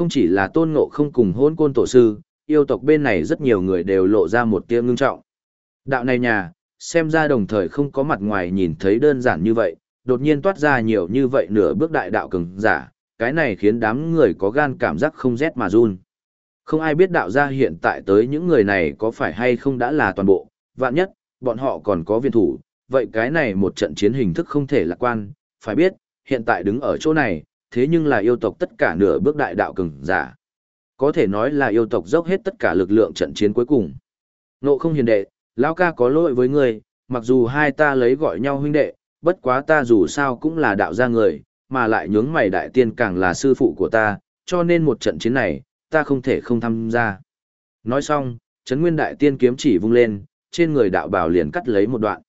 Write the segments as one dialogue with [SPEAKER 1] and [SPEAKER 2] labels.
[SPEAKER 1] không chỉ là tôn ngộ không cùng hôn côn tổ sư, yêu tộc bên này rất nhiều người đều lộ ra một tia ngưng trọng. Đạo này nhà, xem ra đồng thời không có mặt ngoài nhìn thấy đơn giản như vậy, đột nhiên toát ra nhiều như vậy nửa bước đại đạo cường giả, cái này khiến đám người có gan cảm giác không rét mà run. Không ai biết đạo gia hiện tại tới những người này có phải hay không đã là toàn bộ, vạn nhất, bọn họ còn có viên thủ, vậy cái này một trận chiến hình thức không thể lạc quan, phải biết, hiện tại đứng ở chỗ này, thế nhưng là yêu tộc tất cả nửa bước đại đạo cường giả. Có thể nói là yêu tộc dốc hết tất cả lực lượng trận chiến cuối cùng. Nộ không hiền đệ, lão ca có lỗi với ngươi, mặc dù hai ta lấy gọi nhau huynh đệ, bất quá ta dù sao cũng là đạo gia người, mà lại nhướng mày đại tiên càng là sư phụ của ta, cho nên một trận chiến này, ta không thể không tham gia. Nói xong, Trấn Nguyên Đại Tiên kiếm chỉ vung lên, trên người đạo bào liền cắt lấy một đoạn.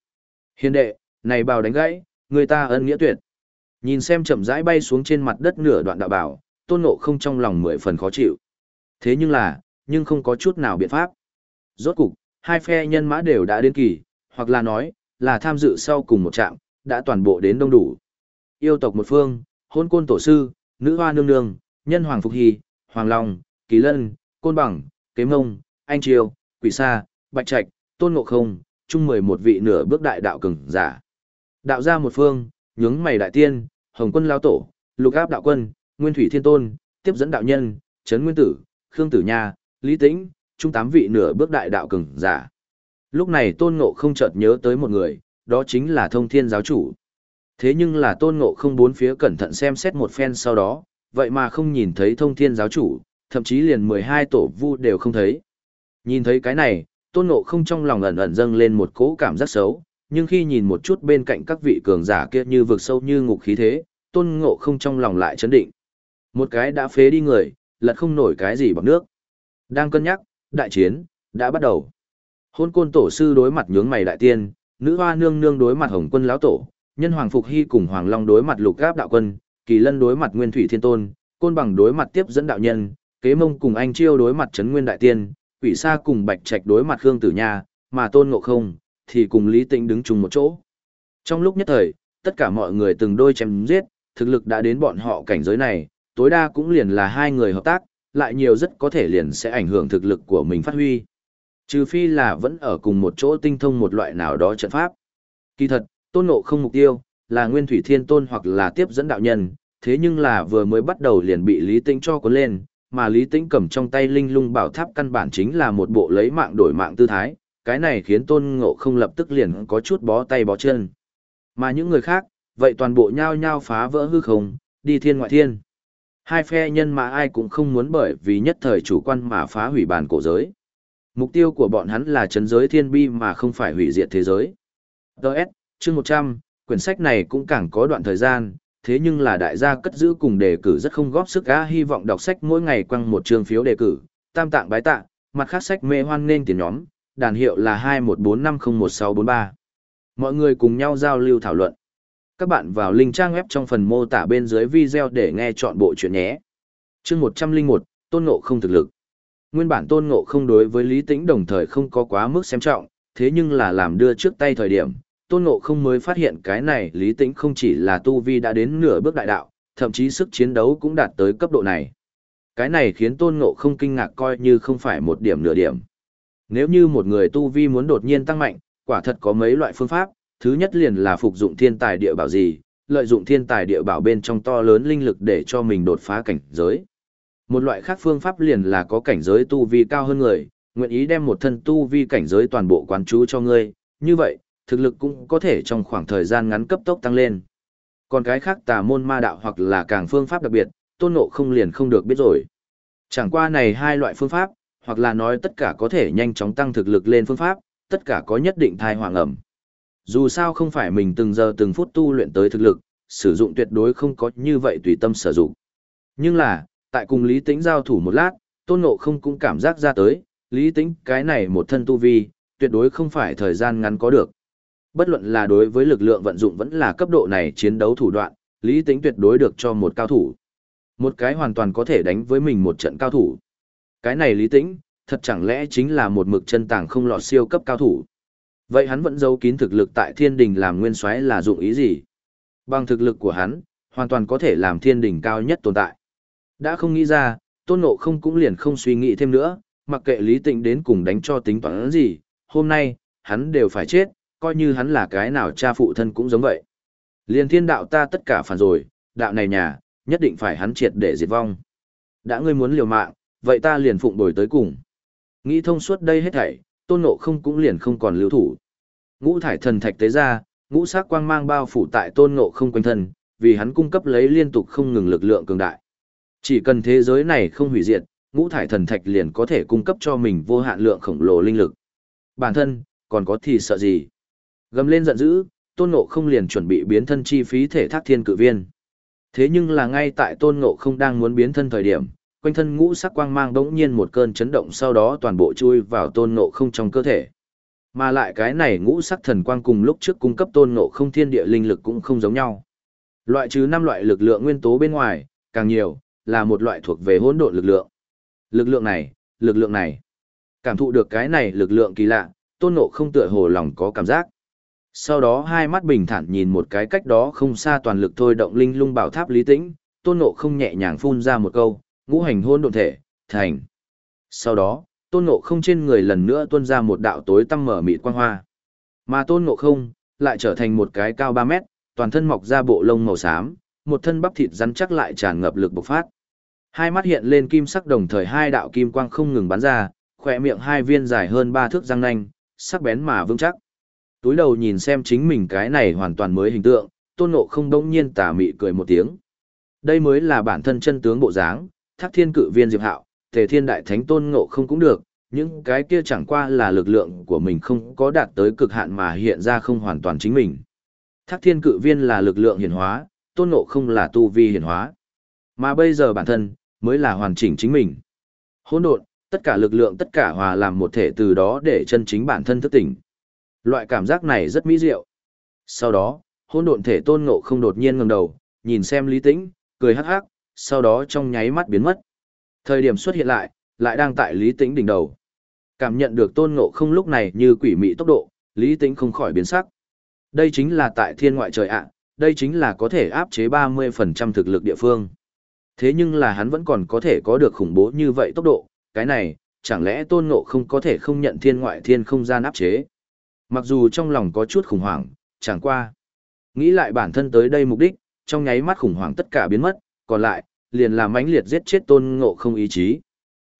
[SPEAKER 1] Hiền đệ, này bào đánh gãy, người ta ân nghĩa tuyệt. Nhìn xem chậm rãi bay xuống trên mặt đất nửa đoạn đạo bảo tôn ngộ không trong lòng mười phần khó chịu. Thế nhưng là, nhưng không có chút nào biện pháp. Rốt cục, hai phe nhân mã đều đã đến kỳ, hoặc là nói, là tham dự sau cùng một trạm, đã toàn bộ đến đông đủ. Yêu tộc một phương, hôn côn tổ sư, nữ hoa nương nương, nhân hoàng phục hy, hoàng long, kỳ lân, côn bằng, kế mông, anh triều, quỷ sa, bạch trạch, tôn ngộ không, chung mười một vị nửa bước đại đạo cường giả. Đạo ra một phương, nhướng mày đại tiên, hồng quân lao tổ, lục áp đạo quân, nguyên thủy thiên tôn, tiếp dẫn đạo nhân, trấn nguyên tử, khương tử nha, lý tĩnh, trung tám vị nửa bước đại đạo cường giả. Lúc này tôn ngộ không chợt nhớ tới một người, đó chính là thông thiên giáo chủ. Thế nhưng là tôn ngộ không bốn phía cẩn thận xem xét một phen sau đó, vậy mà không nhìn thấy thông thiên giáo chủ, thậm chí liền 12 tổ vu đều không thấy. Nhìn thấy cái này, tôn ngộ không trong lòng ẩn ẩn dâng lên một cỗ cảm giác xấu, nhưng khi nhìn một chút bên cạnh các vị cường giả kia như vực sâu như ngục khí thế, tôn ngộ không trong lòng lại chấn định. Một cái đã phế đi người, lật không nổi cái gì bằng nước. Đang cân nhắc, đại chiến, đã bắt đầu. Hôn côn tổ sư đối mặt nhướng mày đại tiên, nữ hoa nương nương đối mặt hồng quân lão tổ, nhân hoàng phục hy cùng hoàng long đối mặt lục gáp đạo quân, kỳ lân đối mặt nguyên thủy thiên tôn, côn bằng đối mặt tiếp dẫn đạo nhân, kế mông cùng anh chiêu đối mặt trấn nguyên đại tiên, quỷ sa cùng bạch trạch đối mặt khương tử nha, mà tôn ngộ không, thì cùng lý tĩnh đứng chung một chỗ. Trong lúc nhất thời, tất cả mọi người từng đôi chém giết, thực lực đã đến bọn họ cảnh giới này, tối đa cũng liền là hai người hợp tác, lại nhiều rất có thể liền sẽ ảnh hưởng thực lực của mình phát huy. Trừ phi là vẫn ở cùng một chỗ tinh thông một loại nào đó trận pháp. Kỳ thật, tôn ngộ không mục tiêu, là nguyên thủy thiên tôn hoặc là tiếp dẫn đạo nhân, thế nhưng là vừa mới bắt đầu liền bị Lý Tĩnh cho cuốn lên, mà Lý Tĩnh cầm trong tay linh lung bảo tháp căn bản chính là một bộ lấy mạng đổi mạng tư thái, cái này khiến tôn ngộ không lập tức liền có chút bó tay bó chân. Mà những người khác, vậy toàn bộ nhao nhao phá vỡ hư không, đi thiên ngoại thiên. Hai phe nhân mà ai cũng không muốn bởi vì nhất thời chủ quan mà phá hủy bàn cổ giới. Mục tiêu của bọn hắn là chấn giới thiên bi mà không phải hủy diệt thế giới. Đợt, chương 100, quyển sách này cũng càng có đoạn thời gian, thế nhưng là đại gia cất giữ cùng đề cử rất không góp sức á hy vọng đọc sách mỗi ngày quăng một chương phiếu đề cử, tam tạng bái tạ, mặt khác sách mê hoan nên tiền nhóm, đàn hiệu là 2145011643. Mọi người cùng nhau giao lưu thảo luận. Các bạn vào link trang web trong phần mô tả bên dưới video để nghe chọn bộ chuyện nhé. Chương 101, Tôn Ngộ không thực lực. Nguyên bản Tôn Ngộ không đối với Lý Tĩnh đồng thời không có quá mức xem trọng, thế nhưng là làm đưa trước tay thời điểm, Tôn Ngộ không mới phát hiện cái này Lý Tĩnh không chỉ là tu vi đã đến nửa bước đại đạo, thậm chí sức chiến đấu cũng đạt tới cấp độ này. Cái này khiến Tôn Ngộ không kinh ngạc coi như không phải một điểm nửa điểm. Nếu như một người tu vi muốn đột nhiên tăng mạnh, quả thật có mấy loại phương pháp, thứ nhất liền là phục dụng thiên tài địa bảo gì, lợi dụng thiên tài địa bảo bên trong to lớn linh lực để cho mình đột phá cảnh giới. Một loại khác phương pháp liền là có cảnh giới tu vi cao hơn người, nguyện ý đem một thân tu vi cảnh giới toàn bộ quán chú cho ngươi, như vậy, thực lực cũng có thể trong khoảng thời gian ngắn cấp tốc tăng lên. Còn cái khác tà môn ma đạo hoặc là càng phương pháp đặc biệt, tôn ngộ không liền không được biết rồi. Chẳng qua này hai loại phương pháp, hoặc là nói tất cả có thể nhanh chóng tăng thực lực lên phương pháp, tất cả có nhất định thai hoàng ẩm. Dù sao không phải mình từng giờ từng phút tu luyện tới thực lực, sử dụng tuyệt đối không có như vậy tùy tâm sử dụng. Nhưng là, tại cùng Lý Tĩnh giao thủ một lát, Tôn Ngộ không cũng cảm giác ra tới, Lý Tĩnh cái này một thân tu vi, tuyệt đối không phải thời gian ngắn có được. Bất luận là đối với lực lượng vận dụng vẫn là cấp độ này chiến đấu thủ đoạn, Lý Tĩnh tuyệt đối được cho một cao thủ. Một cái hoàn toàn có thể đánh với mình một trận cao thủ. Cái này Lý Tĩnh, thật chẳng lẽ chính là một mực chân tàng không lọt siêu cấp cao thủ. Vậy hắn vẫn giấu kín thực lực tại thiên đình làm nguyên soái là dụng ý gì? Bằng thực lực của hắn, hoàn toàn có thể làm thiên đình cao nhất tồn tại. Đã không nghĩ ra, tôn ngộ không cũng liền không suy nghĩ thêm nữa, mặc kệ Lý Tĩnh đến cùng đánh cho tính toán gì, hôm nay, hắn đều phải chết, coi như hắn là cái nào cha phụ thân cũng giống vậy. liền thiên đạo ta tất cả phản rồi, đạo này nhà, nhất định phải hắn triệt để diệt vong. Đã ngươi muốn liều mạng, vậy ta liền phụng bồi tới cùng. Nghĩ thông suốt đây hết thảy, tôn ngộ không cũng liền không còn lưu thủ. Ngũ thải thần thạch tế ra, ngũ sắc quang mang bao phủ tại tôn ngộ không quanh thân, vì hắn cung cấp lấy liên tục không ngừng lực lượng cường đại. Chỉ cần thế giới này không hủy diệt, ngũ thải thần thạch liền có thể cung cấp cho mình vô hạn lượng khổng lồ linh lực. Bản thân, còn có thì sợ gì? Gầm lên giận dữ, tôn ngộ không liền chuẩn bị biến thân chi phí thể thác thiên cự viên. Thế nhưng là ngay tại tôn ngộ không đang muốn biến thân thời điểm, quanh thân ngũ sắc quang mang đống nhiên một cơn chấn động sau đó toàn bộ chui vào tôn ngộ không trong cơ thể. Mà lại cái này ngũ sắc thần quang cùng lúc trước cung cấp tôn ngộ không thiên địa linh lực cũng không giống nhau. Loại trừ năm loại lực lượng nguyên tố bên ngoài, càng nhiều, là một loại thuộc về hỗn độn lực lượng. Lực lượng này, lực lượng này. Cảm thụ được cái này lực lượng kỳ lạ, tôn ngộ không tựa hồ lòng có cảm giác. Sau đó hai mắt bình thản nhìn một cái cách đó không xa toàn lực thôi động linh lung bảo tháp lý tĩnh, tôn ngộ không nhẹ nhàng phun ra một câu, ngũ hành hôn độn thể, thành. Sau đó, tôn ngộ không trên người lần nữa tuôn ra một đạo tối tăm mở mịt quang hoa. Mà tôn ngộ không, lại trở thành một cái cao 3 mét, toàn thân mọc ra bộ lông màu xám, một thân bắp thịt rắn chắc lại tràn ngập lực bộc phát. Hai mắt hiện lên kim sắc đồng thời hai đạo kim quang không ngừng bắn ra, khỏe miệng hai viên dài hơn ba thước răng nanh, sắc bén mà vững chắc. Túi đầu nhìn xem chính mình cái này hoàn toàn mới hình tượng, tôn ngộ không đông nhiên tà mị cười một tiếng. Đây mới là bản thân chân tướng bộ dáng, thác thiên cự viên diệp hạo, tề thiên đại thánh tôn ngộ không cũng được, những cái kia chẳng qua là lực lượng của mình không có đạt tới cực hạn mà hiện ra không hoàn toàn chính mình. Thác thiên cự viên là lực lượng hiển hóa, tôn ngộ không là tu vi hiển hóa. Mà bây giờ bản thân, mới là hoàn chỉnh chính mình. Hỗn độn, tất cả lực lượng tất cả hòa làm một thể từ đó để chân chính bản thân thức tỉnh. Loại cảm giác này rất mỹ diệu. Sau đó, hỗn độn thể tôn ngộ không đột nhiên ngẩng đầu, nhìn xem Lý Tĩnh, cười hắc hắc, sau đó trong nháy mắt biến mất. Thời điểm xuất hiện lại, lại đang tại Lý Tĩnh đỉnh đầu. Cảm nhận được tôn ngộ không lúc này như quỷ mị tốc độ, Lý Tĩnh không khỏi biến sắc. Đây chính là tại thiên ngoại trời ạ, đây chính là có thể áp chế 30% thực lực địa phương. Thế nhưng là hắn vẫn còn có thể có được khủng bố như vậy tốc độ, cái này, chẳng lẽ tôn ngộ không có thể không nhận thiên ngoại thiên không gian áp chế. Mặc dù trong lòng có chút khủng hoảng, chẳng qua. Nghĩ lại bản thân tới đây mục đích, trong nháy mắt khủng hoảng tất cả biến mất, còn lại, liền làm mãnh liệt giết chết tôn ngộ không ý chí.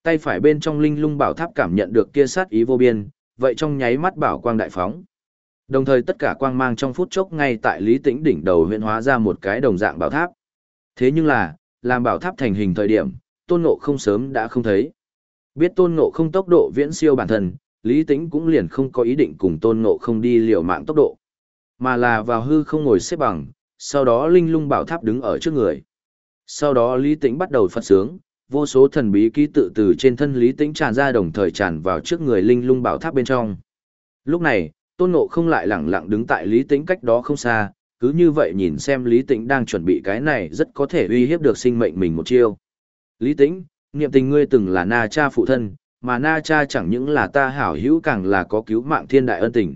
[SPEAKER 1] Tay phải bên trong linh lung bảo tháp cảm nhận được kia sát ý vô biên, vậy trong nháy mắt bảo quang đại phóng. Đồng thời tất cả quang mang trong phút chốc ngay tại Lý Tĩnh đỉnh đầu huyện hóa ra một cái đồng dạng bảo tháp. Thế nhưng là, làm bảo tháp thành hình thời điểm, tôn ngộ không sớm đã không thấy. Biết tôn ngộ không tốc độ viễn siêu bản thân, Lý Tĩnh cũng liền không có ý định cùng tôn ngộ không đi liều mạng tốc độ. Mà là vào hư không ngồi xếp bằng, sau đó linh lung bảo tháp đứng ở trước người. Sau đó Lý Tĩnh bắt đầu phát sướng, vô số thần bí ký tự từ trên thân Lý Tĩnh tràn ra đồng thời tràn vào trước người linh lung bảo tháp bên trong. Lúc này, tôn ngộ không lại lẳng lặng đứng tại Lý Tĩnh cách đó không xa, cứ như vậy nhìn xem Lý Tĩnh đang chuẩn bị cái này rất có thể uy hiếp được sinh mệnh mình một chiêu. Lý Tĩnh, niệm tình ngươi từng là na cha phụ thân, mà na cha chẳng những là ta hảo hữu càng là có cứu mạng thiên đại ân tình.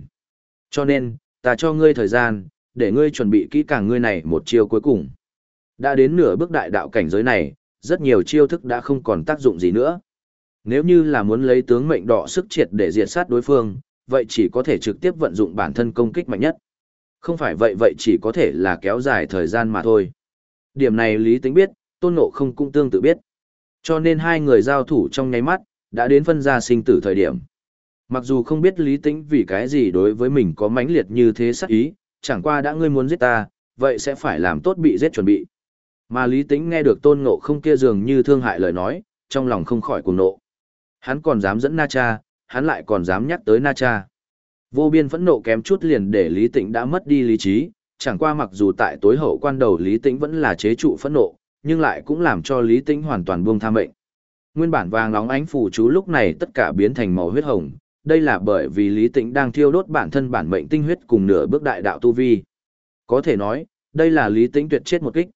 [SPEAKER 1] Cho nên, ta cho ngươi thời gian, để ngươi chuẩn bị kỹ càng ngươi này một chiêu cuối cùng. Đã đến nửa bước đại đạo cảnh giới này, rất nhiều chiêu thức đã không còn tác dụng gì nữa. Nếu như là muốn lấy tướng mệnh đỏ sức triệt để diệt sát đối phương, vậy chỉ có thể trực tiếp vận dụng bản thân công kích mạnh nhất. Không phải vậy vậy chỉ có thể là kéo dài thời gian mà thôi. Điểm này Lý Tính biết, Tôn Ngộ không cũng tương tự biết. Cho nên hai người giao thủ trong nháy mắt, đã đến phân gia sinh tử thời điểm. Mặc dù không biết Lý Tĩnh vì cái gì đối với mình có mãnh liệt như thế sắc ý, chẳng qua đã ngươi muốn giết ta, vậy sẽ phải làm tốt bị giết chuẩn bị. Mà Lý Tĩnh nghe được tôn ngộ không kia dường như thương hại lời nói, trong lòng không khỏi cuồng nộ. Hắn còn dám dẫn Na Cha, hắn lại còn dám nhắc tới Na Cha. Vô biên phẫn nộ kém chút liền để Lý Tĩnh đã mất đi lý trí, chẳng qua mặc dù tại tối hậu quan đầu Lý Tĩnh vẫn là chế trụ phẫn nộ, nhưng lại cũng làm cho Lý Tĩnh hoàn toàn buông tha mệnh. Nguyên bản vàng nóng ánh phù chú lúc này tất cả biến thành màu huyết hồng, đây là bởi vì Lý Tĩnh đang thiêu đốt bản thân bản mệnh tinh huyết cùng nửa bước đại đạo tu vi. Có thể nói, đây là Lý Tĩnh tuyệt chết một kích.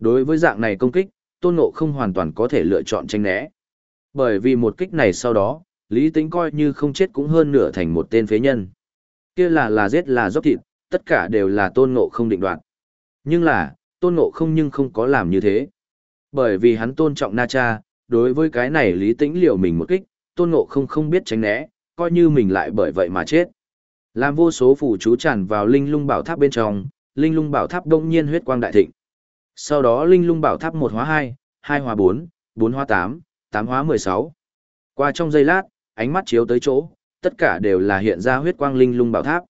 [SPEAKER 1] Đối với dạng này công kích, Tôn Ngộ không hoàn toàn có thể lựa chọn tranh né. Bởi vì một kích này sau đó, Lý Tĩnh coi như không chết cũng hơn nửa thành một tên phế nhân. Kia là là giết là dốc thịt, tất cả đều là Tôn Ngộ không định đoạt. Nhưng là, Tôn Ngộ không nhưng không có làm như thế. Bởi vì hắn tôn trọng Na Cha, đối với cái này lý tĩnh liều mình một kích, tôn ngộ không không biết tránh né, coi như mình lại bởi vậy mà chết. Làm vô số phù chú tràn vào linh lung bảo tháp bên trong, linh lung bảo tháp đông nhiên huyết quang đại thịnh. Sau đó linh lung bảo tháp một hóa hai, hai hóa bốn, bốn hóa tám, tám hóa mười sáu. Qua trong giây lát, ánh mắt chiếu tới chỗ, tất cả đều là hiện ra huyết quang linh lung bảo tháp.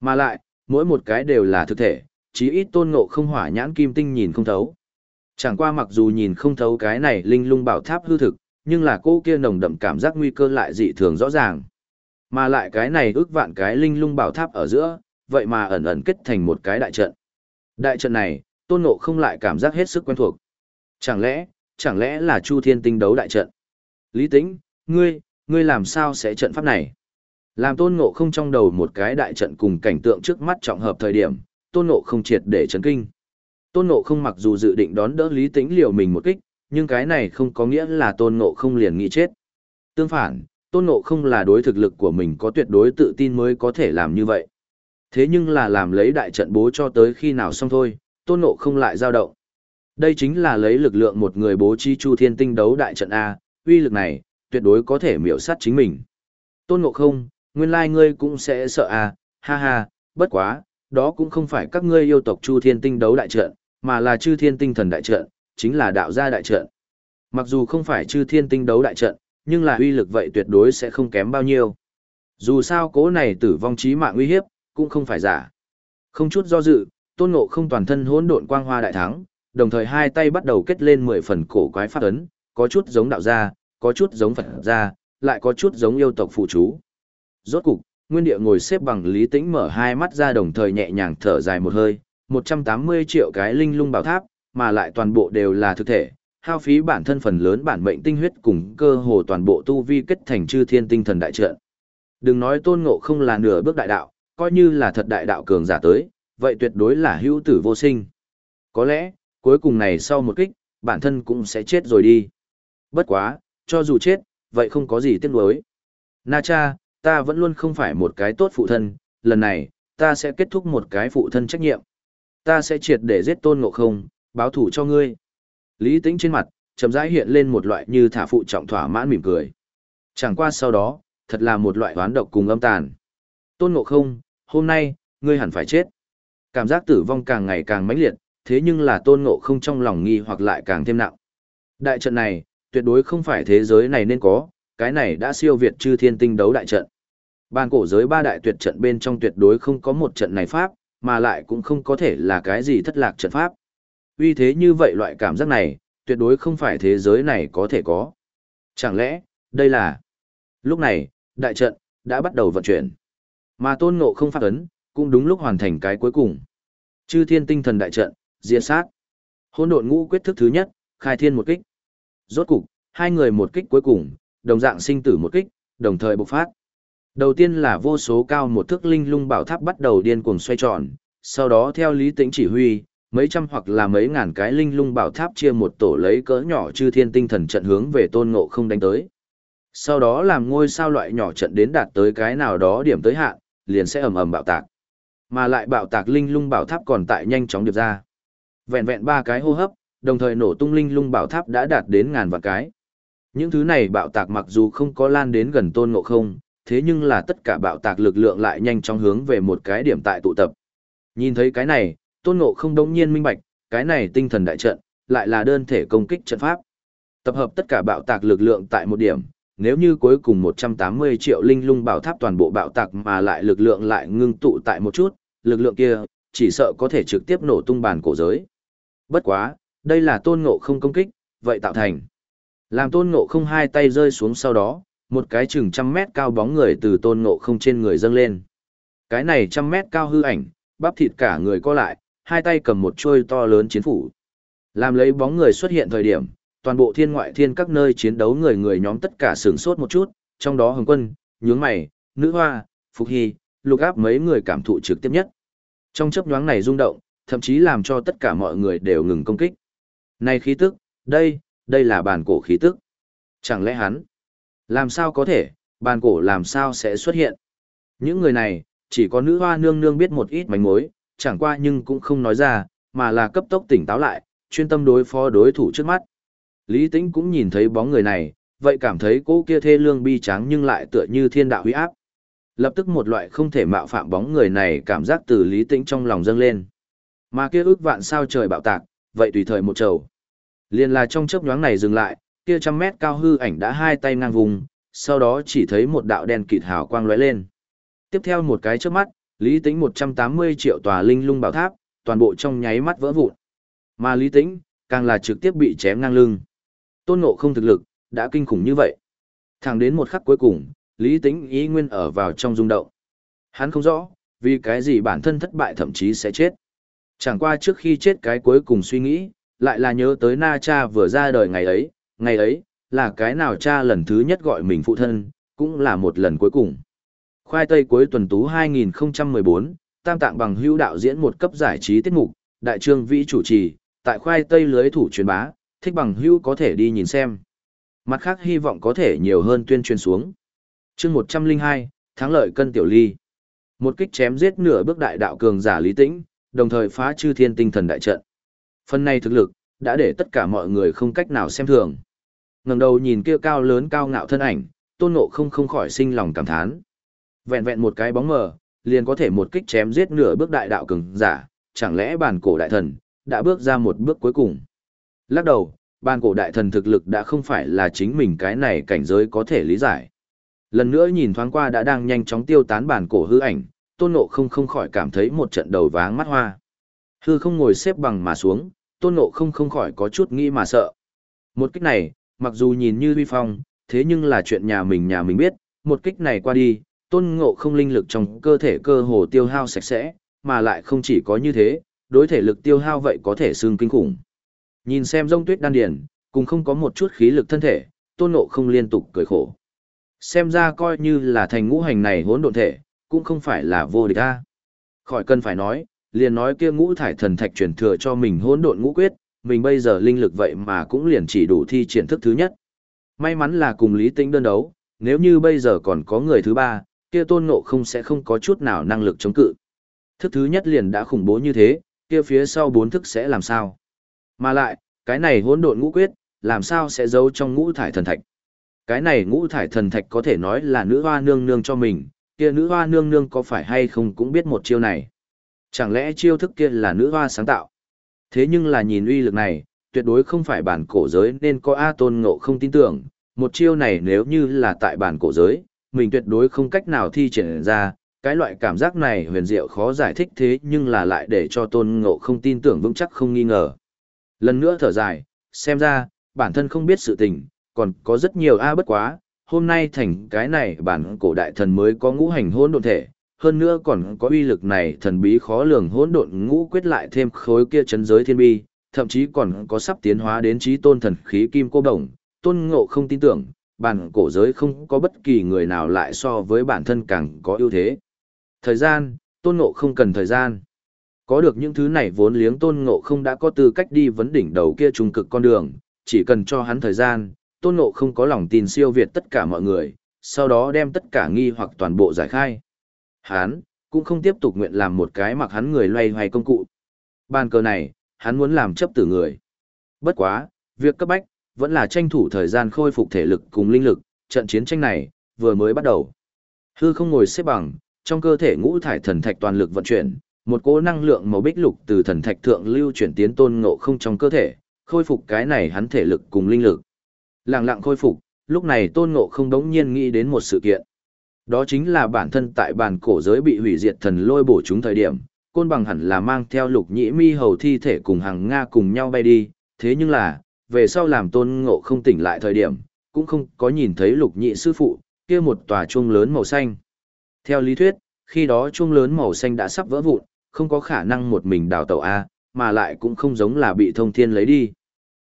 [SPEAKER 1] Mà lại, mỗi một cái đều là thực thể, chí ít tôn ngộ không hỏa nhãn kim tinh nhìn không thấu. Chẳng qua mặc dù nhìn không thấu cái này linh lung bảo tháp hư thực, nhưng là cô kia nồng đậm cảm giác nguy cơ lại dị thường rõ ràng. Mà lại cái này ước vạn cái linh lung bảo tháp ở giữa, vậy mà ẩn ẩn kết thành một cái đại trận. Đại trận này, tôn ngộ không lại cảm giác hết sức quen thuộc. Chẳng lẽ, chẳng lẽ là Chu Thiên Tinh đấu đại trận? Lý Tĩnh, ngươi, ngươi làm sao sẽ trận pháp này? Làm tôn ngộ không trong đầu một cái đại trận cùng cảnh tượng trước mắt trọng hợp thời điểm, tôn ngộ không triệt để chấn kinh. Tôn ngộ không mặc dù dự định đón đỡ Lý Tĩnh liều mình một kích, nhưng cái này không có nghĩa là tôn ngộ không liền nghĩ chết. Tương phản, tôn ngộ không là đối thực lực của mình có tuyệt đối tự tin mới có thể làm như vậy. Thế nhưng là làm lấy đại trận bố cho tới khi nào xong thôi, tôn ngộ không lại dao động. Đây chính là lấy lực lượng một người bố trí chu thiên tinh đấu đại trận A, uy lực này, tuyệt đối có thể miểu sát chính mình. Tôn ngộ không, nguyên lai ngươi cũng sẽ sợ A, ha ha, bất quá, đó cũng không phải các ngươi yêu tộc chu thiên tinh đấu đại trận, mà là chư thiên tinh thần đại trận, chính là đạo gia đại trận. Mặc dù không phải chư thiên tinh đấu đại trận, nhưng là uy lực vậy tuyệt đối sẽ không kém bao nhiêu. Dù sao cố này tử vong chí mạng uy hiếp, cũng không phải giả. Không chút do dự, tôn ngộ không toàn thân hỗn độn quang hoa đại thắng, đồng thời hai tay bắt đầu kết lên mười phần cổ quái phát ấn, có chút giống đạo gia, có chút giống Phật gia, lại có chút giống yêu tộc phụ chú. Rốt cục, Nguyên Địa ngồi xếp bằng lý tĩnh mở hai mắt ra đồng thời nhẹ nhàng thở dài một hơi, 180 triệu cái linh lung bảo tháp, mà lại toàn bộ đều là thực thể, hao phí bản thân phần lớn bản mệnh tinh huyết cùng cơ hồ toàn bộ tu vi kết thành chư thiên tinh thần đại trận. Đừng nói tôn ngộ không là nửa bước đại đạo, coi như là thật đại đạo cường giả tới, vậy tuyệt đối là hữu tử vô sinh. Có lẽ, cuối cùng này sau một kích, bản thân cũng sẽ chết rồi đi. Bất quá, cho dù chết, vậy không có gì tiếc nuối. Na cha, ta vẫn luôn không phải một cái tốt phụ thân, lần này, ta sẽ kết thúc một cái phụ thân trách nhiệm. Ta sẽ triệt để giết tôn ngộ không, báo thủ cho ngươi. Lý tĩnh trên mặt, chậm rãi hiện lên một loại như thả phụ trọng thỏa mãn mỉm cười. Chẳng qua sau đó, thật là một loại oán độc cùng âm tàn. Tôn ngộ không, hôm nay, ngươi hẳn phải chết. Cảm giác tử vong càng ngày càng mãnh liệt, thế nhưng là tôn ngộ không trong lòng nghi hoặc lại càng thêm nặng. Đại trận này, tuyệt đối không phải thế giới này nên có, cái này đã siêu việt chư thiên tinh đấu đại trận. Bàn cổ giới ba đại tuyệt trận bên trong tuyệt đối không có một trận này pháp, mà lại cũng không có thể là cái gì thất lạc trận pháp. Vì thế như vậy loại cảm giác này, tuyệt đối không phải thế giới này có thể có. Chẳng lẽ, đây là... Lúc này, đại trận, đã bắt đầu vận chuyển. Mà tôn ngộ không phát ấn, cũng đúng lúc hoàn thành cái cuối cùng. Chư thiên tinh thần đại trận, diệt sát. Hôn độn ngũ quyết thức thứ nhất, khai thiên một kích. Rốt cục, hai người một kích cuối cùng, đồng dạng sinh tử một kích, đồng thời bộc phát. Đầu tiên là vô số cao một thước linh lung bảo tháp bắt đầu điên cuồng xoay tròn, sau đó theo lý tĩnh chỉ huy, mấy trăm hoặc là mấy ngàn cái linh lung bảo tháp chia một tổ lấy cỡ nhỏ chư thiên tinh thần trận hướng về tôn ngộ không đánh tới. Sau đó làm ngôi sao loại nhỏ trận đến đạt tới cái nào đó điểm tới hạn, liền sẽ ầm ầm bạo tạc. Mà lại bạo tạc linh lung bảo tháp còn tại nhanh chóng điệp ra. Vẹn vẹn ba cái hô hấp, đồng thời nổ tung linh lung bảo tháp đã đạt đến ngàn vạn cái. Những thứ này bạo tạc mặc dù không có lan đến gần tôn ngộ không, thế nhưng là tất cả bạo tạc lực lượng lại nhanh chóng hướng về một cái điểm tại tụ tập. Nhìn thấy cái này, tôn ngộ không đống nhiên minh bạch, cái này tinh thần đại trận, lại là đơn thể công kích trận pháp. Tập hợp tất cả bạo tạc lực lượng tại một điểm, nếu như cuối cùng 180 triệu linh lung bảo tháp toàn bộ bạo tạc mà lại lực lượng lại ngưng tụ tại một chút, lực lượng kia, chỉ sợ có thể trực tiếp nổ tung bàn cổ giới. Bất quá, đây là tôn ngộ không công kích, vậy tạo thành. Làm tôn ngộ không hai tay rơi xuống sau đó, một cái chừng trăm mét cao bóng người từ tôn ngộ không trên người dâng lên. Cái này trăm mét cao hư ảnh, bắp thịt cả người co lại, hai tay cầm một chuôi to lớn chiến phủ. Làm lấy bóng người xuất hiện thời điểm, toàn bộ thiên ngoại thiên các nơi chiến đấu người người nhóm tất cả sửng sốt một chút, trong đó hồng quân, nhướng mày, nữ hoa, phục hy, lục áp mấy người cảm thụ trực tiếp nhất. Trong chấp nhoáng này rung động, thậm chí làm cho tất cả mọi người đều ngừng công kích. Này khí tức, đây, đây là bàn cổ khí tức. Chẳng lẽ hắn, làm sao có thể, bàn cổ làm sao sẽ xuất hiện? Những người này, chỉ có nữ hoa nương nương biết một ít mánh mối, chẳng qua nhưng cũng không nói ra, mà là cấp tốc tỉnh táo lại, chuyên tâm đối phó đối thủ trước mắt. Lý Tĩnh cũng nhìn thấy bóng người này, vậy cảm thấy cô kia thê lương bi tráng nhưng lại tựa như thiên đạo huy áp. Lập tức một loại không thể mạo phạm bóng người này cảm giác từ Lý Tĩnh trong lòng dâng lên. Mà kia ước vạn sao trời bạo tạc, vậy tùy thời một trầu. liền là trong chớp nhoáng này dừng lại, kia trăm mét cao hư ảnh đã hai tay ngang vùng, sau đó chỉ thấy một đạo đen kịt hào quang lóe lên. Tiếp theo một cái chớp mắt, Lý Tĩnh 180 triệu tòa linh lung bảo tháp, toàn bộ trong nháy mắt vỡ vụn. Mà Lý Tĩnh, càng là trực tiếp bị chém ngang lưng. Tôn Ngộ không thực lực, đã kinh khủng như vậy. Thẳng đến một khắc cuối cùng, Lý Tĩnh ý nguyên ở vào trong rung động. Hắn không rõ, vì cái gì bản thân thất bại thậm chí sẽ chết. Chẳng qua trước khi chết cái cuối cùng suy nghĩ, lại là nhớ tới Na Cha vừa ra đời ngày ấy, ngày ấy, là cái nào cha lần thứ nhất gọi mình phụ thân, cũng là một lần cuối cùng. Khoai tây cuối tuần tú 2014, Tam Tạng bằng hữu đạo diễn một cấp giải trí tiết mục, đại trương vĩ chủ trì, tại khoai tây lưới thủ truyền bá, thích bằng hữu có thể đi nhìn xem. Mặt khác hy vọng có thể nhiều hơn tuyên truyền xuống chương 102, thắng lợi cân tiểu ly. Một kích chém giết nửa bước đại đạo cường giả lý tĩnh, đồng thời phá chư thiên tinh thần đại trận. Phần này thực lực, đã để tất cả mọi người không cách nào xem thường. ngẩng đầu nhìn kia cao lớn cao ngạo thân ảnh, tôn ngộ không không khỏi sinh lòng cảm thán. Vẹn vẹn một cái bóng mờ, liền có thể một kích chém giết nửa bước đại đạo cường giả, chẳng lẽ bản cổ đại thần, đã bước ra một bước cuối cùng. Lắc đầu, bản cổ đại thần thực lực đã không phải là chính mình cái này cảnh giới có thể lý giải. Lần nữa nhìn thoáng qua đã đang nhanh chóng tiêu tán bản cổ hư ảnh, tôn ngộ không không khỏi cảm thấy một trận đầu váng mắt hoa. Hư không ngồi xếp bằng mà xuống, tôn ngộ không không khỏi có chút nghĩ mà sợ. Một kích này, mặc dù nhìn như huy phong, thế nhưng là chuyện nhà mình nhà mình biết, một kích này qua đi, tôn ngộ không linh lực trong cơ thể cơ hồ tiêu hao sạch sẽ, mà lại không chỉ có như thế, đối thể lực tiêu hao vậy có thể xương kinh khủng. Nhìn xem rông tuyết đan điển, cùng không có một chút khí lực thân thể, tôn ngộ không liên tục cười khổ. Xem ra coi như là thành ngũ hành này hỗn độn thể, cũng không phải là vô địch a. Khỏi cần phải nói, liền nói kia ngũ thải thần thạch truyền thừa cho mình hỗn độn ngũ quyết, mình bây giờ linh lực vậy mà cũng liền chỉ đủ thi triển thức thứ nhất. May mắn là cùng Lý Tĩnh đơn đấu, nếu như bây giờ còn có người thứ ba, kia tôn ngộ không sẽ không có chút nào năng lực chống cự. Thức thứ nhất liền đã khủng bố như thế, kia phía sau bốn thức sẽ làm sao? Mà lại, cái này hỗn độn ngũ quyết, làm sao sẽ giấu trong ngũ thải thần thạch? Cái này ngũ thải thần thạch có thể nói là nữ hoa nương nương cho mình, kia nữ hoa nương nương có phải hay không cũng biết một chiêu này. Chẳng lẽ chiêu thức kia là nữ hoa sáng tạo? Thế nhưng là nhìn uy lực này, tuyệt đối không phải bản cổ giới nên có A tôn ngộ không tin tưởng, một chiêu này nếu như là tại bản cổ giới, mình tuyệt đối không cách nào thi triển ra, cái loại cảm giác này huyền diệu khó giải thích thế nhưng là lại để cho tôn ngộ không tin tưởng vững chắc không nghi ngờ. Lần nữa thở dài, xem ra, bản thân không biết sự tình, còn có rất nhiều A bất quá, hôm nay thành cái này bản cổ đại thần mới có ngũ hành hỗn độn thể, hơn nữa còn có uy lực này thần bí khó lường hỗn độn ngũ quyết lại thêm khối kia chấn giới thiên bi, thậm chí còn có sắp tiến hóa đến trí tôn thần khí kim cô đồng, tôn ngộ không tin tưởng, bản cổ giới không có bất kỳ người nào lại so với bản thân càng có ưu thế. Thời gian, tôn ngộ không cần thời gian. Có được những thứ này vốn liếng tôn ngộ không đã có tư cách đi vấn đỉnh đầu kia trung cực con đường, chỉ cần cho hắn thời gian, tôn ngộ không có lòng tin siêu việt tất cả mọi người, sau đó đem tất cả nghi hoặc toàn bộ giải khai. Hán cũng không tiếp tục nguyện làm một cái mặc hắn người loay hoay công cụ. Bàn cờ này, hắn muốn làm chấp tử người. Bất quá, việc cấp bách, vẫn là tranh thủ thời gian khôi phục thể lực cùng linh lực, trận chiến tranh này, vừa mới bắt đầu. Hư không ngồi xếp bằng, trong cơ thể ngũ thải thần thạch toàn lực vận chuyển, một cỗ năng lượng màu bích lục từ thần thạch thượng lưu chuyển tiến tôn ngộ không trong cơ thể, khôi phục cái này hắn thể lực cùng linh lực. Lặng lặng khôi phục, lúc này tôn ngộ không đống nhiên nghĩ đến một sự kiện. Đó chính là bản thân tại bản cổ giới bị hủy diệt thần lôi bổ chúng thời điểm, côn bằng hẳn là mang theo lục nhĩ mi hầu thi thể cùng hàng Nga cùng nhau bay đi, thế nhưng là, về sau làm tôn ngộ không tỉnh lại thời điểm, cũng không có nhìn thấy lục nhị sư phụ, kia một tòa chuông lớn màu xanh. Theo lý thuyết, khi đó chuông lớn màu xanh đã sắp vỡ vụn, không có khả năng một mình đào tàu A, mà lại cũng không giống là bị thông thiên lấy đi.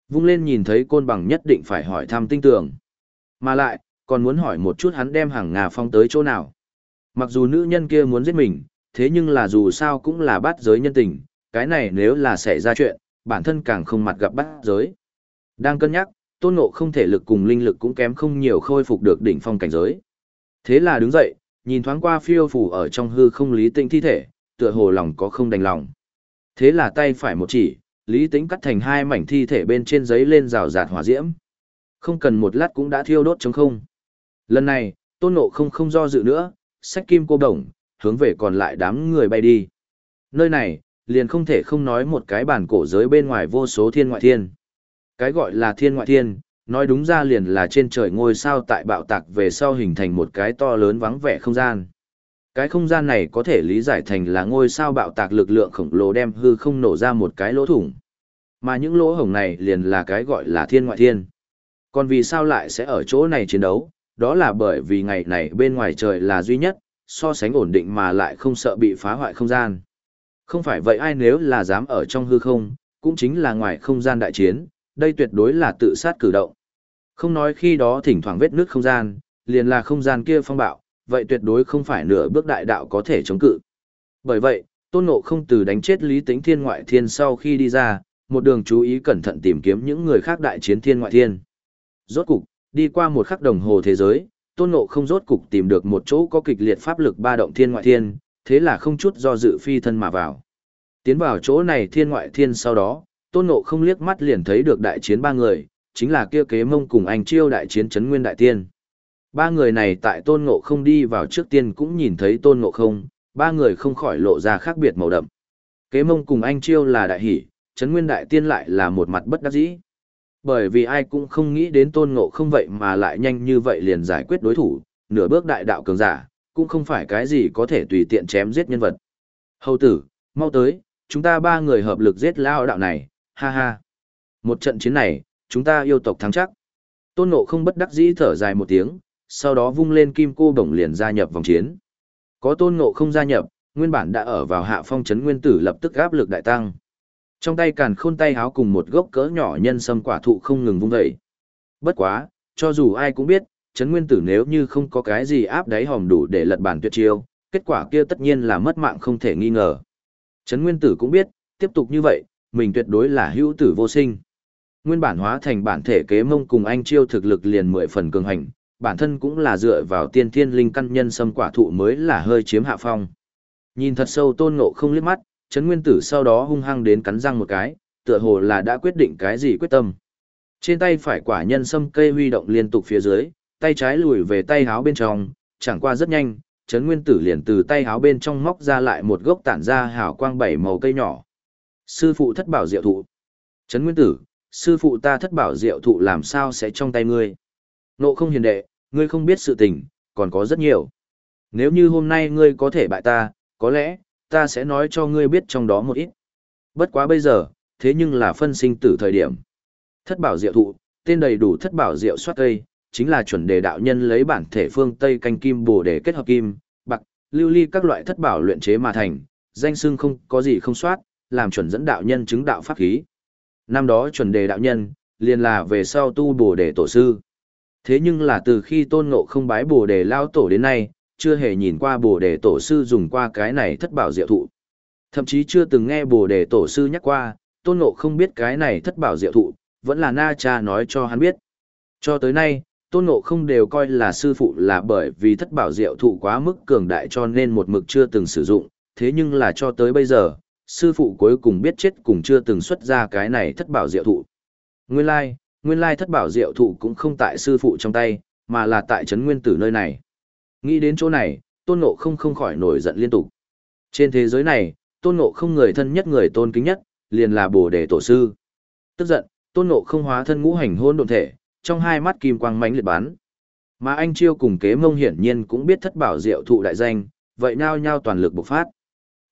[SPEAKER 1] Vung lên nhìn thấy côn bằng nhất định phải hỏi thăm tinh tưởng. Mà lại, còn muốn hỏi một chút hắn đem hàng ngà phong tới chỗ nào. Mặc dù nữ nhân kia muốn giết mình, thế nhưng là dù sao cũng là bắt giới nhân tình, cái này nếu là xảy ra chuyện, bản thân càng không mặt gặp bắt giới. Đang cân nhắc, tôn ngộ không thể lực cùng linh lực cũng kém không nhiều khôi phục được đỉnh phong cảnh giới. Thế là đứng dậy, nhìn thoáng qua phiêu phủ ở trong hư không lý tinh thi thể, tựa hồ lòng có không đành lòng. Thế là tay phải một chỉ, Lý Tĩnh cắt thành hai mảnh thi thể bên trên giấy lên rào rạt hỏa diễm. Không cần một lát cũng đã thiêu đốt trống không. Lần này, tôn ngộ không không do dự nữa, sách kim cô đồng, hướng về còn lại đám người bay đi. Nơi này, liền không thể không nói một cái bản cổ giới bên ngoài vô số thiên ngoại thiên. Cái gọi là thiên ngoại thiên, nói đúng ra liền là trên trời ngôi sao tại bạo tạc về sau hình thành một cái to lớn vắng vẻ không gian. Cái không gian này có thể lý giải thành là ngôi sao bạo tạc lực lượng khổng lồ đem hư không nổ ra một cái lỗ thủng. Mà những lỗ hổng này liền là cái gọi là thiên ngoại thiên. Còn vì sao lại sẽ ở chỗ này chiến đấu? Đó là bởi vì ngày này bên ngoài trời là duy nhất, so sánh ổn định mà lại không sợ bị phá hoại không gian. Không phải vậy ai nếu là dám ở trong hư không, cũng chính là ngoài không gian đại chiến, đây tuyệt đối là tự sát cử động. Không nói khi đó thỉnh thoảng vết nước không gian, liền là không gian kia phong bạo, vậy tuyệt đối không phải nửa bước đại đạo có thể chống cự. Bởi vậy, Tôn Ngộ không từ đánh chết Lý Tĩnh Thiên ngoại thiên sau khi đi ra, một đường chú ý cẩn thận tìm kiếm những người khác đại chiến thiên ngoại thiên. Rốt cục, đi qua một khắc đồng hồ thế giới, Tôn Ngộ không rốt cục tìm được một chỗ có kịch liệt pháp lực ba động thiên ngoại thiên, thế là không chút do dự phi thân mà vào. Tiến vào chỗ này thiên ngoại thiên sau đó, Tôn Ngộ không liếc mắt liền thấy được đại chiến ba người, chính là kia kế mông cùng anh chiêu đại chiến chấn nguyên đại tiên. Ba người này tại Tôn Ngộ không đi vào trước tiên cũng nhìn thấy Tôn Ngộ không, ba người không khỏi lộ ra khác biệt màu đậm. Kế mông cùng anh chiêu là đại hỷ, chấn nguyên đại tiên lại là một mặt bất đắc dĩ. Bởi vì ai cũng không nghĩ đến Tôn Ngộ không vậy mà lại nhanh như vậy liền giải quyết đối thủ, nửa bước đại đạo cường giả, cũng không phải cái gì có thể tùy tiện chém giết nhân vật. Hầu tử, mau tới, chúng ta ba người hợp lực giết lao đạo này, ha ha. Một trận chiến này, chúng ta yêu tộc thắng chắc. Tôn Ngộ không bất đắc dĩ thở dài một tiếng, sau đó vung lên kim cô bổng liền gia nhập vòng chiến. Có Tôn Ngộ không gia nhập, nguyên bản đã ở vào hạ phong chấn nguyên tử lập tức áp lực đại tăng. Trong tay càn khôn tay háo cùng một gốc cỡ nhỏ nhân sâm quả thụ không ngừng vung dậy. Bất quá, cho dù ai cũng biết, chấn nguyên tử nếu như không có cái gì áp đáy hòm đủ để lật bản tuyệt chiêu, kết quả kia tất nhiên là mất mạng không thể nghi ngờ. chấn nguyên tử cũng biết, tiếp tục như vậy, mình tuyệt đối là hữu tử vô sinh. Nguyên bản hóa thành bản thể kế mông cùng anh chiêu thực lực liền mười phần cường hành, bản thân cũng là dựa vào tiên thiên linh căn nhân sâm quả thụ mới là hơi chiếm hạ phong. Nhìn thật sâu tôn ngộ không liếc mắt, chấn Nguyên Tử sau đó hung hăng đến cắn răng một cái, tựa hồ là đã quyết định cái gì quyết tâm. Trên tay phải quả nhân sâm cây huy động liên tục phía dưới, tay trái lùi về tay háo bên trong, chẳng qua rất nhanh, chấn Nguyên Tử liền từ tay háo bên trong móc ra lại một gốc tản ra hào quang bảy màu cây nhỏ. Sư phụ thất bảo diệu thụ. chấn Nguyên Tử, sư phụ ta thất bảo diệu thụ làm sao sẽ trong tay ngươi? Nộ không hiền đệ, ngươi không biết sự tình, còn có rất nhiều. Nếu như hôm nay ngươi có thể bại ta, có lẽ, ta sẽ nói cho ngươi biết trong đó một ít. Bất quá bây giờ, thế nhưng là phân sinh tử thời điểm. Thất bảo diệu thụ, tên đầy đủ thất bảo diệu soát cây, chính là chuẩn đề đạo nhân lấy bản thể phương Tây canh kim bổ để kết hợp kim, bạc, lưu ly các loại thất bảo luyện chế mà thành, danh xưng không có gì không soát, làm chuẩn dẫn đạo nhân chứng đạo pháp khí. Năm đó chuẩn đề đạo nhân, liền là về sau tu bổ để tổ sư. Thế nhưng là từ khi tôn ngộ không bái bồ đề lao tổ đến nay, chưa hề nhìn qua bồ đề tổ sư dùng qua cái này thất bảo diệu thụ. Thậm chí chưa từng nghe bồ đề tổ sư nhắc qua, tôn ngộ không biết cái này thất bảo diệu thụ, vẫn là na cha nói cho hắn biết. Cho tới nay, tôn ngộ không đều coi là sư phụ là bởi vì thất bảo diệu thụ quá mức cường đại cho nên một mực chưa từng sử dụng, thế nhưng là cho tới bây giờ, sư phụ cuối cùng biết chết cùng chưa từng xuất ra cái này thất bảo diệu thụ. Nguyên lai, like, nguyên lai thất bảo diệu thụ cũng không tại sư phụ trong tay, mà là tại trấn nguyên tử nơi này. Nghĩ đến chỗ này, tôn ngộ không không khỏi nổi giận liên tục. Trên thế giới này, tôn ngộ không người thân nhất người tôn kính nhất, liền là bồ đề tổ sư. Tức giận, tôn ngộ không hóa thân ngũ hành hôn độn thể, trong hai mắt kim quang mánh liệt bắn. Mà anh chiêu cùng kế mông hiển nhiên cũng biết thất bảo diệu thụ đại danh, vậy nhao nhao toàn lực bộc phát.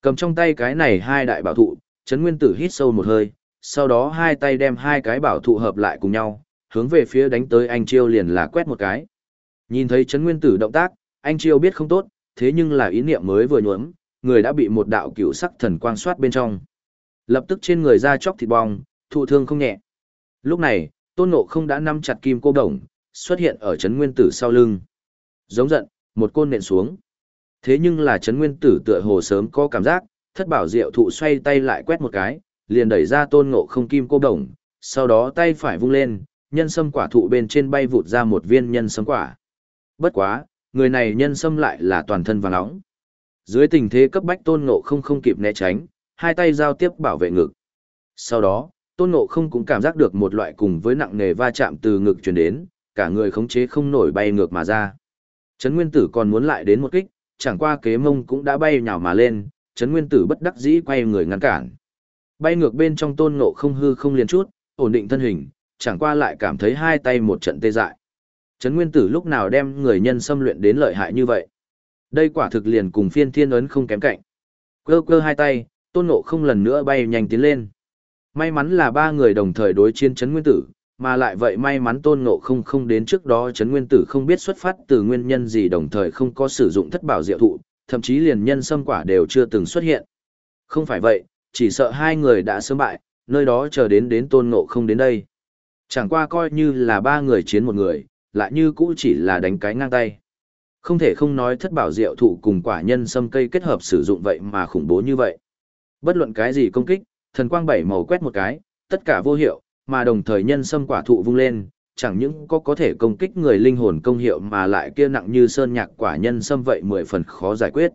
[SPEAKER 1] Cầm trong tay cái này hai đại bảo thụ, Trấn Nguyên Tử hít sâu một hơi, sau đó hai tay đem hai cái bảo thụ hợp lại cùng nhau, hướng về phía đánh tới anh Chiêu liền là quét một cái. Nhìn thấy Trấn Nguyên Tử động tác, anh Chiêu biết không tốt, thế nhưng là ý niệm mới vừa nhuốm, người đã bị một đạo cửu sắc thần quang soát bên trong. Lập tức trên người ra chóc thịt bong, thụ thương không nhẹ. Lúc này, Tôn Ngộ không đã nắm chặt kim cô đồng, xuất hiện ở Trấn Nguyên Tử sau lưng. Giống giận, một côn nện xuống. Thế nhưng là Trấn Nguyên Tử tựa hồ sớm có cảm giác, thất bảo diệu thụ xoay tay lại quét một cái, liền đẩy ra tôn ngộ không kim cô đồng, sau đó tay phải vung lên, nhân sâm quả thụ bên trên bay vụt ra một viên nhân sâm quả. Bất quá, người này nhân sâm lại là toàn thân vàng nóng. Dưới tình thế cấp bách tôn ngộ không không kịp né tránh, hai tay giao tiếp bảo vệ ngực. Sau đó, tôn ngộ không cũng cảm giác được một loại cùng với nặng nề va chạm từ ngực truyền đến, cả người khống chế không nổi bay ngược mà ra. Trấn Nguyên Tử còn muốn lại đến một kích, chẳng qua kế mông cũng đã bay nhào mà lên, Trấn Nguyên Tử bất đắc dĩ quay người ngăn cản. Bay ngược bên trong tôn ngộ không hư không liền chút, ổn định thân hình, chẳng qua lại cảm thấy hai tay một trận tê dại. Trấn Nguyên Tử lúc nào đem người nhân xâm luyện đến lợi hại như vậy? Đây quả thực liền cùng phiên thiên ấn không kém cạnh. Cơ cơ hai tay, tôn ngộ không lần nữa bay nhanh tiến lên. May mắn là ba người đồng thời đối chiến Trấn Nguyên Tử, mà lại vậy may mắn tôn ngộ không không đến trước đó Trấn Nguyên Tử không biết xuất phát từ nguyên nhân gì đồng thời không có sử dụng thất bảo diệu thụ, thậm chí liền nhân sâm quả đều chưa từng xuất hiện. Không phải vậy, chỉ sợ hai người đã sớm bại, nơi đó chờ đến đến tôn ngộ không đến đây. Chẳng qua coi như là ba người chiến một người, lại như cũ chỉ là đánh cái ngang tay. Không thể không nói thất bảo diệu thụ cùng quả nhân sâm cây kết hợp sử dụng vậy mà khủng bố như vậy. Bất luận cái gì công kích, thần quang bảy màu quét một cái, tất cả vô hiệu, mà đồng thời nhân sâm quả thụ vung lên, chẳng những có có thể công kích người linh hồn công hiệu mà lại kia nặng như sơn nhạc quả nhân sâm vậy mười phần khó giải quyết.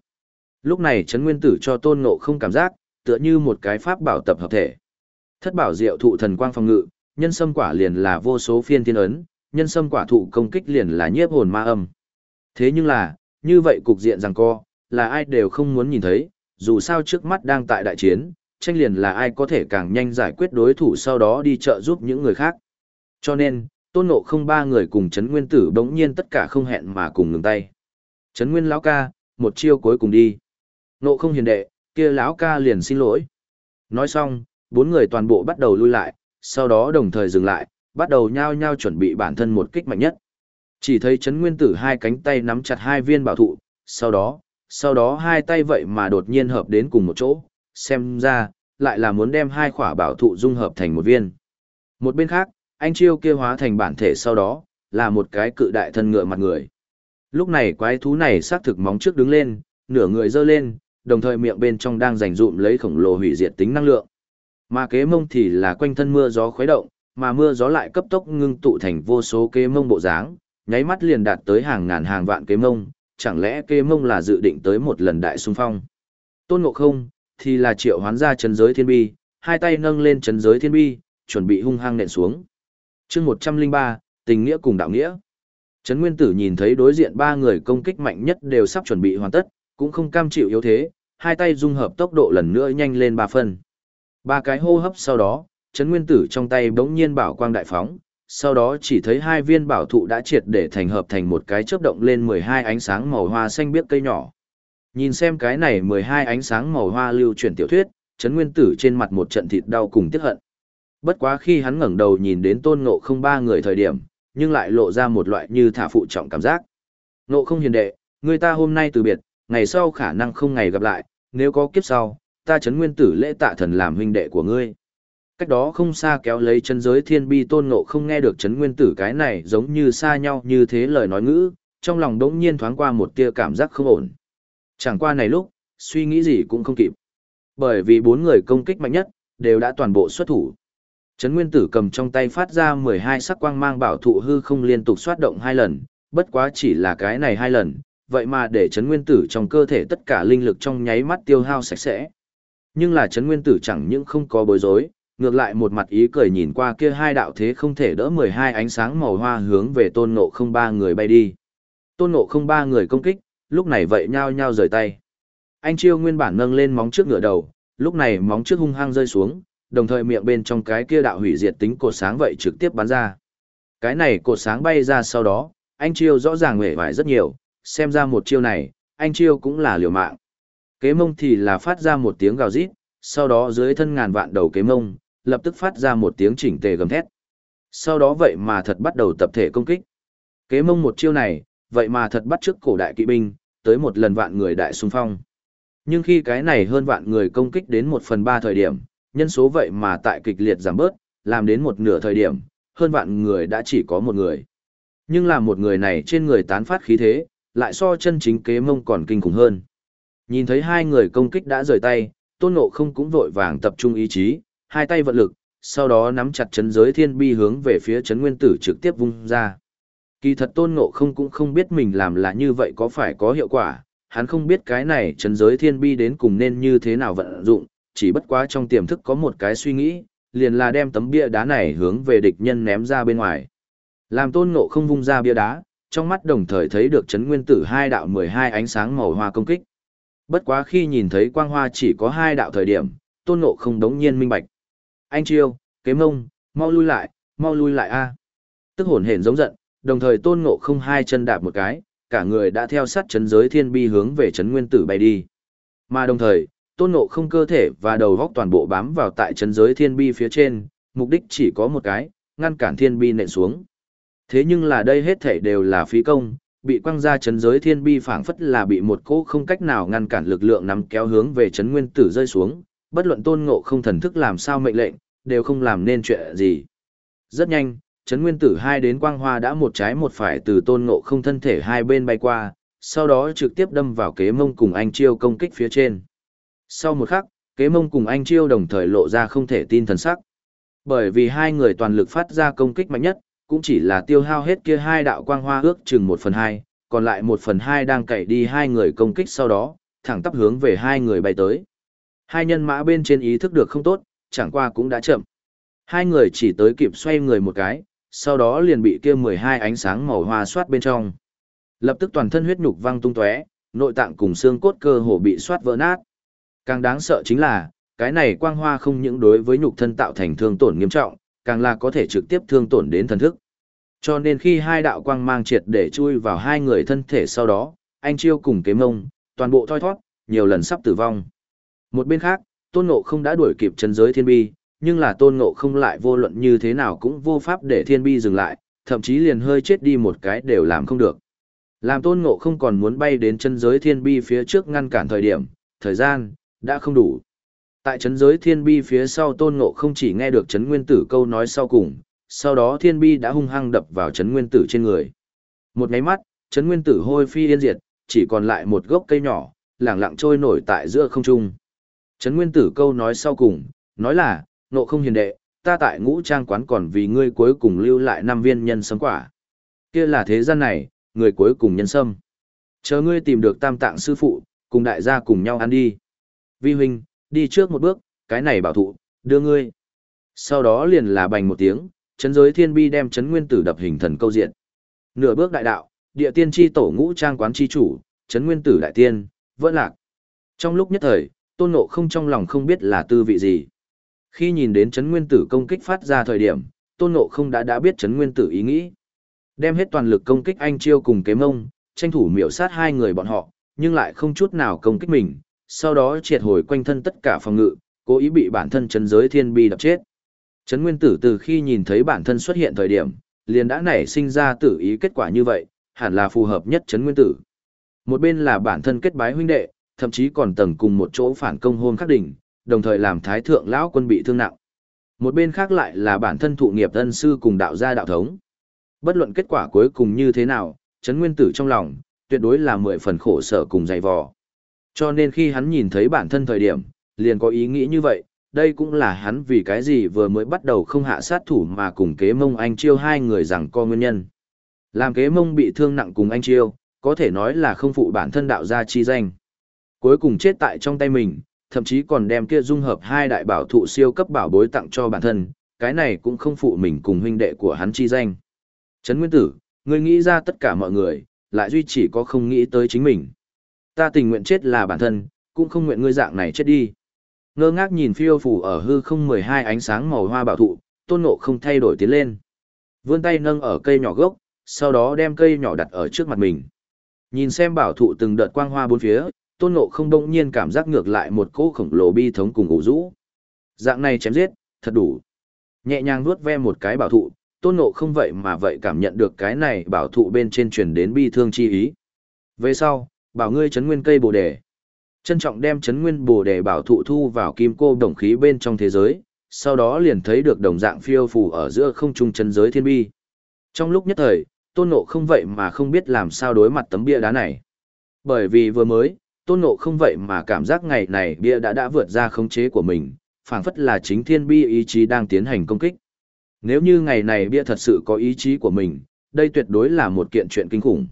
[SPEAKER 1] Lúc này Trấn Nguyên Tử cho Tôn Ngộ không cảm giác, tựa như một cái pháp bảo tập hợp thể. Thất bảo diệu thụ thần quang phòng ngự, nhân sâm quả liền là vô số phiên thiên ấn, nhân sâm quả thụ công kích liền là nhiếp hồn ma âm. Thế nhưng là, như vậy cục diện rằng co, là ai đều không muốn nhìn thấy, dù sao trước mắt đang tại đại chiến, tranh liền là ai có thể càng nhanh giải quyết đối thủ sau đó đi trợ giúp những người khác. Cho nên, tôn ngộ không ba người cùng Trấn Nguyên Tử bỗng nhiên tất cả không hẹn mà cùng ngừng tay. Trấn Nguyên lão ca, một chiêu cuối cùng đi. Ngộ không hiền đệ, kia lão ca liền xin lỗi. Nói xong, bốn người toàn bộ bắt đầu lui lại, sau đó đồng thời dừng lại, bắt đầu nhao nhao chuẩn bị bản thân một kích mạnh nhất. Chỉ thấy chấn Nguyên Tử hai cánh tay nắm chặt hai viên bảo thụ, sau đó, sau đó hai tay vậy mà đột nhiên hợp đến cùng một chỗ, xem ra, lại là muốn đem hai khỏa bảo thụ dung hợp thành một viên. Một bên khác, anh chiêu kia hóa thành bản thể sau đó, là một cái cự đại thân ngựa mặt người. Lúc này quái thú này xác thực móng trước đứng lên, nửa người dơ lên, đồng thời miệng bên trong đang dành dụm lấy khổng lồ hủy diệt tính năng lượng. Mà kế mông thì là quanh thân mưa gió khuấy động, mà mưa gió lại cấp tốc ngưng tụ thành vô số kế mông bộ dáng, nháy mắt liền đạt tới hàng ngàn hàng vạn kế mông, chẳng lẽ kế mông là dự định tới một lần đại xung phong. Tôn Ngộ Không, thì là triệu hoán ra chấn giới thiên bi, hai tay nâng lên chấn giới thiên bi, chuẩn bị hung hăng nện xuống. chương 103, tình nghĩa cùng đạo nghĩa. Trấn Nguyên Tử nhìn thấy đối diện ba người công kích mạnh nhất đều sắp chuẩn bị hoàn tất, cũng không cam chịu yếu thế, hai tay dung hợp tốc độ lần nữa nhanh lên ba phân. Ba cái hô hấp sau đó, chấn Nguyên Tử trong tay bỗng nhiên bảo quang đại phóng, sau đó chỉ thấy hai viên bảo thụ đã triệt để thành hợp thành một cái chớp động lên 12 ánh sáng màu hoa xanh biếc cây nhỏ. Nhìn xem cái này 12 ánh sáng màu hoa lưu chuyển tiểu thuyết, chấn Nguyên Tử trên mặt một trận thịt đau cùng tiếc hận. Bất quá khi hắn ngẩng đầu nhìn đến tôn ngộ không ba người thời điểm, nhưng lại lộ ra một loại như thả phụ trọng cảm giác. Ngộ không hiền đệ, người ta hôm nay từ biệt, ngày sau khả năng không ngày gặp lại, nếu có kiếp sau, ta chấn Nguyên Tử lễ tạ thần làm huynh đệ của ngươi. Cách đó không xa kéo lấy chân giới thiên bi tôn ngộ không nghe được chấn Nguyên Tử cái này giống như xa nhau như thế lời nói ngữ, trong lòng đống nhiên thoáng qua một tia cảm giác không ổn. Chẳng qua này lúc, suy nghĩ gì cũng không kịp. Bởi vì bốn người công kích mạnh nhất, đều đã toàn bộ xuất thủ. Trấn Nguyên Tử cầm trong tay phát ra 12 sắc quang mang bảo thụ hư không liên tục xoát động hai lần, bất quá chỉ là cái này hai lần, vậy mà để chấn Nguyên Tử trong cơ thể tất cả linh lực trong nháy mắt tiêu hao sạch sẽ. Nhưng là chấn Nguyên Tử chẳng những không có bối rối, ngược lại một mặt ý cười nhìn qua kia hai đạo thế không thể đỡ 12 ánh sáng màu hoa hướng về tôn ngộ không ba người bay đi. Tôn ngộ không ba người công kích, lúc này vậy nhao nhao rời tay. Anh Chiêu nguyên bản nâng lên móng trước ngựa đầu, lúc này móng trước hung hăng rơi xuống, đồng thời miệng bên trong cái kia đạo hủy diệt tính cột sáng vậy trực tiếp bắn ra. Cái này cột sáng bay ra sau đó, anh Chiêu rõ ràng nguệ vải rất nhiều, xem ra một chiêu này, anh Chiêu cũng là liều mạng. Kế mông thì là phát ra một tiếng gào rít, sau đó dưới thân ngàn vạn đầu kế mông, lập tức phát ra một tiếng chỉnh tề gầm thét. Sau đó vậy mà thật bắt đầu tập thể công kích. Kế mông một chiêu này, vậy mà thật bắt trước cổ đại kỵ binh, tới một lần vạn người đại xung phong. Nhưng khi cái này hơn vạn người công kích đến một phần ba thời điểm, nhân số vậy mà tại kịch liệt giảm bớt, làm đến một nửa thời điểm, hơn vạn người đã chỉ có một người. Nhưng là một người này trên người tán phát khí thế, lại so chân chính kế mông còn kinh khủng hơn. Nhìn thấy hai người công kích đã rời tay, tôn ngộ không cũng vội vàng tập trung ý chí, hai tay vận lực, sau đó nắm chặt chấn giới thiên bi hướng về phía chấn nguyên tử trực tiếp vung ra. Kỳ thật tôn ngộ không cũng không biết mình làm là như vậy có phải có hiệu quả, hắn không biết cái này chấn giới thiên bi đến cùng nên như thế nào vận dụng, chỉ bất quá trong tiềm thức có một cái suy nghĩ, liền là đem tấm bia đá này hướng về địch nhân ném ra bên ngoài. Làm tôn ngộ không vung ra bia đá, trong mắt đồng thời thấy được chấn nguyên tử hai đạo 12 ánh sáng màu hoa công kích. Bất quá khi nhìn thấy quang hoa chỉ có hai đạo thời điểm, tôn ngộ không đống nhiên minh bạch. Anh chiêu, kế mông, mau lui lại, mau lui lại a Tức hồn hển giống giận, đồng thời tôn ngộ không hai chân đạp một cái, cả người đã theo sát chấn giới thiên bi hướng về chấn nguyên tử bay đi. Mà đồng thời, tôn ngộ không cơ thể và đầu góc toàn bộ bám vào tại chấn giới thiên bi phía trên, mục đích chỉ có một cái, ngăn cản thiên bi nện xuống. Thế nhưng là đây hết thể đều là phí công, bị quăng ra chấn giới thiên bi phảng phất là bị một cỗ không cách nào ngăn cản lực lượng nắm kéo hướng về chấn nguyên tử rơi xuống, bất luận tôn ngộ không thần thức làm sao mệnh lệnh, đều không làm nên chuyện gì. Rất nhanh, chấn nguyên tử hai đến quang hoa đã một trái một phải từ tôn ngộ không thân thể hai bên bay qua, sau đó trực tiếp đâm vào kế mông cùng anh chiêu công kích phía trên. Sau một khắc, kế mông cùng anh chiêu đồng thời lộ ra không thể tin thần sắc. Bởi vì hai người toàn lực phát ra công kích mạnh nhất, cũng chỉ là tiêu hao hết kia hai đạo quang hoa ước chừng một phần hai, còn lại một phần hai đang cậy đi hai người công kích sau đó, thẳng tắp hướng về hai người bay tới. Hai nhân mã bên trên ý thức được không tốt, chẳng qua cũng đã chậm. Hai người chỉ tới kịp xoay người một cái, sau đó liền bị kia 12 ánh sáng màu hoa xoát bên trong. Lập tức toàn thân huyết nhục văng tung tóe, nội tạng cùng xương cốt cơ hồ bị xoát vỡ nát. Càng đáng sợ chính là, cái này quang hoa không những đối với nhục thân tạo thành thương tổn nghiêm trọng, càng là có thể trực tiếp thương tổn đến thần thức. Cho nên khi hai đạo quang mang triệt để chui vào hai người thân thể sau đó, anh chiêu cùng kế mông, toàn bộ thoi thoát, nhiều lần sắp tử vong. Một bên khác, tôn ngộ không đã đuổi kịp chân giới thiên bi, nhưng là tôn ngộ không lại vô luận như thế nào cũng vô pháp để thiên bi dừng lại, thậm chí liền hơi chết đi một cái đều làm không được. Làm tôn ngộ không còn muốn bay đến chân giới thiên bi phía trước ngăn cản thời điểm, thời gian, đã không đủ. Tại chấn giới thiên bi phía sau tôn ngộ không chỉ nghe được chấn nguyên tử câu nói sau cùng, sau đó thiên bi đã hung hăng đập vào chấn nguyên tử trên người. Một ngáy mắt, chấn nguyên tử hôi phi yên diệt, chỉ còn lại một gốc cây nhỏ, lẳng lặng trôi nổi tại giữa không trung. Chấn nguyên tử câu nói sau cùng, nói là, ngộ không hiền đệ, ta tại ngũ trang quán còn vì ngươi cuối cùng lưu lại năm viên nhân sấm quả. kia là thế gian này, người cuối cùng nhân sâm. Chờ ngươi tìm được tam tạng sư phụ, cùng đại gia cùng nhau ăn đi. Vi huynh, đi trước một bước, cái này bảo thụ, đưa ngươi. Sau đó liền là bành một tiếng, chấn giới thiên bi đem chấn nguyên tử đập hình thần câu diện. Nửa bước đại đạo, địa tiên chi tổ ngũ trang quán chi chủ, chấn nguyên tử đại tiên, vẫn lạc. Trong lúc nhất thời, tôn ngộ không trong lòng không biết là tư vị gì. Khi nhìn đến chấn nguyên tử công kích phát ra thời điểm, tôn ngộ không đã đã biết chấn nguyên tử ý nghĩ. Đem hết toàn lực công kích anh chiêu cùng kế mông, tranh thủ miểu sát hai người bọn họ, nhưng lại không chút nào công kích mình, sau đó triệt hồi quanh thân tất cả phòng ngự, cố ý bị bản thân chấn giới thiên bi đập chết. Chấn nguyên tử từ khi nhìn thấy bản thân xuất hiện thời điểm, liền đã nảy sinh ra tử ý kết quả như vậy, hẳn là phù hợp nhất chấn nguyên tử. Một bên là bản thân kết bái huynh đệ, thậm chí còn tầng cùng một chỗ phản công hôn khắc đỉnh, đồng thời làm thái thượng lão quân bị thương nặng. Một bên khác lại là bản thân thụ nghiệp ân sư cùng đạo gia đạo thống. Bất luận kết quả cuối cùng như thế nào, chấn nguyên tử trong lòng, tuyệt đối là mười phần khổ sở cùng dày vò. Cho nên khi hắn nhìn thấy bản thân thời điểm, liền có ý nghĩ như vậy, đây cũng là hắn vì cái gì vừa mới bắt đầu không hạ sát thủ mà cùng kế mông anh chiêu hai người rằng co nguyên nhân. Làm kế mông bị thương nặng cùng anh chiêu, có thể nói là không phụ bản thân đạo gia chi danh. Cuối cùng chết tại trong tay mình, thậm chí còn đem kia dung hợp hai đại bảo thụ siêu cấp bảo bối tặng cho bản thân, cái này cũng không phụ mình cùng huynh đệ của hắn chi danh. Trấn Nguyên Tử, ngươi nghĩ ra tất cả mọi người, lại duy chỉ có không nghĩ tới chính mình. Ta tình nguyện chết là bản thân, cũng không nguyện ngươi dạng này chết đi. Ngơ ngác nhìn phiêu phủ ở hư không 12 ánh sáng màu hoa bảo thụ, tôn ngộ không thay đổi tiến lên. Vươn tay nâng ở cây nhỏ gốc, sau đó đem cây nhỏ đặt ở trước mặt mình. Nhìn xem bảo thụ từng đợt quang hoa bốn phía, tôn ngộ không đông nhiên cảm giác ngược lại một cỗ khổng lồ bi thống cùng ủ rũ. Dạng này chém giết, thật đủ. Nhẹ nhàng nuốt ve một cái bảo thụ, tôn ngộ không vậy mà vậy cảm nhận được cái này bảo thụ bên trên truyền đến bi thương chi ý. Về sau, bảo ngươi chấn nguyên cây bồ đề. Trân trọng đem chấn nguyên bồ đề bảo thụ thu vào kim cô đồng khí bên trong thế giới, sau đó liền thấy được đồng dạng phiêu phù ở giữa không trung chân giới thiên bi. Trong lúc nhất thời, tôn ngộ không vậy mà không biết làm sao đối mặt tấm bia đá này. Bởi vì vừa mới, tôn ngộ không vậy mà cảm giác ngày này bia đã đã vượt ra khống chế của mình, phảng phất là chính thiên bi ý chí đang tiến hành công kích. Nếu như ngày này bia thật sự có ý chí của mình, đây tuyệt đối là một kiện chuyện kinh khủng.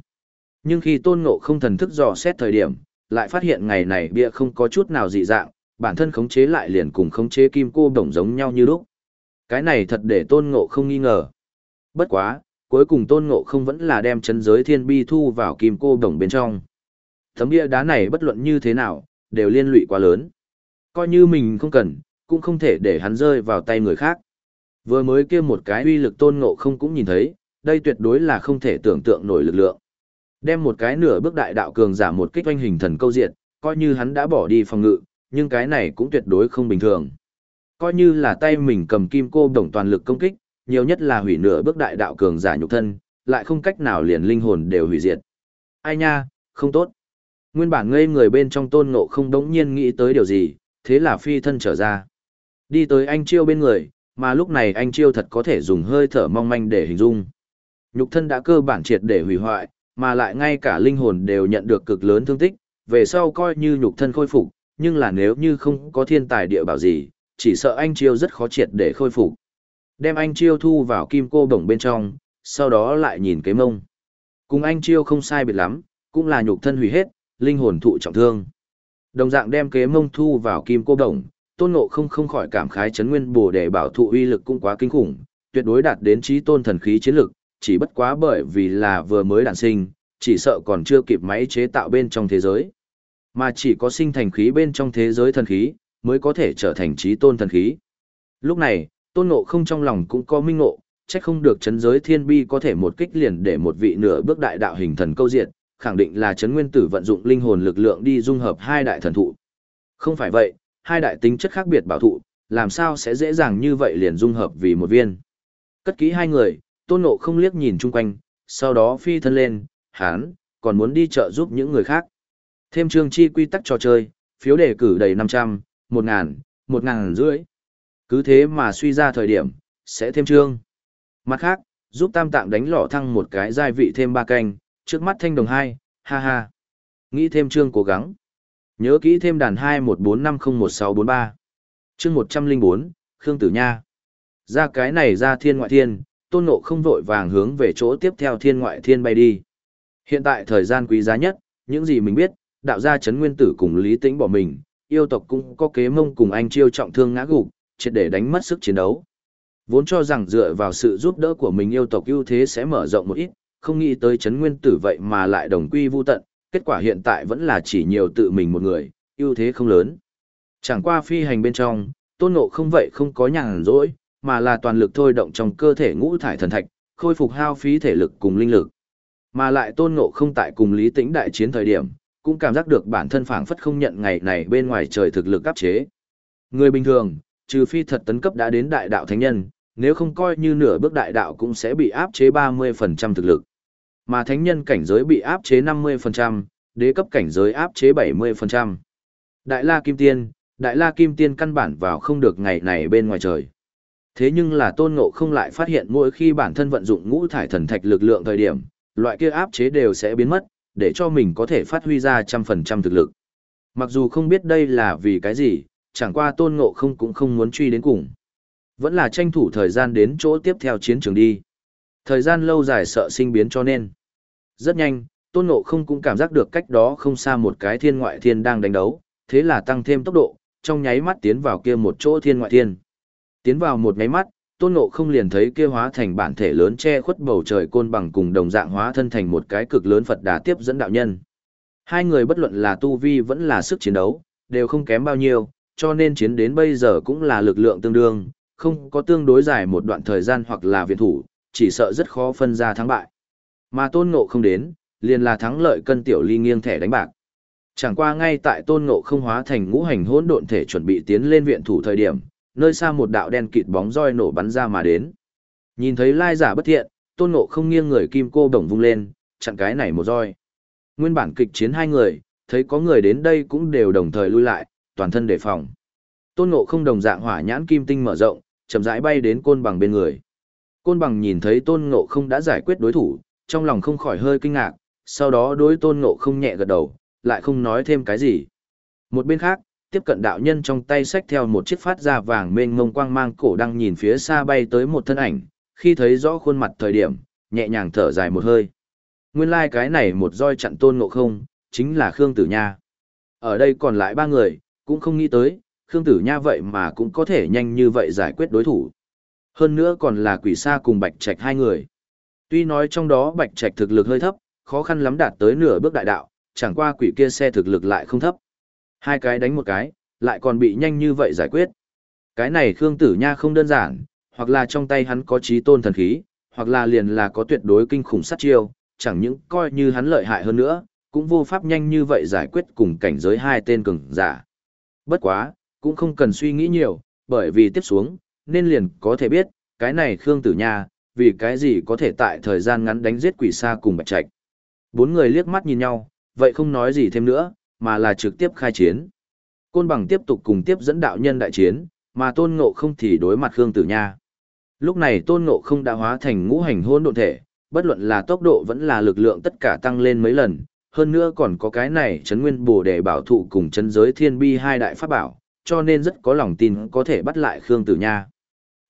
[SPEAKER 1] Nhưng khi tôn ngộ không thần thức dò xét thời điểm, lại phát hiện ngày này bia không có chút nào dị dạng, bản thân khống chế lại liền cùng khống chế kim cô đồng giống nhau như lúc. Cái này thật để tôn ngộ không nghi ngờ. Bất quá, cuối cùng tôn ngộ không vẫn là đem chân giới thiên bi thu vào kim cô đồng bên trong. Tấm bia đá này bất luận như thế nào, đều liên lụy quá lớn. Coi như mình không cần, cũng không thể để hắn rơi vào tay người khác. Vừa mới kia một cái uy lực tôn ngộ không cũng nhìn thấy, đây tuyệt đối là không thể tưởng tượng nổi lực lượng. Đem một cái nửa bước đại đạo cường giả một kích oanh hình thần câu diện, coi như hắn đã bỏ đi phòng ngự, nhưng cái này cũng tuyệt đối không bình thường. Coi như là tay mình cầm kim cô đồng toàn lực công kích, nhiều nhất là hủy nửa bước đại đạo cường giả nhục thân, lại không cách nào liền linh hồn đều hủy diệt. Ai nha, không tốt. Nguyên bản ngây người bên trong tôn ngộ không đống nhiên nghĩ tới điều gì, thế là phi thân trở ra. Đi tới anh Chiêu bên người, mà lúc này anh Chiêu thật có thể dùng hơi thở mong manh để hình dung. Nhục thân đã cơ bản triệt để hủy hoại, mà lại ngay cả linh hồn đều nhận được cực lớn thương tích, về sau coi như nhục thân khôi phục, nhưng là nếu như không có thiên tài địa bảo gì, chỉ sợ anh Chiêu rất khó triệt để khôi phục. Đem anh Chiêu thu vào kim cô bổng bên trong, sau đó lại nhìn cái mông. Cùng anh Chiêu không sai biệt lắm, cũng là nhục thân hủy hết, linh hồn thụ trọng thương. Đồng dạng đem kế mông thu vào kim cô đồng, tôn ngộ không không khỏi cảm khái chấn nguyên bổ để bảo thụ uy lực cũng quá kinh khủng, tuyệt đối đạt đến trí tôn thần khí chiến lực, chỉ bất quá bởi vì là vừa mới đản sinh, chỉ sợ còn chưa kịp máy chế tạo bên trong thế giới. Mà chỉ có sinh thành khí bên trong thế giới thần khí, mới có thể trở thành trí tôn thần khí. Lúc này, tôn ngộ không trong lòng cũng có minh ngộ, trách không được chấn giới thiên bi có thể một kích liền để một vị nửa bước đại đạo hình thần câu diện, khẳng định là chấn nguyên tử vận dụng linh hồn lực lượng đi dung hợp hai đại thần thụ. Không phải vậy, hai đại tính chất khác biệt bảo thụ, làm sao sẽ dễ dàng như vậy liền dung hợp vì một viên. Cất kỹ hai người, tôn ngộ không liếc nhìn chung quanh, sau đó phi thân lên, hán, còn muốn đi chợ giúp những người khác. Thêm chương chi quy tắc trò chơi, phiếu đề cử đầy 500, 1000, 1000 rưỡi. Cứ thế mà suy ra thời điểm, sẽ thêm chương. Mặt khác, giúp tam tạng đánh lỏ thăng một cái giai vị thêm ba canh, trước mắt thanh đồng hai, ha ha. Nghĩ thêm chương cố gắng. Nhớ kỹ thêm đàn hai một bốn năm không một sáu bốn ba. Chương một trăm linh bốn, Khương Tử Nha. Ra cái này ra thiên ngoại thiên, tôn ngộ không vội vàng hướng về chỗ tiếp theo thiên ngoại thiên bay đi. Hiện tại thời gian quý giá nhất, những gì mình biết, đạo gia chấn nguyên tử cùng lý tĩnh bỏ mình, yêu tộc cũng có kế mông cùng anh chiêu trọng thương ngã gục, triệt để đánh mất sức chiến đấu. Vốn cho rằng dựa vào sự giúp đỡ của mình yêu tộc ưu thế sẽ mở rộng một ít, không nghĩ tới chấn nguyên tử vậy mà lại đồng quy vu tận, kết quả hiện tại vẫn là chỉ nhiều tự mình một người, ưu thế không lớn. Chẳng qua phi hành bên trong, tôn ngộ không vậy không có nhàn rỗi, mà là toàn lực thôi động trong cơ thể ngũ thải thần thạch, khôi phục hao phí thể lực cùng linh lực. Mà lại tôn ngộ không tại cùng lý tĩnh đại chiến thời điểm, cũng cảm giác được bản thân phảng phất không nhận ngày này bên ngoài trời thực lực áp chế. Người bình thường, trừ phi thật tấn cấp đã đến đại đạo thánh nhân, nếu không coi như nửa bước đại đạo cũng sẽ bị áp chế 30% thực lực. Mà thánh nhân cảnh giới bị áp chế 50%, đế cấp cảnh giới áp chế 70%. Đại La Kim Tiên, Đại La Kim Tiên căn bản vào không được ngày này bên ngoài trời. Thế nhưng là Tôn Ngộ không lại phát hiện mỗi khi bản thân vận dụng ngũ thải thần thạch lực lượng thời điểm, loại kia áp chế đều sẽ biến mất, để cho mình có thể phát huy ra trăm phần trăm thực lực. Mặc dù không biết đây là vì cái gì, chẳng qua Tôn Ngộ không cũng không muốn truy đến cùng. Vẫn là tranh thủ thời gian đến chỗ tiếp theo chiến trường đi. Thời gian lâu dài sợ sinh biến cho nên. Rất nhanh, Tôn Ngộ không cũng cảm giác được cách đó không xa một cái thiên ngoại thiên đang đánh đấu, thế là tăng thêm tốc độ, trong nháy mắt tiến vào kia một chỗ thiên ngoại thiên. Tiến vào một nháy mắt, Tôn Ngộ không liền thấy kia hóa thành bản thể lớn che khuất bầu trời côn bằng cùng đồng dạng hóa thân thành một cái cực lớn Phật đà tiếp dẫn đạo nhân. Hai người bất luận là tu vi vẫn là sức chiến đấu, đều không kém bao nhiêu, cho nên chiến đến bây giờ cũng là lực lượng tương đương, không có tương đối dài một đoạn thời gian hoặc là viện thủ, chỉ sợ rất khó phân ra thắng bại. Mà tôn ngộ không đến, liền là thắng lợi cân tiểu ly nghiêng thẻ đánh bạc. Chẳng qua ngay tại tôn ngộ không hóa thành ngũ hành hỗn độn thể chuẩn bị tiến lên viện thủ thời điểm, nơi xa một đạo đen kịt bóng roi nổ bắn ra mà đến. Nhìn thấy lai giả bất thiện, tôn ngộ không nghiêng người kim cô đồng vung lên, chặn cái này một roi. Nguyên bản kịch chiến hai người, thấy có người đến đây cũng đều đồng thời lui lại, toàn thân đề phòng. Tôn ngộ không đồng dạng hỏa nhãn kim tinh mở rộng, chậm rãi bay đến côn bằng bên người. Côn bằng nhìn thấy tôn ngộ không đã giải quyết đối thủ, trong lòng không khỏi hơi kinh ngạc, sau đó đối tôn ngộ không nhẹ gật đầu, lại không nói thêm cái gì. Một bên khác, tiếp cận đạo nhân trong tay xách theo một chiếc phát ra vàng mênh mông quang mang cổ đang nhìn phía xa bay tới một thân ảnh, khi thấy rõ khuôn mặt thời điểm, nhẹ nhàng thở dài một hơi. Nguyên lai like cái này một roi chặn tôn ngộ không, chính là Khương Tử Nha. Ở đây còn lại ba người, cũng không nghĩ tới, Khương Tử Nha vậy mà cũng có thể nhanh như vậy giải quyết đối thủ. Hơn nữa còn là quỷ sa cùng Bạch Trạch hai người. Tuy nói trong đó Bạch Trạch thực lực hơi thấp, khó khăn lắm đạt tới nửa bước đại đạo, chẳng qua quỷ kia xe thực lực lại không thấp. Hai cái đánh một cái, lại còn bị nhanh như vậy giải quyết. Cái này Khương Tử Nha không đơn giản, hoặc là trong tay hắn có trí tôn thần khí, hoặc là liền là có tuyệt đối kinh khủng sát chiêu, chẳng những coi như hắn lợi hại hơn nữa, cũng vô pháp nhanh như vậy giải quyết cùng cảnh giới hai tên cường giả. Bất quá, cũng không cần suy nghĩ nhiều, bởi vì tiếp xuống, nên liền có thể biết, cái này Khương Tử Nha, vì cái gì có thể tại thời gian ngắn đánh giết quỷ sa cùng bạch trạch. Bốn người liếc mắt nhìn nhau, vậy không nói gì thêm nữa, mà là trực tiếp khai chiến. Côn bằng tiếp tục cùng tiếp dẫn đạo nhân đại chiến, mà tôn ngộ không thì đối mặt Khương Tử Nha. Lúc này tôn ngộ không đã hóa thành ngũ hành hôn độn thể, bất luận là tốc độ vẫn là lực lượng tất cả tăng lên mấy lần, hơn nữa còn có cái này chấn nguyên bồ để bảo thụ cùng chấn giới thiên bi hai đại pháp bảo, cho nên rất có lòng tin có thể bắt lại Khương Tử Nha.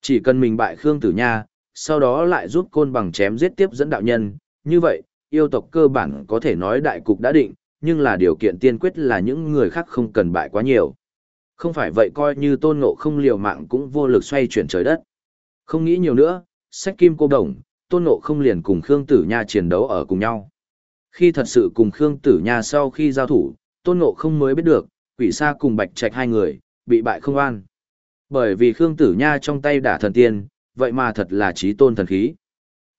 [SPEAKER 1] Chỉ cần mình bại Khương Tử Nha, sau đó lại giúp côn bằng chém giết tiếp dẫn đạo nhân, như vậy, yêu tộc cơ bản có thể nói đại cục đã định, nhưng là điều kiện tiên quyết là những người khác không cần bại quá nhiều. Không phải vậy coi như tôn ngộ không liều mạng cũng vô lực xoay chuyển trời đất. Không nghĩ nhiều nữa, sách kim cô đồng, tôn ngộ không liền cùng Khương Tử Nha chiến đấu ở cùng nhau. Khi thật sự cùng Khương Tử Nha sau khi giao thủ, tôn ngộ không mới biết được, quỷ sa cùng bạch trạch hai người, bị bại không an. Bởi vì Khương Tử Nha trong tay đả thần tiên, vậy mà thật là trí tôn thần khí.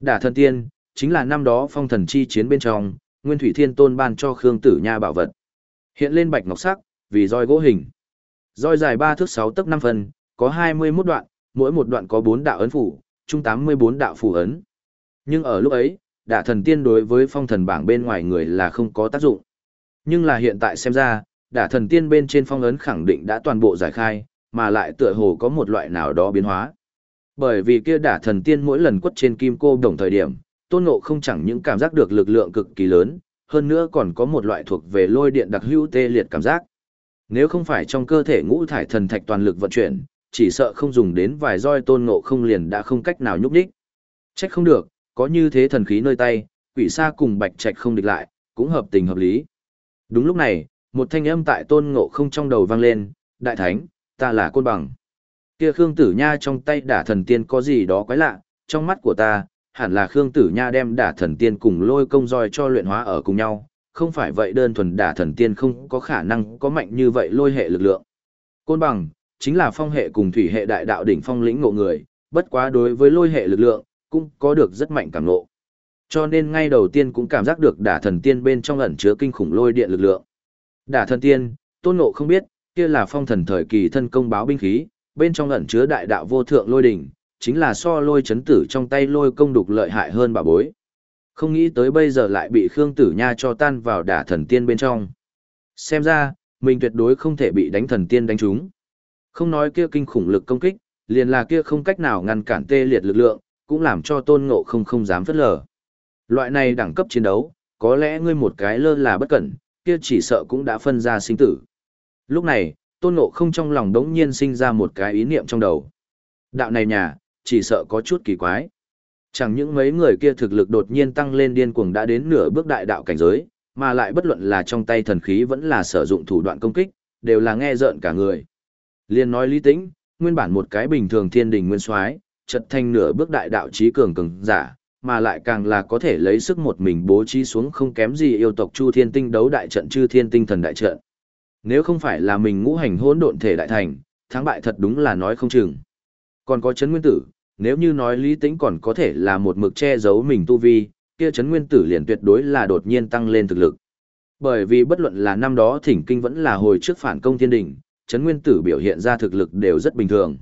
[SPEAKER 1] Đả thần tiên, chính là năm đó phong thần chi chiến bên trong, Nguyên Thủy Thiên Tôn ban cho Khương Tử Nha bảo vật. Hiện lên bạch ngọc sắc, vì roi gỗ hình. Roi dài ba thước sáu tấc năm phần, có 21 đoạn, mỗi một đoạn có bốn đạo ấn phủ, chung 84 đạo phủ ấn. Nhưng ở lúc ấy, đả thần tiên đối với phong thần bảng bên ngoài người là không có tác dụng. Nhưng là hiện tại xem ra, đả thần tiên bên trên phong ấn khẳng định đã toàn bộ giải khai, mà lại tựa hồ có một loại nào đó biến hóa. Bởi vì kia đả thần tiên mỗi lần quất trên kim cô đồng thời điểm, tôn ngộ không chẳng những cảm giác được lực lượng cực kỳ lớn, hơn nữa còn có một loại thuộc về lôi điện đặc hữu tê liệt cảm giác. Nếu không phải trong cơ thể ngũ thải thần thạch toàn lực vận chuyển, chỉ sợ không dùng đến vài roi tôn ngộ không liền đã không cách nào nhúc đích. Trách không được, có như thế thần khí nơi tay, quỷ xa cùng bạch trạch không địch lại, cũng hợp tình hợp lý. Đúng lúc này, một thanh âm tại tôn ngộ không trong đầu vang lên, đại thánh, ta là côn bằng. Kia Khương Tử Nha trong tay đả thần tiên có gì đó quái lạ, trong mắt của ta, hẳn là Khương Tử Nha đem đả thần tiên cùng lôi công roi cho luyện hóa ở cùng nhau, không phải vậy đơn thuần đả thần tiên không có khả năng có mạnh như vậy lôi hệ lực lượng. Côn bằng, chính là phong hệ cùng thủy hệ đại đạo đỉnh phong lĩnh ngộ người, bất quá đối với lôi hệ lực lượng, cũng có được rất mạnh cảm ngộ. Cho nên ngay đầu tiên cũng cảm giác được đả thần tiên bên trong ẩn chứa kinh khủng lôi điện lực lượng. Đả thần tiên, tôn ngộ không biết, kia là phong thần thời kỳ thân công báo binh khí, bên trong ẩn chứa đại đạo vô thượng lôi đỉnh, chính là so lôi chấn tử trong tay lôi công đục lợi hại hơn bà bối. Không nghĩ tới bây giờ lại bị Khương Tử Nha cho tan vào đả thần tiên bên trong. Xem ra, mình tuyệt đối không thể bị đánh thần tiên đánh trúng. Không nói kia kinh khủng lực công kích, liền là kia không cách nào ngăn cản tê liệt lực lượng, cũng làm cho tôn ngộ không không dám phất lờ. Loại này đẳng cấp chiến đấu, có lẽ ngươi một cái lơ là bất cẩn, kia chỉ sợ cũng đã phân ra sinh tử. Lúc này, tôn ngộ không trong lòng đống nhiên sinh ra một cái ý niệm trong đầu. Đạo này nhà, chỉ sợ có chút kỳ quái. Chẳng những mấy người kia thực lực đột nhiên tăng lên điên cuồng đã đến nửa bước đại đạo cảnh giới, mà lại bất luận là trong tay thần khí vẫn là sử dụng thủ đoạn công kích, đều là nghe rợn cả người. Liên nói lý tĩnh, nguyên bản một cái bình thường thiên đình nguyên soái, chợt thành nửa bước đại đạo trí cường cường giả, mà lại càng là có thể lấy sức một mình bố trí xuống không kém gì yêu tộc Chu Thiên Tinh đấu đại trận Chư Thiên Tinh thần đại trận. Nếu không phải là mình ngũ hành hỗn độn thể đại thành, thắng bại thật đúng là nói không chừng. Còn có chấn nguyên tử, nếu như nói lý tính còn có thể là một mực che giấu mình tu vi, kia chấn nguyên tử liền tuyệt đối là đột nhiên tăng lên thực lực. Bởi vì bất luận là năm đó thỉnh kinh vẫn là hồi trước phản công thiên đình, chấn nguyên tử biểu hiện ra thực lực đều rất bình thường.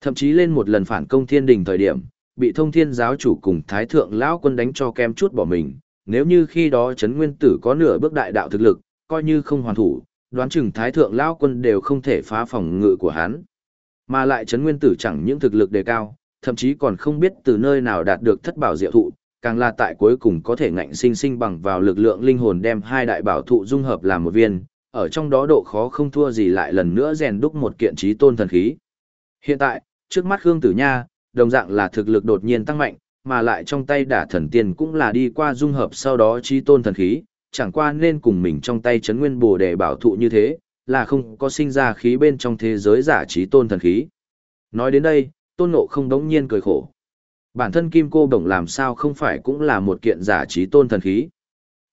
[SPEAKER 1] Thậm chí lên một lần phản công thiên đình thời điểm, bị thông thiên giáo chủ cùng thái thượng lão quân đánh cho kem chút bỏ mình, nếu như khi đó chấn nguyên tử có nửa bước đại đạo thực lực, coi như không hoàn thủ, đoán chừng thái thượng lão quân đều không thể phá phòng ngự của hắn. Mà lại chấn nguyên tử chẳng những thực lực đề cao, thậm chí còn không biết từ nơi nào đạt được thất bảo diệu thụ, càng là tại cuối cùng có thể ngạnh sinh sinh bằng vào lực lượng linh hồn đem hai đại bảo thụ dung hợp làm một viên, ở trong đó độ khó không thua gì lại lần nữa rèn đúc một kiện trí tôn thần khí. Hiện tại, trước mắt Khương Tử Nha, đồng dạng là thực lực đột nhiên tăng mạnh, mà lại trong tay đả thần tiên cũng là đi qua dung hợp sau đó trí tôn thần khí, chẳng qua nên cùng mình trong tay chấn nguyên bồ đề bảo thụ như thế, là không có sinh ra khí bên trong thế giới giả trí tôn thần khí. Nói đến đây, tôn ngộ không đống nhiên cười khổ. Bản thân kim cô đồng làm sao không phải cũng là một kiện giả trí tôn thần khí.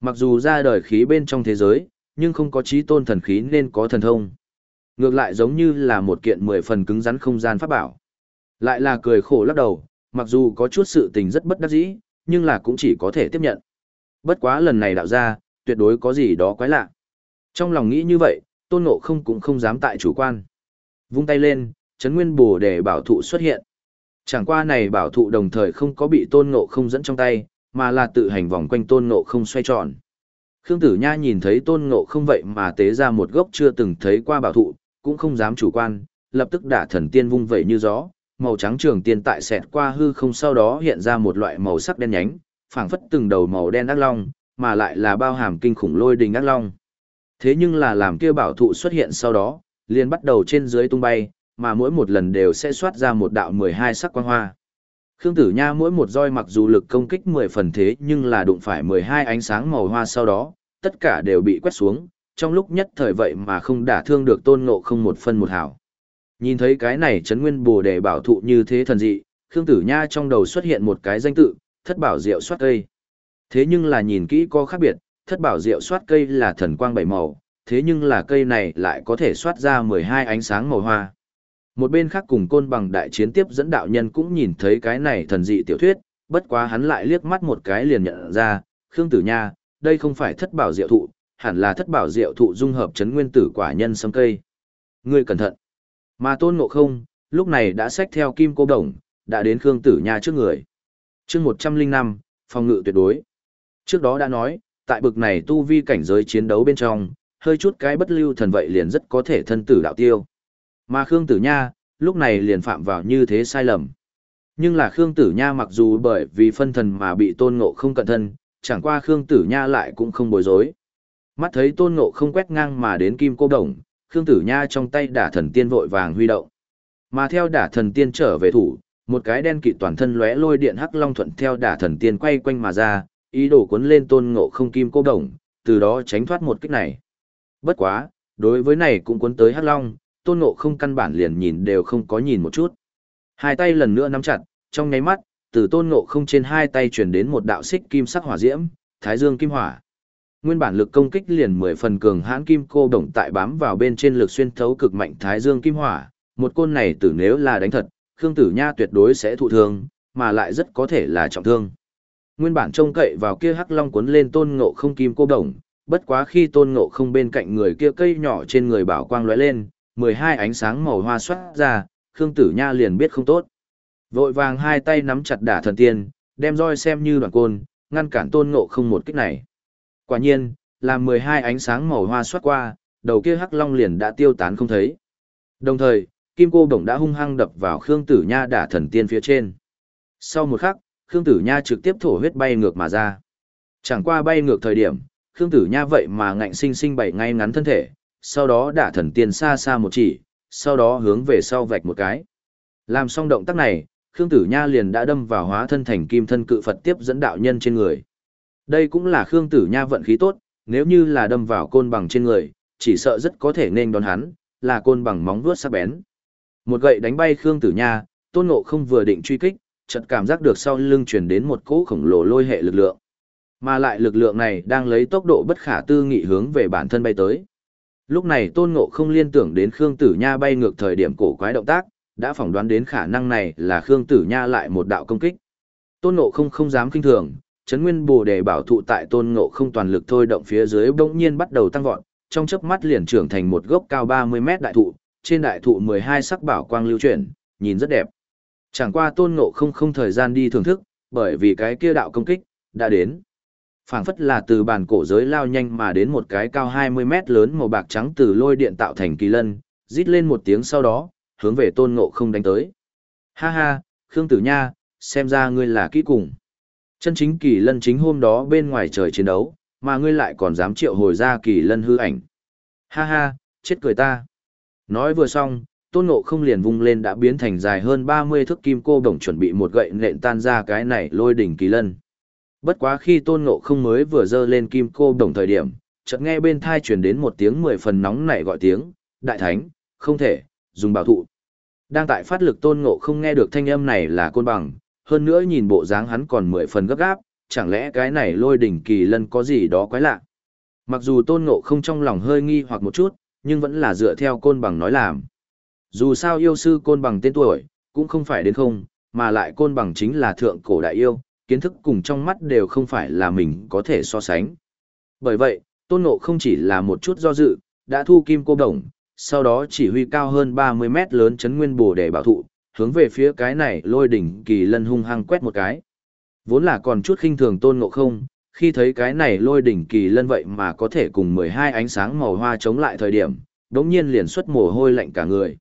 [SPEAKER 1] Mặc dù ra đời khí bên trong thế giới, nhưng không có trí tôn thần khí nên có thần thông. Ngược lại giống như là một kiện mười phần cứng rắn không gian pháp bảo. Lại là cười khổ lắc đầu, mặc dù có chút sự tình rất bất đắc dĩ, nhưng là cũng chỉ có thể tiếp nhận. Bất quá lần này đạo ra, tuyệt đối có gì đó quái lạ. Trong lòng nghĩ như vậy, tôn ngộ không cũng không dám tại chủ quan. Vung tay lên, chấn nguyên bồ để bảo thụ xuất hiện. Chẳng qua này bảo thụ đồng thời không có bị tôn ngộ không dẫn trong tay, mà là tự hành vòng quanh tôn ngộ không xoay tròn. Khương Tử Nha nhìn thấy tôn ngộ không vậy mà tế ra một gốc chưa từng thấy qua bảo thụ, cũng không dám chủ quan, lập tức đả thần tiên vung vẩy như gió, màu trắng trường tiên tại xẹt qua hư không sau đó hiện ra một loại màu sắc đen nhánh, phảng phất từng đầu màu đen ác long, mà lại là bao hàm kinh khủng lôi đình ác long. Thế nhưng là làm kia bảo thụ xuất hiện sau đó, liền bắt đầu trên dưới tung bay, mà mỗi một lần đều sẽ xoát ra một đạo 12 sắc quang hoa. Khương Tử Nha mỗi một roi mặc dù lực công kích 10 phần thế nhưng là đụng phải 12 ánh sáng màu hoa sau đó, tất cả đều bị quét xuống, trong lúc nhất thời vậy mà không đả thương được tôn ngộ không một phân một hảo. Nhìn thấy cái này chấn nguyên bồ đề bảo thụ như thế thần dị, Khương Tử Nha trong đầu xuất hiện một cái danh tự, thất bảo diệu soát cây. Thế nhưng là nhìn kỹ có khác biệt, thất bảo diệu soát cây là thần quang bảy màu, thế nhưng là cây này lại có thể soát ra 12 ánh sáng màu hoa. Một bên khác cùng côn bằng đại chiến tiếp dẫn đạo nhân cũng nhìn thấy cái này thần dị tiểu thuyết, bất quá hắn lại liếc mắt một cái liền nhận ra, Khương Tử Nha, đây không phải thất bảo diệu thụ, hẳn là thất bảo diệu thụ dung hợp chấn nguyên tử quả nhân sâm cây. Ngươi cẩn thận. Mà tôn ngộ không, lúc này đã xách theo kim cô đồng, đã đến Khương Tử Nha trước người. chương 105, phòng ngự tuyệt đối. Trước đó đã nói, tại bực này tu vi cảnh giới chiến đấu bên trong, hơi chút cái bất lưu thần vậy liền rất có thể thân tử đạo tiêu. Mà Khương Tử Nha, lúc này liền phạm vào như thế sai lầm. Nhưng là Khương Tử Nha mặc dù bởi vì phân thần mà bị tôn ngộ không cẩn thân, chẳng qua Khương Tử Nha lại cũng không bối rối. Mắt thấy tôn ngộ không quét ngang mà đến kim cô đồng, Khương Tử Nha trong tay đả thần tiên vội vàng huy động. Mà theo đả thần tiên trở về thủ, một cái đen kịt toàn thân lóe lôi điện hắc long thuận theo đả thần tiên quay quanh mà ra, ý đồ cuốn lên tôn ngộ không kim cô đồng, từ đó tránh thoát một kích này. Bất quá, đối với này cũng cuốn tới hắc long, tôn ngộ không căn bản liền nhìn đều không có nhìn một chút. Hai tay lần nữa nắm chặt, trong nháy mắt, từ tôn ngộ không trên hai tay truyền đến một đạo xích kim sắc hỏa diễm, thái dương kim hỏa. Nguyên bản lực công kích liền mười phần cường hãn kim cô đồng tại bám vào bên trên lực xuyên thấu cực mạnh thái dương kim hỏa, một côn này tử nếu là đánh thật, Khương Tử Nha tuyệt đối sẽ thụ thương, mà lại rất có thể là trọng thương. Nguyên bản trông cậy vào kia hắc long cuốn lên tôn ngộ không kim cô đồng, bất quá khi tôn ngộ không bên cạnh người kia cây nhỏ trên người bảo quang lóe lên, mười hai ánh sáng màu hoa xuất ra, Khương Tử Nha liền biết không tốt. Vội vàng hai tay nắm chặt đả thần tiên, đem roi xem như đoạn côn, ngăn cản tôn ngộ không một kích này. Quả nhiên, làm mười hai ánh sáng màu hoa xuất qua, đầu kia hắc long liền đã tiêu tán không thấy. Đồng thời, kim cô bổng đã hung hăng đập vào Khương Tử Nha đả thần tiên phía trên. Sau một khắc, Khương Tử Nha trực tiếp thổ huyết bay ngược mà ra. Chẳng qua bay ngược thời điểm, Khương Tử Nha vậy mà ngạnh sinh sinh bảy ngay ngắn thân thể, sau đó đả thần tiên xa xa một chỉ, sau đó hướng về sau vạch một cái. Làm xong động tác này, Khương Tử Nha liền đã đâm vào hóa thân thành kim thân cự Phật tiếp dẫn đạo nhân trên người. Đây cũng là Khương Tử Nha vận khí tốt, nếu như là đâm vào côn bằng trên người, chỉ sợ rất có thể nên đón hắn, là côn bằng móng vuốt sắc bén. Một gậy đánh bay Khương Tử Nha, Tôn Ngộ không vừa định truy kích, chợt cảm giác được sau lưng truyền đến một cỗ khổng lồ lôi hệ lực lượng. Mà lại lực lượng này đang lấy tốc độ bất khả tư nghị hướng về bản thân bay tới. Lúc này Tôn Ngộ không liên tưởng đến Khương Tử Nha bay ngược thời điểm cổ quái động tác, đã phỏng đoán đến khả năng này là Khương Tử Nha lại một đạo công kích. Tôn Ngộ không không dám kinh thường, chấn nguyên bồ đề bảo thụ tại Tôn Ngộ không toàn lực thôi động phía dưới bỗng nhiên bắt đầu tăng vọt, trong chớp mắt liền trưởng thành một gốc cao 30 mét đại thụ, trên đại thụ 12 sắc bảo quang lưu chuyển, nhìn rất đẹp. Chẳng qua Tôn Ngộ không không thời gian đi thưởng thức, bởi vì cái kia đạo công kích đã đến phảng phất là từ bàn cổ giới lao nhanh mà đến một cái cao 20 mét lớn màu bạc trắng từ lôi điện tạo thành kỳ lân, rít lên một tiếng sau đó, hướng về tôn ngộ không đánh tới. Ha ha, Khương Tử Nha, xem ra ngươi là kỹ cùng. Chân chính kỳ lân chính hôm đó bên ngoài trời chiến đấu, mà ngươi lại còn dám triệu hồi ra kỳ lân hư ảnh. Ha ha, chết cười ta. Nói vừa xong, tôn ngộ không liền vung lên đã biến thành dài hơn 30 thước kim cô đồng chuẩn bị một gậy nện tan ra cái này lôi đỉnh kỳ lân. Bất quá khi tôn ngộ không mới vừa dơ lên kim cô đồng thời điểm, chợt nghe bên thai truyền đến một tiếng mười phần nóng nảy gọi tiếng, đại thánh, không thể, dùng bảo thụ. Đang tại phát lực tôn ngộ không nghe được thanh âm này là côn bằng, hơn nữa nhìn bộ dáng hắn còn mười phần gấp gáp, chẳng lẽ cái này lôi đỉnh kỳ lân có gì đó quái lạ. Mặc dù tôn ngộ không trong lòng hơi nghi hoặc một chút, nhưng vẫn là dựa theo côn bằng nói làm. Dù sao yêu sư côn bằng tên tuổi, cũng không phải đến không, mà lại côn bằng chính là thượng cổ đại yêu, kiến thức cùng trong mắt đều không phải là mình có thể so sánh. Bởi vậy, tôn ngộ không chỉ là một chút do dự, đã thu kim cô đồng, sau đó chỉ huy cao hơn 30 mét lớn chấn nguyên bổ để bảo thụ, hướng về phía cái này lôi đỉnh kỳ lân hung hăng quét một cái. Vốn là còn chút khinh thường tôn ngộ không, khi thấy cái này lôi đỉnh kỳ lân vậy mà có thể cùng 12 ánh sáng màu hoa chống lại thời điểm, đống nhiên liền xuất mồ hôi lạnh cả người.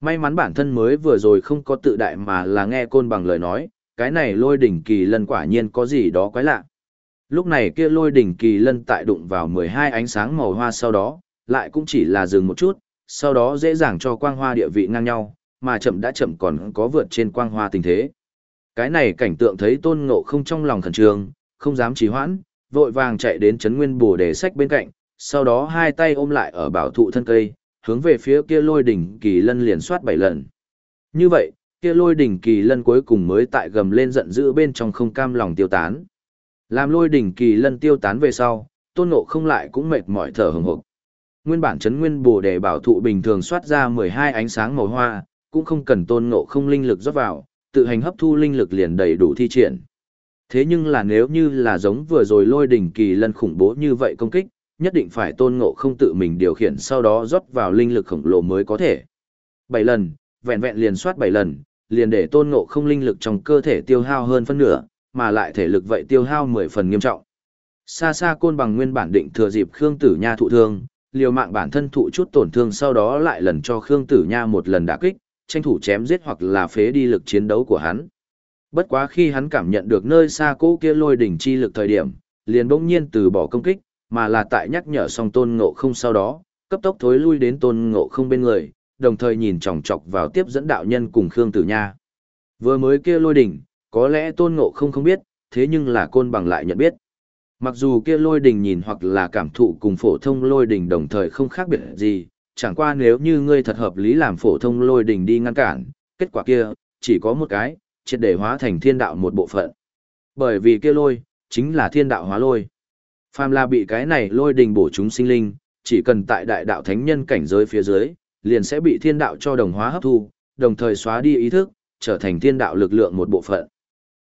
[SPEAKER 1] May mắn bản thân mới vừa rồi không có tự đại mà là nghe côn bằng lời nói, cái này lôi đỉnh kỳ lân quả nhiên có gì đó quái lạ. Lúc này kia lôi đỉnh kỳ lân tại đụng vào 12 ánh sáng màu hoa sau đó, lại cũng chỉ là dừng một chút, sau đó dễ dàng cho quang hoa địa vị ngang nhau, mà chậm đã chậm còn có vượt trên quang hoa tình thế. Cái này cảnh tượng thấy tôn ngộ không trong lòng khẩn trương, không dám trì hoãn, vội vàng chạy đến chấn nguyên bổ đề sách bên cạnh, sau đó hai tay ôm lại ở bảo thụ thân cây, hướng về phía kia lôi đỉnh kỳ lân liền soát bảy lần. Như vậy, kia lôi đỉnh kỳ lân cuối cùng mới tại gầm lên giận dữ bên trong không cam lòng tiêu tán. Làm lôi đỉnh kỳ lân tiêu tán về sau, tôn ngộ không lại cũng mệt mỏi thở hừng hực. Nguyên bản chấn nguyên bồ đề bảo thụ bình thường soát ra 12 ánh sáng màu hoa, cũng không cần tôn ngộ không linh lực rót vào, tự hành hấp thu linh lực liền đầy đủ thi triển. Thế nhưng là nếu như là giống vừa rồi lôi đỉnh kỳ lân khủng bố như vậy công kích, nhất định phải tôn ngộ không tự mình điều khiển sau đó rót vào linh lực khổng lồ mới có thể. 7 lần, vẹn vẹn liền soát 7 lần, liền để tôn ngộ không linh lực trong cơ thể tiêu hao hơn phân nửa, mà lại thể lực vậy tiêu hao 10 phần nghiêm trọng. Xa xa côn bằng nguyên bản định thừa dịp Khương Tử Nha thụ thương, liều mạng bản thân thụ chút tổn thương sau đó lại lần cho Khương Tử Nha một lần đả kích, tranh thủ chém giết hoặc là phế đi lực chiến đấu của hắn. Bất quá khi hắn cảm nhận được nơi xa cỗ kia lôi đỉnh chi lực thời điểm, liền bỗng nhiên từ bỏ công kích, mà là tại nhắc nhở xong tôn ngộ không sau đó, cấp tốc thối lui đến tôn ngộ không bên người, đồng thời nhìn chòng chọc vào tiếp dẫn đạo nhân cùng Khương Tử Nha. Vừa mới kia lôi đỉnh, có lẽ tôn ngộ không không biết, thế nhưng là côn bằng lại nhận biết. Mặc dù kia lôi đỉnh nhìn hoặc là cảm thụ cùng phổ thông lôi đỉnh đồng thời không khác biệt gì, chẳng qua nếu như ngươi thật hợp lý làm phổ thông lôi đỉnh đi ngăn cản, kết quả kia, chỉ có một cái, triệt để hóa thành thiên đạo một bộ phận. Bởi vì kia lôi, chính là thiên đạo hóa lôi. Phàm là bị cái này lôi đình bổ chúng sinh linh, chỉ cần tại đại đạo thánh nhân cảnh giới phía dưới, liền sẽ bị thiên đạo cho đồng hóa hấp thu, đồng thời xóa đi ý thức, trở thành thiên đạo lực lượng một bộ phận.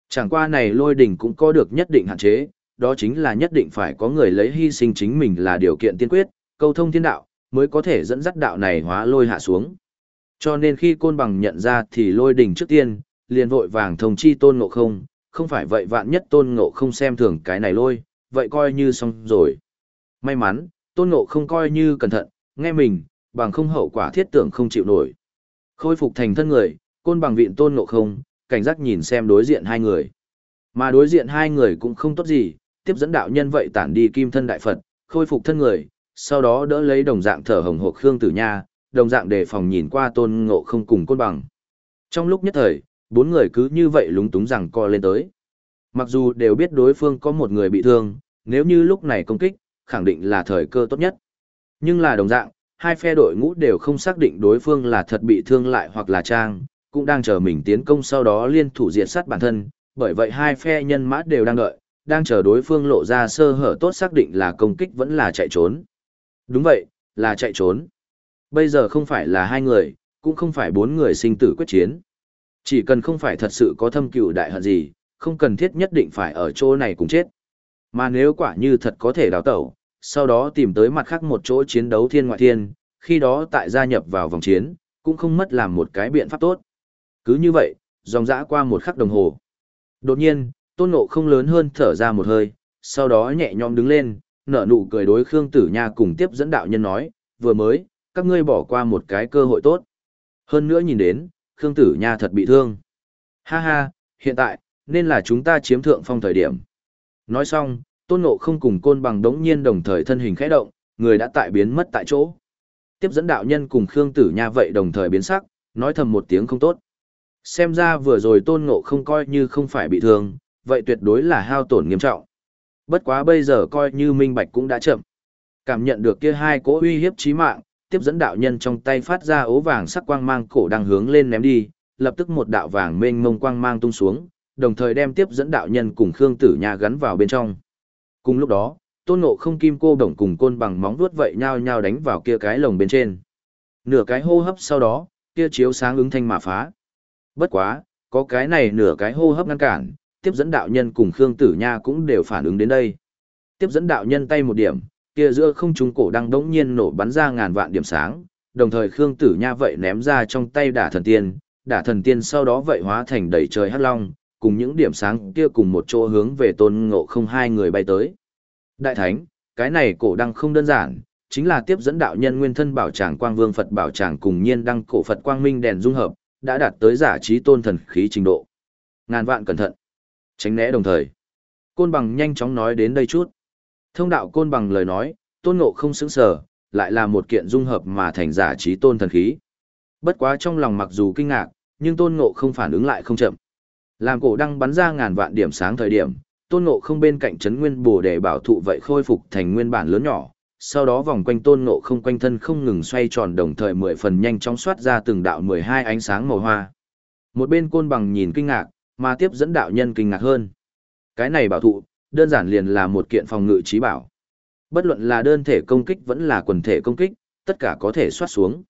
[SPEAKER 1] Chẳng qua này lôi đỉnh cũng có được nhất định hạn chế, đó chính là nhất định phải có người lấy hy sinh chính mình là điều kiện tiên quyết, câu thông thiên đạo, mới có thể dẫn dắt đạo này hóa lôi hạ xuống. Cho nên khi côn bằng nhận ra thì lôi đỉnh trước tiên, liền vội vàng thông chi tôn ngộ không, không phải vậy vạn nhất tôn ngộ không xem thường cái này lôi, vậy coi như xong rồi. May mắn, tôn ngộ không coi như cẩn thận, nghe mình, bằng không hậu quả thiết tưởng không chịu nổi. Khôi phục thành thân người, côn bằng viện tôn ngộ không, cảnh giác nhìn xem đối diện hai người. Mà đối diện hai người cũng không tốt gì, tiếp dẫn đạo nhân vậy tản đi kim thân đại Phật, khôi phục thân người, sau đó đỡ lấy đồng dạng thở hồng hộc Khương Tử Nha, đồng dạng đề phòng nhìn qua tôn ngộ không cùng côn bằng. Trong lúc nhất thời, bốn người cứ như vậy lúng túng rằng co lên tới. Mặc dù đều biết đối phương có một người bị thương, nếu như lúc này công kích, khẳng định là thời cơ tốt nhất. Nhưng là đồng dạng, hai phe đội ngũ đều không xác định đối phương là thật bị thương lại hoặc là trang, cũng đang chờ mình tiến công sau đó liên thủ diệt sát bản thân, bởi vậy hai phe nhân mã đều đang đợi, đang chờ đối phương lộ ra sơ hở tốt xác định là công kích vẫn là chạy trốn. Đúng vậy, là chạy trốn. Bây giờ không phải là hai người, cũng không phải bốn người sinh tử quyết chiến. Chỉ cần không phải thật sự có thâm cựu đại hận gì, không cần thiết nhất định phải ở chỗ này cùng chết. Mà nếu quả như thật có thể đào tẩu, sau đó tìm tới mặt khác một chỗ chiến đấu thiên ngoại thiên, khi đó tại gia nhập vào vòng chiến, cũng không mất làm một cái biện pháp tốt. Cứ như vậy, dòng dã qua một khắc đồng hồ. Đột nhiên, tôn nộ không lớn hơn thở ra một hơi, sau đó nhẹ nhõm đứng lên, nở nụ cười đối Khương Tử Nha cùng tiếp dẫn đạo nhân nói, vừa mới, các ngươi bỏ qua một cái cơ hội tốt. Hơn nữa nhìn đến, Khương Tử Nha thật bị thương. Ha ha, hiện tại, nên là chúng ta chiếm thượng phong thời điểm. Nói xong, tôn ngộ không cùng côn bằng đống nhiên đồng thời thân hình khẽ động, người đã tại biến mất tại chỗ. Tiếp dẫn đạo nhân cùng Khương Tử Nha vậy đồng thời biến sắc, nói thầm một tiếng không tốt. Xem ra vừa rồi tôn ngộ không coi như không phải bị thương, vậy tuyệt đối là hao tổn nghiêm trọng. Bất quá bây giờ coi như minh bạch cũng đã chậm. Cảm nhận được kia hai cỗ uy hiếp chí mạng, tiếp dẫn đạo nhân trong tay phát ra ố vàng sắc quang mang cổ đang hướng lên ném đi, lập tức một đạo vàng mênh mông quang mang tung xuống, đồng thời đem tiếp dẫn đạo nhân cùng Khương Tử Nha gắn vào bên trong. Cùng lúc đó, Tôn Ngộ không kim cô đồng cùng côn bằng móng vuốt vậy nhao nhao đánh vào kia cái lồng bên trên. Nửa cái hô hấp sau đó, kia chiếu sáng ứng thanh mà phá. Bất quá, có cái này nửa cái hô hấp ngăn cản, tiếp dẫn đạo nhân cùng Khương Tử Nha cũng đều phản ứng đến đây. Tiếp dẫn đạo nhân tay một điểm, kia giữa không trung cổ đang đống nhiên nổ bắn ra ngàn vạn điểm sáng, đồng thời Khương Tử Nha vậy ném ra trong tay đả thần tiên, đả thần tiên sau đó vậy hóa thành đầy trời hắc long, cùng những điểm sáng kia cùng một chỗ hướng về tôn ngộ không hai người bay tới. Đại Thánh, cái này cổ đăng không đơn giản, chính là tiếp dẫn đạo nhân nguyên thân bảo tràng quang vương Phật bảo tràng cùng nhiên đăng cổ Phật quang minh đèn dung hợp, đã đạt tới giả trí tôn thần khí trình độ. Ngàn vạn cẩn thận. Tránh né đồng thời. Côn bằng nhanh chóng nói đến đây chút. Thông đạo côn bằng lời nói, tôn ngộ không sững sờ, lại là một kiện dung hợp mà thành giả trí tôn thần khí. Bất quá trong lòng mặc dù kinh ngạc, nhưng tôn ngộ không phản ứng lại không chậm. Làm cổ đăng bắn ra ngàn vạn điểm sáng thời điểm, tôn ngộ không bên cạnh chấn nguyên bổ để bảo thụ vậy khôi phục thành nguyên bản lớn nhỏ. Sau đó vòng quanh tôn ngộ không quanh thân không ngừng xoay tròn đồng thời mười phần nhanh chóng xoát ra từng đạo mười hai ánh sáng màu hoa. Một bên côn bằng nhìn kinh ngạc, mà tiếp dẫn đạo nhân kinh ngạc hơn. Cái này bảo thụ, đơn giản liền là một kiện phòng ngự trí bảo. Bất luận là đơn thể công kích vẫn là quần thể công kích, tất cả có thể xoát xuống.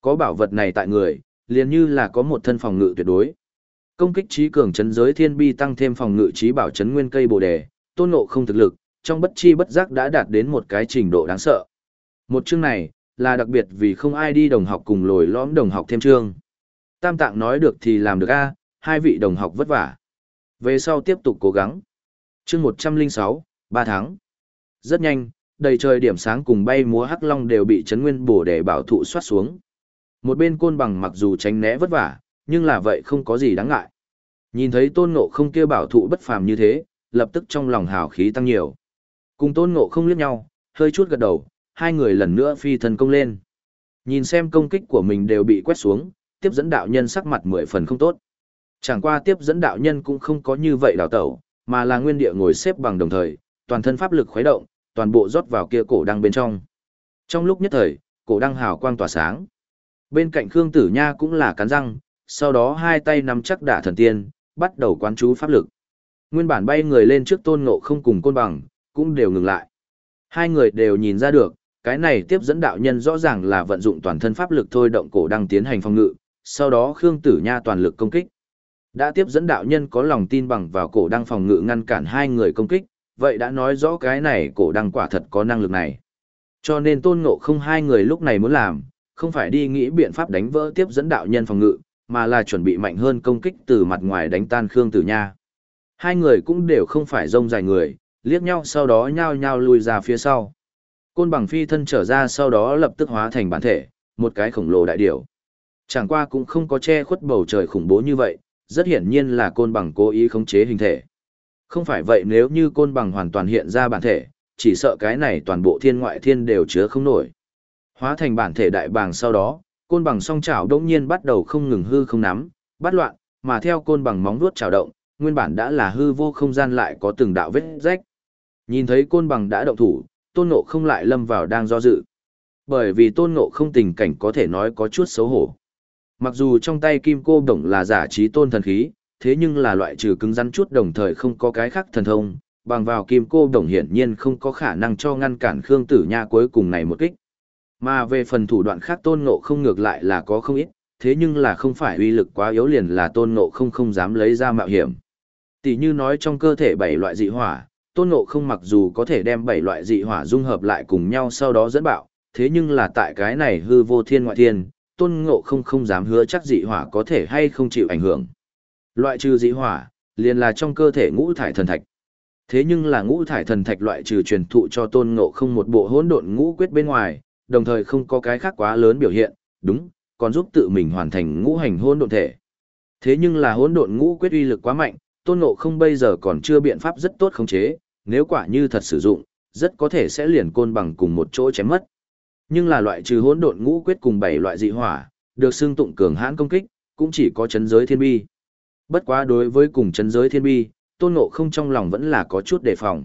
[SPEAKER 1] Có bảo vật này tại người, liền như là có một thân phòng ngự tuyệt đối. Công kích trí cường chấn giới thiên bi tăng thêm phòng ngự trí bảo chấn nguyên cây bồ đề, tôn ngộ không thực lực, trong bất chi bất giác đã đạt đến một cái trình độ đáng sợ. Một chương này, là đặc biệt vì không ai đi đồng học cùng lồi lõm đồng học thêm chương. Tam tạng nói được thì làm được a hai vị đồng học vất vả. Về sau tiếp tục cố gắng. chương 106, 3 tháng. Rất nhanh, đầy trời điểm sáng cùng bay múa hắc long đều bị chấn nguyên bổ để bảo thụ soát xuống. Một bên côn bằng mặc dù tránh né vất vả, nhưng là vậy không có gì đáng ngại. Nhìn thấy tôn ngộ không kêu bảo thụ bất phàm như thế, lập tức trong lòng hào khí tăng nhiều. Cùng tôn ngộ không liếc nhau, hơi chút gật đầu, hai người lần nữa phi thần công lên. Nhìn xem công kích của mình đều bị quét xuống, tiếp dẫn đạo nhân sắc mặt mười phần không tốt. Chẳng qua tiếp dẫn đạo nhân cũng không có như vậy đào tẩu, mà là nguyên địa ngồi xếp bằng đồng thời, toàn thân pháp lực khuấy động, toàn bộ rót vào kia cổ đăng bên trong. Trong lúc nhất thời, cổ đăng hào quang tỏa sáng. Bên cạnh Khương Tử Nha cũng là cắn răng, sau đó hai tay nắm chắc đả thần tiên, bắt đầu quán chú pháp lực. Nguyên bản bay người lên trước tôn ngộ không cùng côn bằng, cũng đều ngừng lại. Hai người đều nhìn ra được, cái này tiếp dẫn đạo nhân rõ ràng là vận dụng toàn thân pháp lực thôi động cổ đăng tiến hành phòng ngự, sau đó Khương Tử Nha toàn lực công kích. Đã tiếp dẫn đạo nhân có lòng tin bằng vào cổ đăng phòng ngự ngăn cản hai người công kích, vậy đã nói rõ cái này cổ đăng quả thật có năng lực này. Cho nên tôn ngộ không hai người lúc này muốn làm, không phải đi nghĩ biện pháp đánh vỡ tiếp dẫn đạo nhân phòng ngự, mà là chuẩn bị mạnh hơn công kích từ mặt ngoài đánh tan Khương Tử Nha. Hai người cũng đều không phải rông dài người, liếc nhau sau đó nhao nhao lùi ra phía sau. Côn bằng phi thân trở ra sau đó lập tức hóa thành bản thể, một cái khổng lồ đại điểu. Chẳng qua cũng không có che khuất bầu trời khủng bố như vậy, rất hiển nhiên là côn bằng cố ý khống chế hình thể. Không phải vậy nếu như côn bằng hoàn toàn hiện ra bản thể, chỉ sợ cái này toàn bộ thiên ngoại thiên đều chứa không nổi. Hóa thành bản thể đại bàng sau đó, côn bằng song chảo đông nhiên bắt đầu không ngừng hư không nắm, bắt loạn, mà theo côn bằng móng vuốt chảo động, nguyên bản đã là hư vô không gian lại có từng đạo vết rách. Nhìn thấy côn bằng đã động thủ, tôn ngộ không lại lâm vào đang do dự. Bởi vì tôn ngộ không tình cảnh có thể nói có chút xấu hổ. Mặc dù trong tay kim cô đồng là giả trí tôn thần khí, thế nhưng là loại trừ cứng rắn chút đồng thời không có cái khác thần thông, bằng vào kim cô đồng hiển nhiên không có khả năng cho ngăn cản Khương Tử Nha cuối cùng này một kích. Mà về phần thủ đoạn khác tôn ngộ không ngược lại là có không ít, thế nhưng là không phải uy lực quá yếu liền là tôn ngộ không không dám lấy ra mạo hiểm. Tỷ như nói trong cơ thể bảy loại dị hỏa, tôn ngộ không mặc dù có thể đem bảy loại dị hỏa dung hợp lại cùng nhau sau đó dẫn bạo, thế nhưng là tại cái này hư vô thiên ngoại thiên, tôn ngộ không không dám hứa chắc dị hỏa có thể hay không chịu ảnh hưởng. Loại trừ dị hỏa, liền là trong cơ thể ngũ thải thần thạch. Thế nhưng là ngũ thải thần thạch loại trừ truyền thụ cho tôn ngộ không một bộ hỗn độn ngũ quyết bên ngoài, đồng thời không có cái khác quá lớn biểu hiện, đúng, còn giúp tự mình hoàn thành ngũ hành hỗn độn thể. Thế nhưng là hỗn độn ngũ quyết uy lực quá mạnh, tôn ngộ không bây giờ còn chưa biện pháp rất tốt khống chế, nếu quả như thật sử dụng, rất có thể sẽ liền côn bằng cùng một chỗ chém mất. Nhưng là loại trừ hỗn độn ngũ quyết cùng bảy loại dị hỏa, được xương tụng cường hãn công kích, cũng chỉ có chấn giới thiên bi. Bất quá đối với cùng chấn giới thiên bi, tôn ngộ không trong lòng vẫn là có chút đề phòng.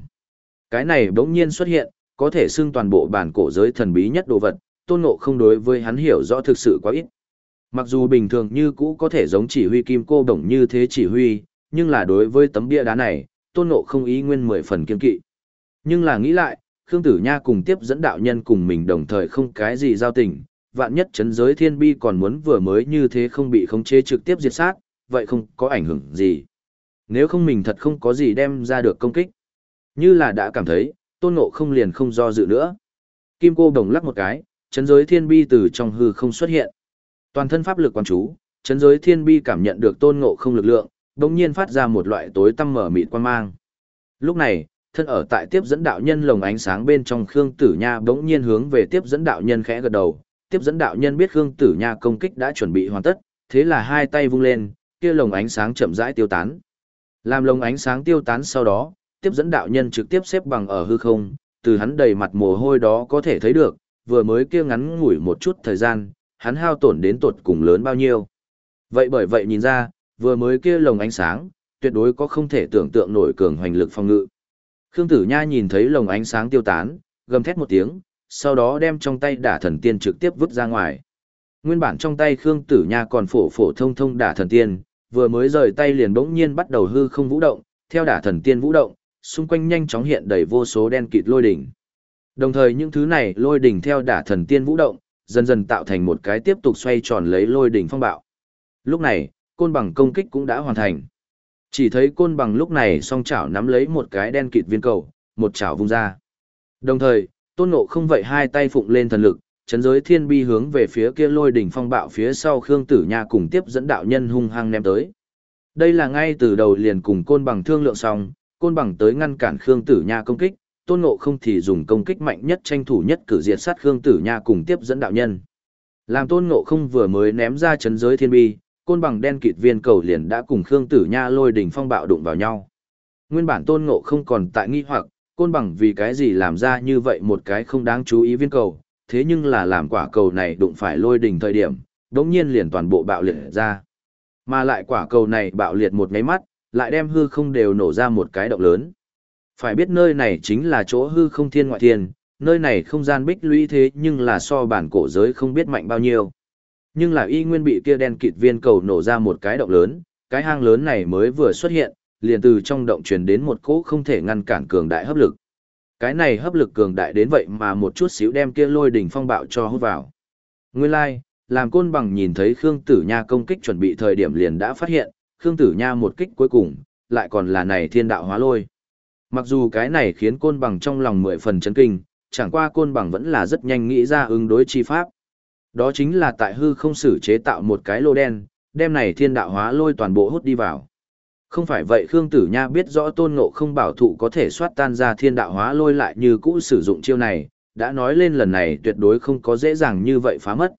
[SPEAKER 1] Cái này bỗng nhiên xuất hiện, có thể xưng toàn bộ bản cổ giới thần bí nhất đồ vật, tôn ngộ không đối với hắn hiểu rõ thực sự quá ít. Mặc dù bình thường như cũ có thể giống chỉ huy kim cô đồng như thế chỉ huy, nhưng là đối với tấm bia đá này, tôn ngộ không ý nguyên mười phần kiên kỵ. Nhưng là nghĩ lại, Khương Tử Nha cùng tiếp dẫn đạo nhân cùng mình đồng thời không cái gì giao tình, vạn nhất chấn giới thiên bi còn muốn vừa mới như thế không bị khống chế trực tiếp diệt sát, vậy không có ảnh hưởng gì. Nếu không mình thật không có gì đem ra được công kích. Như là đã cảm thấy, tôn ngộ không liền không do dự nữa. Kim cô đồng lắc một cái, chấn giới thiên bi từ trong hư không xuất hiện. Toàn thân pháp lực quan chú, chấn giới thiên bi cảm nhận được tôn ngộ không lực lượng, đồng nhiên phát ra một loại tối tăm mở mịt quan mang. Lúc này, thân ở tại tiếp dẫn đạo nhân lồng ánh sáng bên trong Khương Tử Nha bỗng nhiên hướng về tiếp dẫn đạo nhân khẽ gật đầu. Tiếp dẫn đạo nhân biết Khương Tử Nha công kích đã chuẩn bị hoàn tất, thế là hai tay vung lên, kia lồng ánh sáng chậm rãi tiêu tán. Làm lồng ánh sáng tiêu tán sau đó, tiếp dẫn đạo nhân trực tiếp xếp bằng ở hư không, từ hắn đầy mặt mồ hôi đó có thể thấy được, vừa mới kia ngắn ngủi một chút thời gian, hắn hao tổn đến tột cùng lớn bao nhiêu. Vậy bởi vậy nhìn ra, vừa mới kia lồng ánh sáng, tuyệt đối có không thể tưởng tượng nổi cường hoành lực phòng ngự. Khương Tử Nha nhìn thấy lồng ánh sáng tiêu tán, gầm thét một tiếng, sau đó đem trong tay đả thần tiên trực tiếp vứt ra ngoài. Nguyên bản trong tay Khương Tử Nha còn phổ phổ thông thông đả thần tiên, vừa mới rời tay liền bỗng nhiên bắt đầu hư không vũ động, theo đả thần tiên vũ động, xung quanh nhanh chóng hiện đầy vô số đen kịt lôi đỉnh. Đồng thời những thứ này lôi đỉnh theo đả thần tiên vũ động, dần dần tạo thành một cái tiếp tục xoay tròn lấy lôi đỉnh phong bạo. Lúc này, côn bằng công kích cũng đã hoàn thành. Chỉ thấy côn bằng lúc này song chảo nắm lấy một cái đen kịt viên cầu, một chảo vung ra. Đồng thời, tôn ngộ không vậy hai tay phụng lên thần lực, chấn giới thiên bi hướng về phía kia lôi đỉnh phong bạo phía sau Khương Tử Nha cùng tiếp dẫn đạo nhân hung hăng ném tới. Đây là ngay từ đầu liền cùng côn bằng thương lượng xong, côn bằng tới ngăn cản Khương Tử Nha công kích, tôn ngộ không thì dùng công kích mạnh nhất tranh thủ nhất cử diệt sát Khương Tử Nha cùng tiếp dẫn đạo nhân. Làm tôn ngộ không vừa mới ném ra chấn giới thiên bi, côn bằng đen kịt viên cầu liền đã cùng Khương Tử Nha lôi đỉnh phong bạo đụng vào nhau. Nguyên bản tôn ngộ không còn tại nghi hoặc, côn bằng vì cái gì làm ra như vậy một cái không đáng chú ý viên cầu, thế nhưng là làm quả cầu này đụng phải lôi đỉnh thời điểm, đống nhiên liền toàn bộ bạo liệt ra. Mà lại quả cầu này bạo liệt một ngáy mắt, lại đem hư không đều nổ ra một cái động lớn. Phải biết nơi này chính là chỗ hư không thiên ngoại thiên, nơi này không gian bích lũy thế nhưng là so bản cổ giới không biết mạnh bao nhiêu. Nhưng là y nguyên bị kia đen kịt viên cầu nổ ra một cái động lớn, cái hang lớn này mới vừa xuất hiện, liền từ trong động truyền đến một cỗ không thể ngăn cản cường đại hấp lực. Cái này hấp lực cường đại đến vậy mà một chút xíu đem kia lôi đỉnh phong bạo cho hút vào. Nguyên lai, like, làm côn bằng nhìn thấy Khương Tử Nha công kích chuẩn bị thời điểm liền đã phát hiện, Khương Tử Nha một kích cuối cùng, lại còn là này thiên đạo hóa lôi. Mặc dù cái này khiến côn bằng trong lòng mười phần chấn kinh, chẳng qua côn bằng vẫn là rất nhanh nghĩ ra ứng đối chi pháp. Đó chính là tại hư không xử chế tạo một cái lô đen, đem này thiên đạo hóa lôi toàn bộ hút đi vào. Không phải vậy Khương Tử Nha biết rõ tôn ngộ không bảo thụ có thể xoát tan ra thiên đạo hóa lôi lại như cũ sử dụng chiêu này, đã nói lên lần này tuyệt đối không có dễ dàng như vậy phá mất.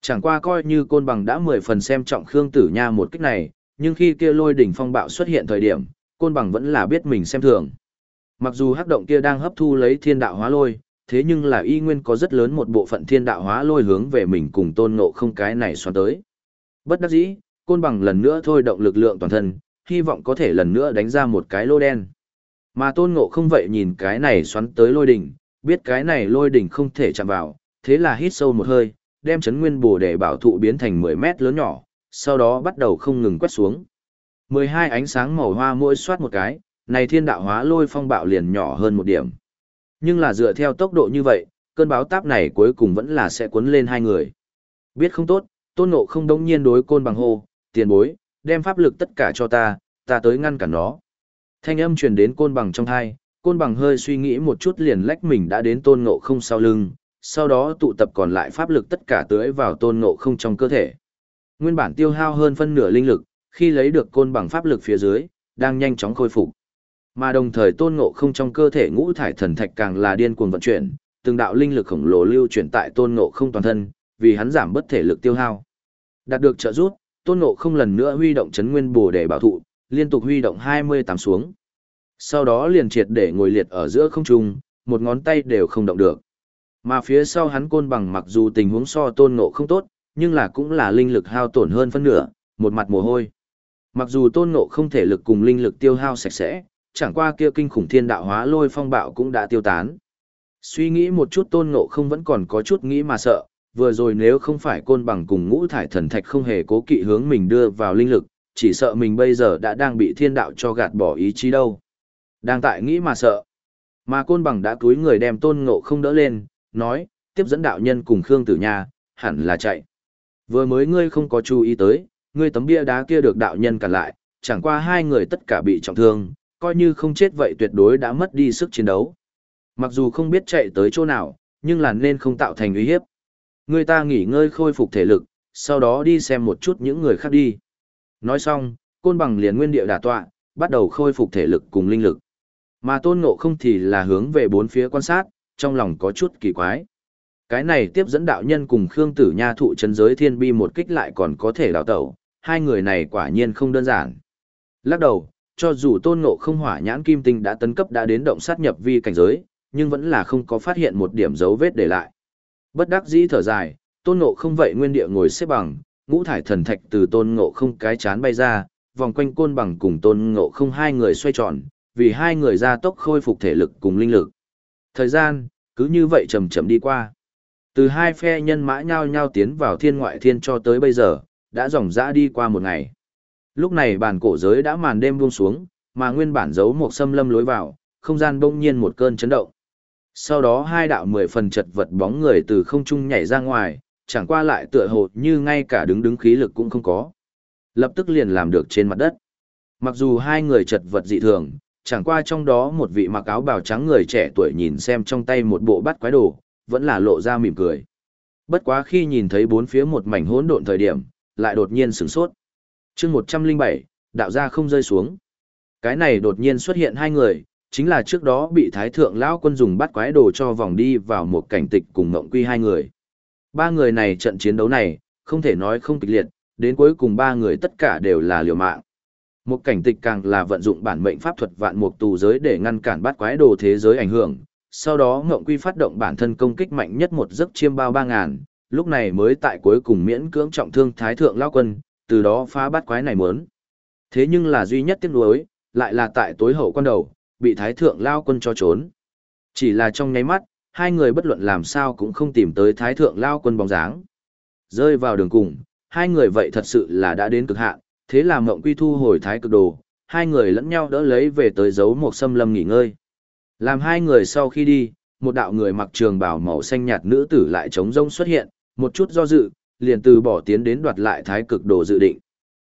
[SPEAKER 1] Chẳng qua coi như côn bằng đã mười phần xem trọng Khương Tử Nha một kích này, nhưng khi kia lôi đỉnh phong bạo xuất hiện thời điểm, côn bằng vẫn là biết mình xem thường. Mặc dù hắc động kia đang hấp thu lấy thiên đạo hóa lôi, thế nhưng là y nguyên có rất lớn một bộ phận thiên đạo hóa lôi hướng về mình cùng tôn ngộ không cái này xoắn tới. Bất đắc dĩ, côn bằng lần nữa thôi động lực lượng toàn thân, hy vọng có thể lần nữa đánh ra một cái lô đen. Mà tôn ngộ không vậy nhìn cái này xoắn tới lôi đỉnh, biết cái này lôi đỉnh không thể chạm vào, thế là hít sâu một hơi, đem chấn nguyên bồ để bảo thụ biến thành 10 mét lớn nhỏ, sau đó bắt đầu không ngừng quét xuống. 12 ánh sáng màu hoa mỗi soát một cái, này thiên đạo hóa lôi phong bạo liền nhỏ hơn một điểm. Nhưng là dựa theo tốc độ như vậy, cơn báo táp này cuối cùng vẫn là sẽ cuốn lên hai người. Biết không tốt, tôn ngộ không đống nhiên đối côn bằng hô, tiền bối, đem pháp lực tất cả cho ta, ta tới ngăn cản nó. Thanh âm truyền đến côn bằng trong thai, côn bằng hơi suy nghĩ một chút liền lách mình đã đến tôn ngộ không sau lưng, sau đó tụ tập còn lại pháp lực tất cả tưới vào tôn ngộ không trong cơ thể. Nguyên bản tiêu hao hơn phân nửa linh lực, khi lấy được côn bằng pháp lực phía dưới, đang nhanh chóng khôi phục. Mà đồng thời tôn ngộ không trong cơ thể ngũ thải thần thạch càng là điên cuồng vận chuyển, từng đạo linh lực khổng lồ lưu chuyển tại tôn ngộ không toàn thân, vì hắn giảm bất thể lực tiêu hao. Đạt được trợ giúp, tôn ngộ không lần nữa huy động chấn nguyên bổ để bảo thụ, liên tục huy động 28 xuống. Sau đó liền triệt để ngồi liệt ở giữa không trung, một ngón tay đều không động được. Mà phía sau hắn côn bằng mặc dù tình huống so tôn ngộ không tốt, nhưng là cũng là linh lực hao tổn hơn phân nửa, một mặt mồ hôi. Mặc dù tôn ngộ không thể lực cùng linh lực tiêu hao sạch sẽ, chẳng qua kia kinh khủng thiên đạo hóa lôi phong bạo cũng đã tiêu tán. Suy nghĩ một chút tôn ngộ không vẫn còn có chút nghĩ mà sợ, vừa rồi nếu không phải côn bằng cùng ngũ thải thần thạch không hề cố kỵ hướng mình đưa vào linh lực, chỉ sợ mình bây giờ đã đang bị thiên đạo cho gạt bỏ ý chí đâu. Đang tại nghĩ mà sợ. Mà côn bằng đã cúi người đem tôn ngộ không đỡ lên, nói, tiếp dẫn đạo nhân cùng Khương Tử Nha, hẳn là chạy. Vừa mới ngươi không có chú ý tới, ngươi tấm bia đá kia được đạo nhân cản lại, chẳng qua hai người tất cả bị trọng thương, coi như không chết vậy tuyệt đối đã mất đi sức chiến đấu. Mặc dù không biết chạy tới chỗ nào, nhưng là nên không tạo thành uy hiếp. Người ta nghỉ ngơi khôi phục thể lực, sau đó đi xem một chút những người khác đi. Nói xong, côn bằng liền nguyên địa đả tọa, bắt đầu khôi phục thể lực cùng linh lực. Mà tôn ngộ không thì là hướng về bốn phía quan sát, trong lòng có chút kỳ quái. Cái này tiếp dẫn đạo nhân cùng Khương Tử Nha thụ chân giới thiên bi một kích lại còn có thể đào tẩu, hai người này quả nhiên không đơn giản. Lắc đầu, cho dù tôn ngộ không hỏa nhãn kim tinh đã tấn cấp đã đến động sát nhập vi cảnh giới, nhưng vẫn là không có phát hiện một điểm dấu vết để lại. Bất đắc dĩ thở dài, tôn ngộ không vậy nguyên địa ngồi xếp bằng, ngũ thải thần thạch từ tôn ngộ không cái chán bay ra, vòng quanh côn bằng cùng tôn ngộ không hai người xoay tròn, vì hai người ra tốc khôi phục thể lực cùng linh lực. Thời gian, cứ như vậy chậm chậm đi qua. Từ hai phe nhân mã nhau nhau tiến vào thiên ngoại thiên cho tới bây giờ, đã dòng dã đi qua một ngày. Lúc này bản cổ giới đã màn đêm buông xuống, mà nguyên bản giấu một xâm lâm lối vào, không gian bỗng nhiên một cơn chấn động. Sau đó hai đạo mười phần chật vật bóng người từ không trung nhảy ra ngoài, chẳng qua lại tựa hồ như ngay cả đứng đứng khí lực cũng không có. Lập tức liền làm được trên mặt đất. Mặc dù hai người chật vật dị thường, chẳng qua trong đó một vị mặc áo bào trắng người trẻ tuổi nhìn xem trong tay một bộ bát quái đồ, vẫn là lộ ra mỉm cười. Bất quá khi nhìn thấy bốn phía một mảnh hỗn độn thời điểm, lại đột nhiên sửng sốt. chương 107, đạo gia không rơi xuống. Cái này đột nhiên xuất hiện hai người, chính là trước đó bị Thái Thượng Lão quân dùng bắt quái đồ cho vòng đi vào một cảnh tịch cùng ngộng quy hai người. Ba người này trận chiến đấu này, không thể nói không kịch liệt, đến cuối cùng ba người tất cả đều là liều mạng. Một cảnh tịch càng là vận dụng bản mệnh pháp thuật vạn mục tù giới để ngăn cản bắt quái đồ thế giới ảnh hưởng. Sau đó Ngộng Quy phát động bản thân công kích mạnh nhất một giấc chiêm bao ba ngàn, lúc này mới tại cuối cùng miễn cưỡng trọng thương Thái Thượng Lao Quân, từ đó phá bắt quái này muốn. Thế nhưng là duy nhất tiếc nuối, lại là tại tối hậu quan đầu, bị Thái Thượng Lao Quân cho trốn. Chỉ là trong nháy mắt, hai người bất luận làm sao cũng không tìm tới Thái Thượng Lao Quân bóng dáng. Rơi vào đường cùng, hai người vậy thật sự là đã đến cực hạn, thế là Mộng Quy thu hồi Thái Cực Đồ, hai người lẫn nhau đỡ lấy về tới giấu một xâm lâm nghỉ ngơi. Làm hai người sau khi đi, một đạo người mặc trường bào màu xanh nhạt nữ tử lại trống rông xuất hiện, một chút do dự, liền từ bỏ tiến đến đoạt lại Thái Cực Đồ dự định.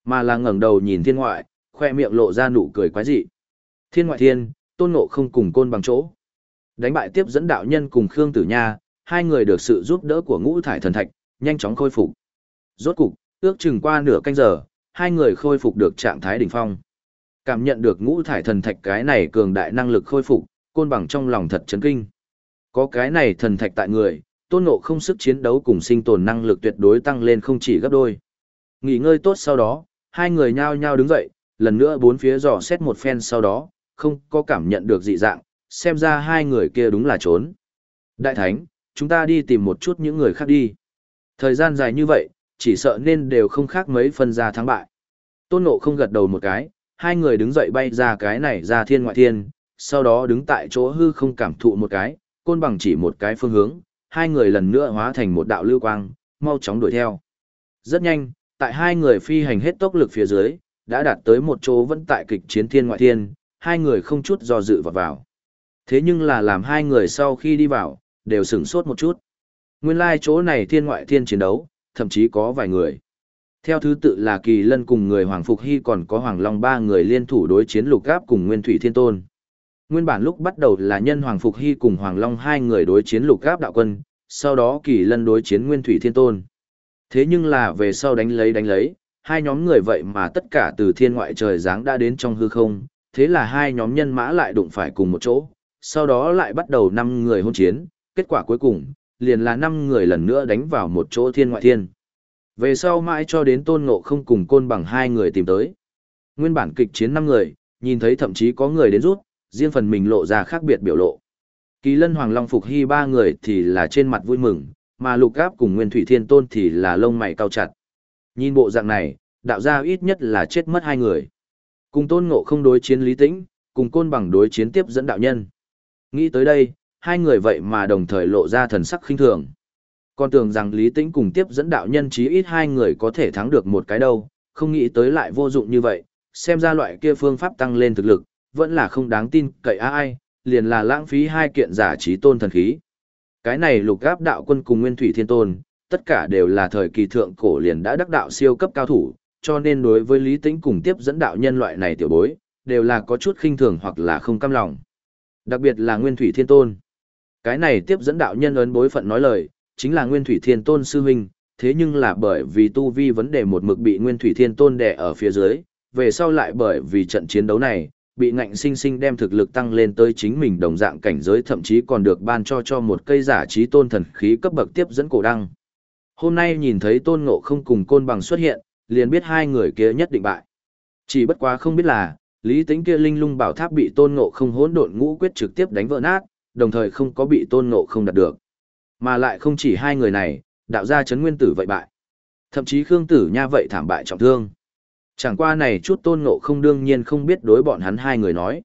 [SPEAKER 1] Mà là ngẩng đầu nhìn thiên ngoại, khoe miệng lộ ra nụ cười quái dị. Thiên ngoại thiên, tôn ngộ không cùng côn bằng chỗ. Đánh bại tiếp dẫn đạo nhân cùng Khương Tử Nha, hai người được sự giúp đỡ của ngũ thải thần thạch, nhanh chóng khôi phục. Rốt cục, ước chừng qua nửa canh giờ, hai người khôi phục được trạng thái đỉnh phong. Cảm nhận được ngũ thải thần thạch cái này cường đại năng lực khôi phục, côn bằng trong lòng thật chấn kinh. Có cái này thần thạch tại người, tôn ngộ không sức chiến đấu cùng sinh tồn năng lực tuyệt đối tăng lên không chỉ gấp đôi. Nghỉ ngơi tốt sau đó, hai người nhao nhao đứng dậy, lần nữa bốn phía dò xét một phen sau đó, không có cảm nhận được dị dạng, xem ra hai người kia đúng là trốn. Đại Thánh, chúng ta đi tìm một chút những người khác đi. Thời gian dài như vậy, chỉ sợ nên đều không khác mấy phần ra thắng bại. Tôn Ngộ không gật đầu một cái, hai người đứng dậy bay ra cái này ra thiên ngoại thiên, sau đó đứng tại chỗ hư không cảm thụ một cái, côn bằng chỉ một cái phương hướng, hai người lần nữa hóa thành một đạo lưu quang, mau chóng đuổi theo. Rất nhanh, tại hai người phi hành hết tốc lực phía dưới, đã đạt tới một chỗ vẫn tại kịch chiến thiên ngoại thiên, hai người không chút do dự vào vào. Thế nhưng là làm hai người sau khi đi vào, đều sửng sốt một chút. Nguyên lai like chỗ này thiên ngoại thiên chiến đấu, thậm chí có vài người. Theo thứ tự là Kỳ Lân cùng người Hoàng Phục Hy còn có Hoàng Long ba người liên thủ đối chiến lục gáp cùng Nguyên Thủy Thiên Tôn. Nguyên bản lúc bắt đầu là nhân Hoàng Phục Hy cùng Hoàng Long hai người đối chiến lục gáp đạo quân, sau đó Kỳ Lân đối chiến Nguyên Thủy Thiên Tôn. Thế nhưng là về sau đánh lấy đánh lấy, hai nhóm người vậy mà tất cả từ thiên ngoại trời giáng đã đến trong hư không, thế là hai nhóm nhân mã lại đụng phải cùng một chỗ, sau đó lại bắt đầu năm người hôn chiến, kết quả cuối cùng, liền là năm người lần nữa đánh vào một chỗ thiên ngoại thiên. Về sau mãi cho đến tôn ngộ không cùng côn bằng hai người tìm tới. Nguyên bản kịch chiến năm người, nhìn thấy thậm chí có người đến rút, riêng phần mình lộ ra khác biệt biểu lộ. Kỳ lân hoàng long phục hy ba người thì là trên mặt vui mừng, mà lục Áp cùng nguyên thủy thiên tôn thì là lông mày cao chặt. Nhìn bộ dạng này, đạo gia ít nhất là chết mất hai người. Cùng tôn ngộ không đối chiến lý tĩnh, cùng côn bằng đối chiến tiếp dẫn đạo nhân. Nghĩ tới đây, hai người vậy mà đồng thời lộ ra thần sắc khinh thường. còn tưởng rằng Lý Tĩnh cùng tiếp dẫn đạo nhân chí ít hai người có thể thắng được một cái đâu, không nghĩ tới lại vô dụng như vậy, xem ra loại kia phương pháp tăng lên thực lực, vẫn là không đáng tin cậy ai, liền là lãng phí hai kiện giả trí tôn thần khí. Cái này lục gáp đạo quân cùng nguyên thủy thiên tôn, tất cả đều là thời kỳ thượng cổ liền đã đắc đạo siêu cấp cao thủ, cho nên đối với lý tĩnh cùng tiếp dẫn đạo nhân loại này tiểu bối, đều là có chút khinh thường hoặc là không cam lòng. Đặc biệt là nguyên thủy thiên tôn. Cái này tiếp dẫn đạo nhân ấn bối phận nói lời, chính là nguyên thủy thiên tôn sư huynh, thế nhưng là bởi vì tu vi vấn đề một mực bị nguyên thủy thiên tôn đè ở phía dưới, về sau lại bởi vì trận chiến đấu này, bị ngạnh sinh sinh đem thực lực tăng lên tới chính mình đồng dạng cảnh giới thậm chí còn được ban cho cho một cây giả trí tôn thần khí cấp bậc tiếp dẫn cổ đăng. Hôm nay nhìn thấy tôn ngộ không cùng côn bằng xuất hiện, liền biết hai người kia nhất định bại. Chỉ bất quá không biết là, lý tính kia linh lung bảo tháp bị tôn ngộ không hỗn độn ngũ quyết trực tiếp đánh vỡ nát, đồng thời không có bị tôn ngộ không đạt được. Mà lại không chỉ hai người này, đạo gia chấn nguyên tử vậy bại. Thậm chí Khương Tử Nha vậy thảm bại trọng thương. Chẳng qua này chút tôn ngộ không đương nhiên không biết đối bọn hắn hai người nói.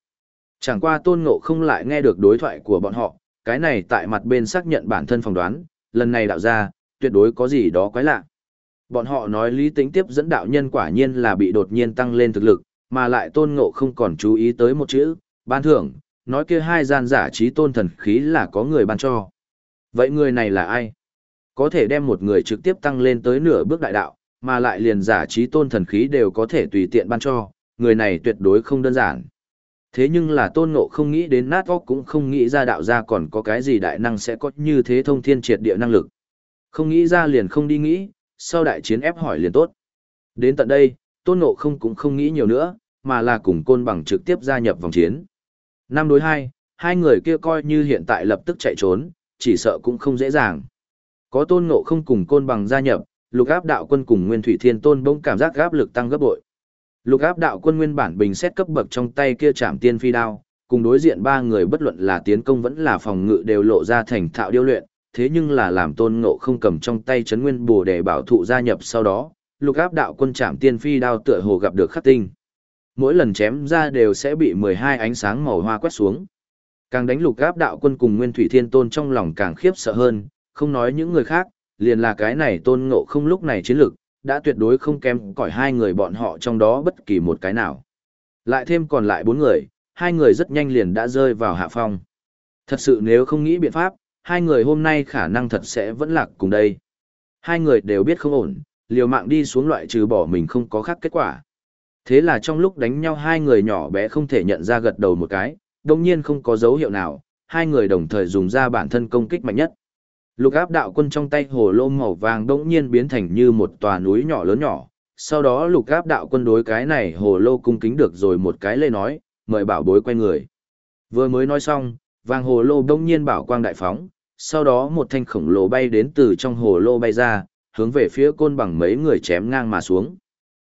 [SPEAKER 1] Chẳng qua tôn ngộ không lại nghe được đối thoại của bọn họ, cái này tại mặt bên xác nhận bản thân phỏng đoán, lần này đạo ra, tuyệt đối có gì đó quái lạ. Bọn họ nói lý tính tiếp dẫn đạo nhân quả nhiên là bị đột nhiên tăng lên thực lực, mà lại tôn ngộ không còn chú ý tới một chữ, ban thưởng, nói kia hai gian giả trí tôn thần khí là có người ban cho. Vậy người này là ai? Có thể đem một người trực tiếp tăng lên tới nửa bước đại đạo, mà lại liền giả trí tôn thần khí đều có thể tùy tiện ban cho, người này tuyệt đối không đơn giản. Thế nhưng là tôn ngộ không nghĩ đến nát óc cũng không nghĩ ra đạo gia còn có cái gì đại năng sẽ có như thế thông thiên triệt địa năng lực. Không nghĩ ra liền không đi nghĩ, sau đại chiến ép hỏi liền tốt. Đến tận đây, tôn ngộ không cũng không nghĩ nhiều nữa, mà là cùng côn bằng trực tiếp gia nhập vòng chiến. Năm đối hai, hai người kia coi như hiện tại lập tức chạy trốn, chỉ sợ cũng không dễ dàng. Có tôn ngộ không cùng côn bằng gia nhập, lục áp đạo quân cùng nguyên thủy thiên tôn bỗng cảm giác áp lực tăng gấp bội. Lục áp đạo quân nguyên bản bình xét cấp bậc trong tay kia chạm tiên phi đao, cùng đối diện ba người bất luận là tiến công vẫn là phòng ngự đều lộ ra thành thạo điêu luyện, thế nhưng là làm tôn ngộ không cầm trong tay chấn nguyên bồ để bảo thụ gia nhập sau đó, lục áp đạo quân chạm tiên phi đao tựa hồ gặp được khắc tinh. Mỗi lần chém ra đều sẽ bị mười hai ánh sáng màu hoa quét xuống. Càng đánh lục áp đạo quân cùng nguyên thủy thiên tôn trong lòng càng khiếp sợ hơn, không nói những người khác liền là cái này tôn ngộ không lúc này chiến lực, đã tuyệt đối không kém cỏi hai người bọn họ trong đó bất kỳ một cái nào. Lại thêm còn lại bốn người, hai người rất nhanh liền đã rơi vào hạ phong. Thật sự nếu không nghĩ biện pháp, hai người hôm nay khả năng thật sẽ vẫn lạc cùng đây. Hai người đều biết không ổn, liều mạng đi xuống loại trừ bỏ mình không có khác kết quả. Thế là trong lúc đánh nhau hai người nhỏ bé không thể nhận ra gật đầu một cái, đồng nhiên không có dấu hiệu nào, hai người đồng thời dùng ra bản thân công kích mạnh nhất. Lục áp đạo quân trong tay hồ lô màu vàng đỗng nhiên biến thành như một tòa núi nhỏ lớn nhỏ. Sau đó lục áp đạo quân đối cái này hồ lô cung kính được rồi một cái lê nói, mời bảo bối quay người. Vừa mới nói xong, vàng hồ lô đống nhiên bảo quang đại phóng, sau đó một thanh khổng lồ bay đến từ trong hồ lô bay ra, hướng về phía côn bằng mấy người chém ngang mà xuống.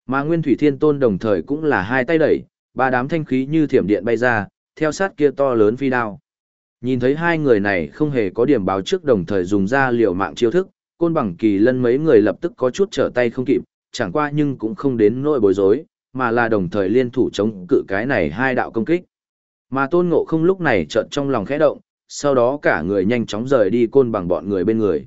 [SPEAKER 1] Mà Nguyên Thủy Thiên Tôn đồng thời cũng là hai tay đẩy, ba đám thanh khí như thiểm điện bay ra, theo sát kia to lớn phi đao. Nhìn thấy hai người này không hề có điểm báo trước đồng thời dùng ra liều mạng chiêu thức, côn bằng kỳ lân mấy người lập tức có chút trở tay không kịp, chẳng qua nhưng cũng không đến nỗi bối rối, mà là đồng thời liên thủ chống cự cái này hai đạo công kích. Mà tôn ngộ không lúc này chợt trong lòng khẽ động, sau đó cả người nhanh chóng rời đi côn bằng bọn người bên người.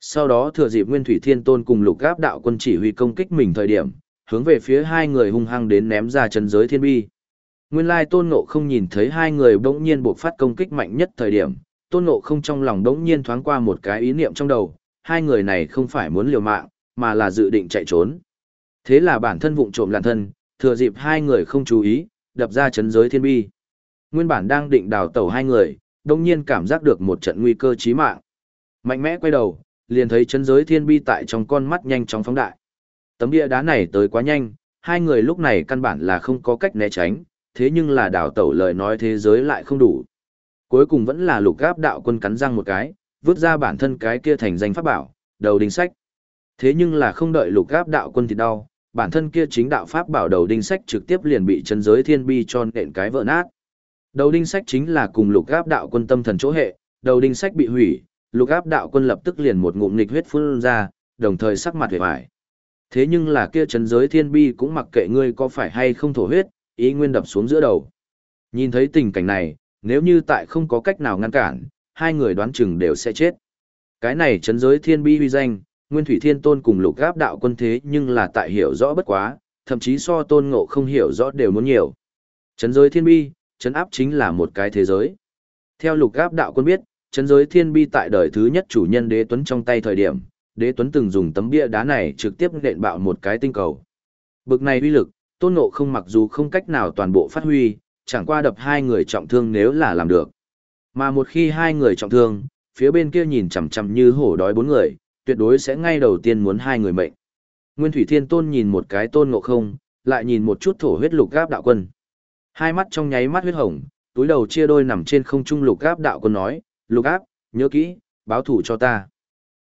[SPEAKER 1] Sau đó thừa dịp Nguyên Thủy Thiên Tôn cùng lục gáp đạo quân chỉ huy công kích mình thời điểm, hướng về phía hai người hung hăng đến ném ra chân giới thiên bi. Nguyên lai tôn ngộ không nhìn thấy hai người bỗng nhiên buộc phát công kích mạnh nhất thời điểm, tôn ngộ không trong lòng bỗng nhiên thoáng qua một cái ý niệm trong đầu, hai người này không phải muốn liều mạng, mà là dự định chạy trốn. Thế là bản thân vụng trộm làn thân, thừa dịp hai người không chú ý, đập ra chấn giới thiên bi. Nguyên bản đang định đào tẩu hai người, đông nhiên cảm giác được một trận nguy cơ chí mạng. Mạnh mẽ quay đầu, liền thấy chấn giới thiên bi tại trong con mắt nhanh chóng phóng đại. Tấm bia đá này tới quá nhanh, hai người lúc này căn bản là không có cách né tránh, thế nhưng là đảo tẩu lời nói thế giới lại không đủ. Cuối cùng vẫn là lục gáp đạo quân cắn răng một cái, vứt ra bản thân cái kia thành danh pháp bảo, đầu đinh sách. Thế nhưng là không đợi lục gáp đạo quân thì đau, bản thân kia chính đạo pháp bảo đầu đinh sách trực tiếp liền bị chân giới thiên bi cho nện cái vỡ nát. Đầu đinh sách chính là cùng lục gáp đạo quân tâm thần chỗ hệ, đầu đinh sách bị hủy, lục áp đạo quân lập tức liền một ngụm nghịch huyết phun ra, đồng thời sắc mặt vẻ vải. Thế nhưng là kia chân giới thiên bi cũng mặc kệ ngươi có phải hay không thổ huyết, ý nguyên đập xuống giữa đầu. Nhìn thấy tình cảnh này, nếu như tại không có cách nào ngăn cản, hai người đoán chừng đều sẽ chết. Cái này chấn giới thiên bi huy danh, Nguyên Thủy Thiên Tôn cùng lục gáp đạo quân thế nhưng là tại hiểu rõ bất quá, thậm chí so tôn ngộ không hiểu rõ đều muốn nhiều. Chấn giới thiên bi, chấn áp chính là một cái thế giới. Theo lục gáp đạo quân biết, chấn giới thiên bi tại đời thứ nhất chủ nhân đế tuấn trong tay thời điểm, đế tuấn từng dùng tấm bia đá này trực tiếp nện bạo một cái tinh cầu. Bực này uy lực, tôn ngộ không mặc dù không cách nào toàn bộ phát huy, chẳng qua đập hai người trọng thương nếu là làm được. Mà một khi hai người trọng thương, phía bên kia nhìn chằm chằm như hổ đói bốn người, tuyệt đối sẽ ngay đầu tiên muốn hai người mệnh. Nguyên Thủy Thiên Tôn nhìn một cái tôn ngộ không, lại nhìn một chút thổ huyết lục gáp đạo quân. Hai mắt trong nháy mắt huyết hồng, túi đầu chia đôi nằm trên không trung lục gáp đạo quân nói, lục áp, nhớ kỹ, báo thủ cho ta.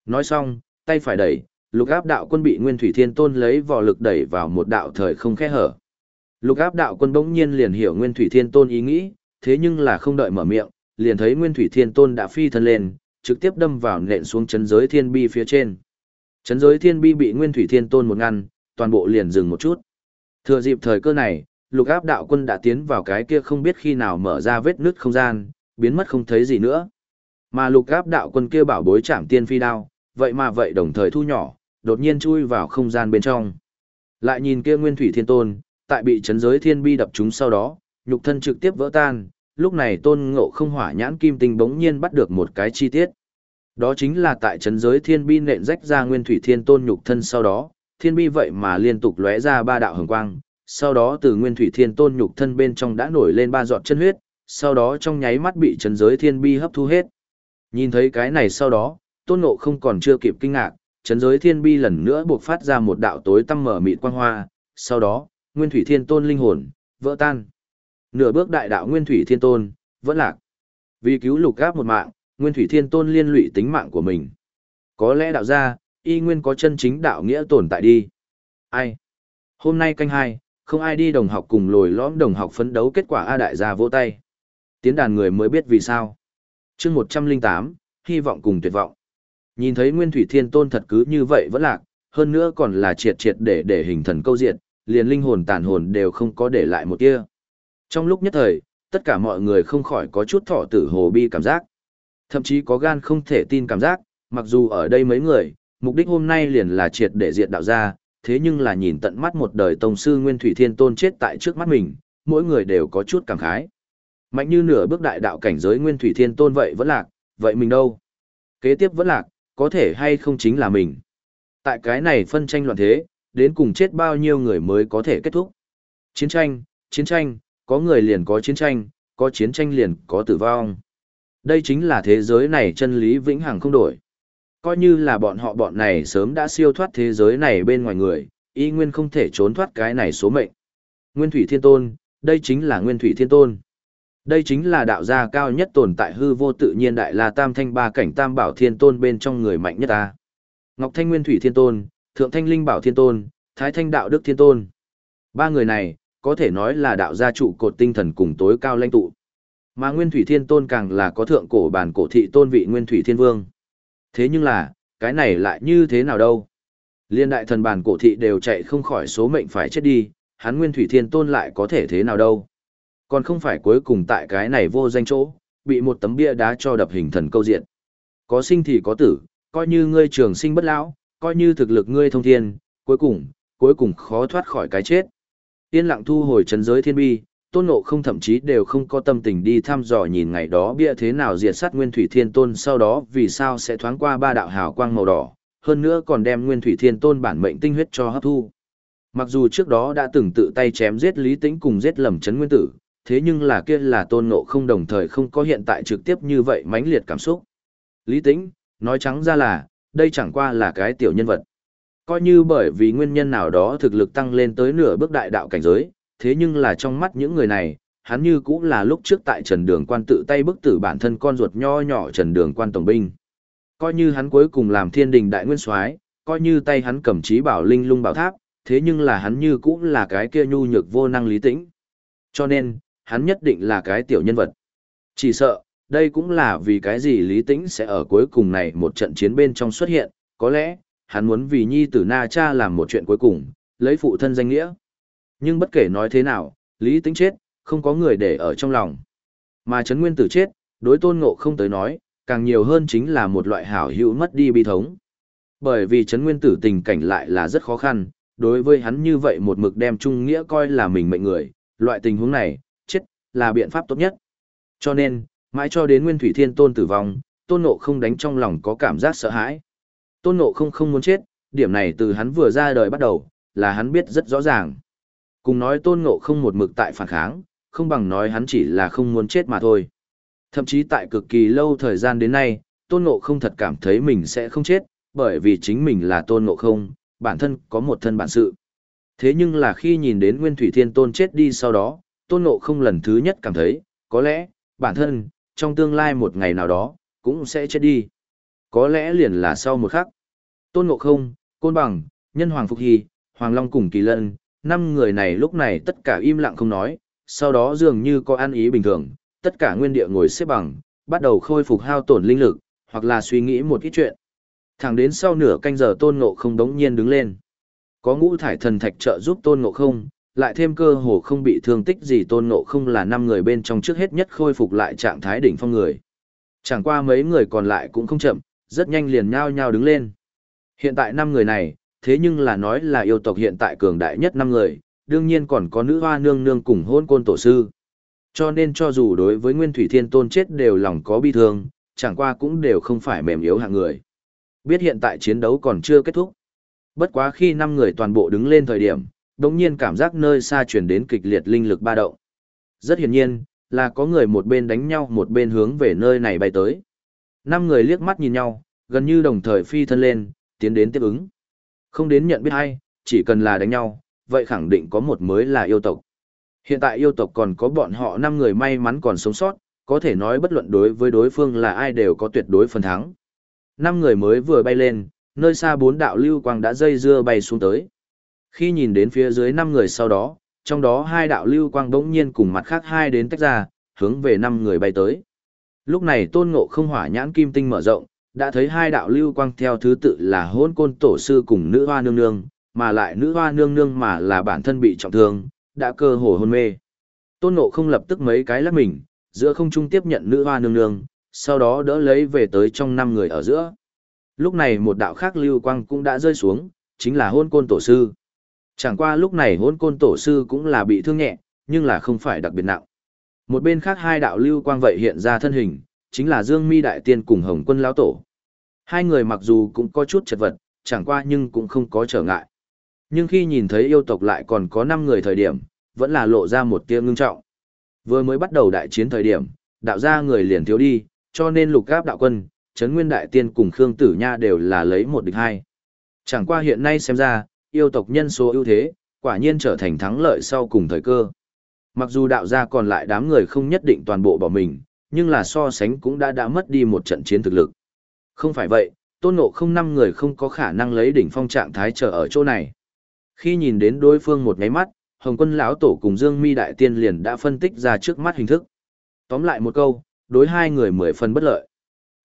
[SPEAKER 1] Nói xong, tay phải đẩy, lục áp đạo quân bị Nguyên Thủy Thiên Tôn lấy vò lực đẩy vào một đạo thời không khe hở. Lục áp đạo quân bỗng nhiên liền hiểu Nguyên Thủy Thiên Tôn ý nghĩ, thế nhưng là không đợi mở miệng, liền thấy Nguyên Thủy Thiên Tôn đã phi thân lên, trực tiếp đâm vào nện xuống chấn giới thiên bi phía trên. Chấn giới thiên bi bị Nguyên Thủy Thiên Tôn một ngăn, toàn bộ liền dừng một chút. Thừa dịp thời cơ này, lục áp đạo quân đã tiến vào cái kia không biết khi nào mở ra vết nứt không gian, biến mất không thấy gì nữa. Mà lục áp đạo quân kia bảo bối chạm tiên phi đao, vậy mà vậy đồng thời thu nhỏ, đột nhiên chui vào không gian bên trong. Lại nhìn kia Nguyên Thủy Thiên Tôn, tại bị chấn giới thiên bi đập chúng sau đó, nhục thân trực tiếp vỡ tan, lúc này tôn ngộ không hỏa nhãn kim tinh bỗng nhiên bắt được một cái chi tiết. Đó chính là tại chấn giới thiên bi nện rách ra nguyên thủy thiên tôn nhục thân sau đó, thiên bi vậy mà liên tục lóe ra ba đạo hồng quang, sau đó từ nguyên thủy thiên tôn nhục thân bên trong đã nổi lên ba giọt chân huyết, sau đó trong nháy mắt bị chấn giới thiên bi hấp thu hết. Nhìn thấy cái này sau đó, tôn ngộ không còn chưa kịp kinh ngạc, chấn giới thiên bi lần nữa buộc phát ra một đạo tối tăm mở mịt quang hoa, sau đó, nguyên thủy thiên tôn linh hồn, vỡ tan. Nửa bước đại đạo Nguyên Thủy Thiên Tôn, vẫn lạc. Vì cứu lục gáp một mạng, Nguyên Thủy Thiên Tôn liên lụy tính mạng của mình. Có lẽ đạo gia, y nguyên có chân chính đạo nghĩa tồn tại đi. Ai? Hôm nay canh hai, không ai đi đồng học cùng lồi lõm đồng học phấn đấu kết quả A đại gia vỗ tay. Tiến đàn người mới biết vì sao. chương một trăm linh tám, hy vọng cùng tuyệt vọng. Nhìn thấy Nguyên Thủy Thiên Tôn thật cứ như vậy vẫn lạc, hơn nữa còn là triệt triệt để để hình thần câu diện, liền linh hồn tàn hồn đều không có để lại một tia. Trong lúc nhất thời, tất cả mọi người không khỏi có chút thọ tử hồ bi cảm giác. Thậm chí có gan không thể tin cảm giác, mặc dù ở đây mấy người, mục đích hôm nay liền là triệt để diệt đạo gia, thế nhưng là nhìn tận mắt một đời tông sư Nguyên Thủy Thiên Tôn chết tại trước mắt mình, mỗi người đều có chút cảm khái. Mạnh như nửa bước đại đạo cảnh giới Nguyên Thủy Thiên Tôn vậy vẫn lạc, vậy mình đâu? Kế tiếp vẫn lạc, có thể hay không chính là mình? Tại cái này phân tranh loạn thế, đến cùng chết bao nhiêu người mới có thể kết thúc? Chiến tranh, chiến tranh, có người liền có chiến tranh, có chiến tranh liền có tử vong. Đây chính là thế giới này chân lý vĩnh hằng không đổi. Coi như là bọn họ bọn này sớm đã siêu thoát thế giới này bên ngoài người, y nguyên không thể trốn thoát cái này số mệnh. Nguyên Thủy Thiên Tôn, đây chính là Nguyên Thủy Thiên Tôn. Đây chính là đạo gia cao nhất tồn tại hư vô tự nhiên đại la tam thanh ba cảnh tam bảo thiên tôn bên trong người mạnh nhất ta. Ngọc Thanh Nguyên Thủy Thiên Tôn, Thượng Thanh Linh Bảo Thiên Tôn, Thái Thanh Đạo Đức Thiên Tôn. Ba người này, có thể nói là đạo gia trụ cột tinh thần cùng tối cao lãnh tụ. Mà Nguyên Thủy Thiên Tôn càng là có thượng cổ bản cổ thị tôn vị Nguyên Thủy Thiên Vương. Thế nhưng là, cái này lại như thế nào đâu? Liên đại thần bản cổ thị đều chạy không khỏi số mệnh phải chết đi, hắn Nguyên Thủy Thiên Tôn lại có thể thế nào đâu? Còn không phải cuối cùng tại cái này vô danh chỗ, bị một tấm bia đá cho đập hình thần câu diện. Có sinh thì có tử, coi như ngươi trường sinh bất lão, coi như thực lực ngươi thông thiên, cuối cùng, cuối cùng khó thoát khỏi cái chết. Yên lặng thu hồi trấn giới thiên bi, tôn ngộ không thậm chí đều không có tâm tình đi thăm dò nhìn ngày đó bia thế nào diệt sát nguyên thủy thiên tôn sau đó vì sao sẽ thoáng qua ba đạo hào quang màu đỏ, hơn nữa còn đem nguyên thủy thiên tôn bản mệnh tinh huyết cho hấp thu. Mặc dù trước đó đã từng tự tay chém giết lý tĩnh cùng giết lầm chấn nguyên tử, thế nhưng là kia là tôn ngộ không đồng thời không có hiện tại trực tiếp như vậy mãnh liệt cảm xúc. Lý tĩnh, nói trắng ra là, đây chẳng qua là cái tiểu nhân vật. Coi như bởi vì nguyên nhân nào đó thực lực tăng lên tới nửa bước đại đạo cảnh giới, thế nhưng là trong mắt những người này, hắn như cũng là lúc trước tại Trần Đường Quan tự tay bức tử bản thân con ruột nho nhỏ Trần Đường Quan tổng binh. Coi như hắn cuối cùng làm thiên đình đại nguyên soái, coi như tay hắn cầm trí bảo linh lung bảo tháp, thế nhưng là hắn như cũng là cái kia nhu nhược vô năng lý tĩnh. Cho nên, hắn nhất định là cái tiểu nhân vật. Chỉ sợ, đây cũng là vì cái gì lý tĩnh sẽ ở cuối cùng này một trận chiến bên trong xuất hiện, có lẽ, hắn muốn vì nhi tử na cha làm một chuyện cuối cùng, lấy phụ thân danh nghĩa. Nhưng bất kể nói thế nào, lý tĩnh chết, không có người để ở trong lòng. Mà Trấn Nguyên Tử chết, đối tôn ngộ không tới nói, càng nhiều hơn chính là một loại hảo hữu mất đi bi thống. Bởi vì Trấn Nguyên Tử tình cảnh lại là rất khó khăn, đối với hắn như vậy một mực đem trung nghĩa coi là mình mệnh người, loại tình huống này, là biện pháp tốt nhất. Cho nên, mãi cho đến Nguyên Thủy Thiên Tôn tử vong, Tôn Ngộ không đánh trong lòng có cảm giác sợ hãi. Tôn Ngộ không không muốn chết, điểm này từ hắn vừa ra đời bắt đầu, là hắn biết rất rõ ràng. Cùng nói Tôn Ngộ không một mực tại phản kháng, không bằng nói hắn chỉ là không muốn chết mà thôi. Thậm chí tại cực kỳ lâu thời gian đến nay, Tôn Ngộ không thật cảm thấy mình sẽ không chết, bởi vì chính mình là Tôn Ngộ không, bản thân có một thân bản sự. Thế nhưng là khi nhìn đến Nguyên Thủy Thiên Tôn chết đi sau đó, Tôn Ngộ không lần thứ nhất cảm thấy, có lẽ, bản thân, trong tương lai một ngày nào đó, cũng sẽ chết đi. Có lẽ liền là sau một khắc. Tôn Ngộ không, Côn Bằng, Nhân Hoàng Phục Hy, Hoàng Long cùng Kỳ Lân, năm người này lúc này tất cả im lặng không nói, sau đó dường như có ăn ý bình thường, tất cả nguyên địa ngồi xếp bằng, bắt đầu khôi phục hao tổn linh lực, hoặc là suy nghĩ một ít chuyện. Thẳng đến sau nửa canh giờ Tôn Ngộ không đống nhiên đứng lên. Có ngũ thải thần thạch trợ giúp Tôn Ngộ không, lại thêm cơ hồ không bị thương tích gì Tôn Ngộ không là năm người bên trong trước hết nhất khôi phục lại trạng thái đỉnh phong người. Chẳng qua mấy người còn lại cũng không chậm, rất nhanh liền nhao nhao đứng lên. Hiện tại năm người này, thế nhưng là nói là yêu tộc hiện tại cường đại nhất năm người, đương nhiên còn có nữ hoa nương nương cùng hôn côn tổ sư. Cho nên cho dù đối với Nguyên Thủy Thiên Tôn chết đều lòng có bi thương, chẳng qua cũng đều không phải mềm yếu hạng người. Biết hiện tại chiến đấu còn chưa kết thúc. Bất quá khi năm người toàn bộ đứng lên thời điểm, đồng nhiên cảm giác nơi xa chuyển đến kịch liệt linh lực ba động. Rất hiển nhiên, là có người một bên đánh nhau một bên hướng về nơi này bay tới. Năm người liếc mắt nhìn nhau, gần như đồng thời phi thân lên, tiến đến tiếp ứng. Không đến nhận biết hay, chỉ cần là đánh nhau, vậy khẳng định có một mới là yêu tộc. Hiện tại yêu tộc còn có bọn họ 5 người may mắn còn sống sót, có thể nói bất luận đối với đối phương là ai đều có tuyệt đối phần thắng. 5 người mới vừa bay lên, nơi xa bốn đạo lưu quang đã dây dưa bay xuống tới. Khi nhìn đến phía dưới năm người sau đó, trong đó hai đạo lưu quang bỗng nhiên cùng mặt khác hai đến tách ra, hướng về năm người bay tới. Lúc này tôn ngộ không hỏa nhãn kim tinh mở rộng, đã thấy hai đạo lưu quang theo thứ tự là hôn côn tổ sư cùng nữ hoa nương nương, mà lại nữ hoa nương nương mà là bản thân bị trọng thương, đã cơ hồ hôn mê. Tôn Ngộ không lập tức mấy cái lắc mình, giữa không trung tiếp nhận nữ hoa nương nương, sau đó đỡ lấy về tới trong năm người ở giữa. Lúc này một đạo khác lưu quang cũng đã rơi xuống, chính là hôn côn tổ sư. Chẳng qua lúc này hỗn côn tổ sư cũng là bị thương nhẹ, nhưng là không phải đặc biệt nặng. Một bên khác hai đạo lưu quang vậy hiện ra thân hình, chính là Dương Mi Đại Tiên cùng Hồng Quân Lão Tổ. Hai người mặc dù cũng có chút chật vật, chẳng qua nhưng cũng không có trở ngại. Nhưng khi nhìn thấy yêu tộc lại còn có 5 người thời điểm, vẫn là lộ ra một tia ngưng trọng. Vừa mới bắt đầu đại chiến thời điểm, đạo gia người liền thiếu đi, cho nên lục gáp đạo quân, Trấn Nguyên Đại Tiên cùng Khương Tử Nha đều là lấy một địch hai. Chẳng qua hiện nay xem ra, yêu tộc nhân số ưu thế, quả nhiên trở thành thắng lợi sau cùng thời cơ. Mặc dù đạo gia còn lại đám người không nhất định toàn bộ bỏ mình, nhưng là so sánh cũng đã đã mất đi một trận chiến thực lực. Không phải vậy, tôn ngộ không năm người không có khả năng lấy đỉnh phong trạng thái trở ở chỗ này. Khi nhìn đến đối phương một nháy mắt, Hồng Quân lão tổ cùng Dương Mi đại tiên liền đã phân tích ra trước mắt hình thức. Tóm lại một câu, đối hai người mười phần bất lợi.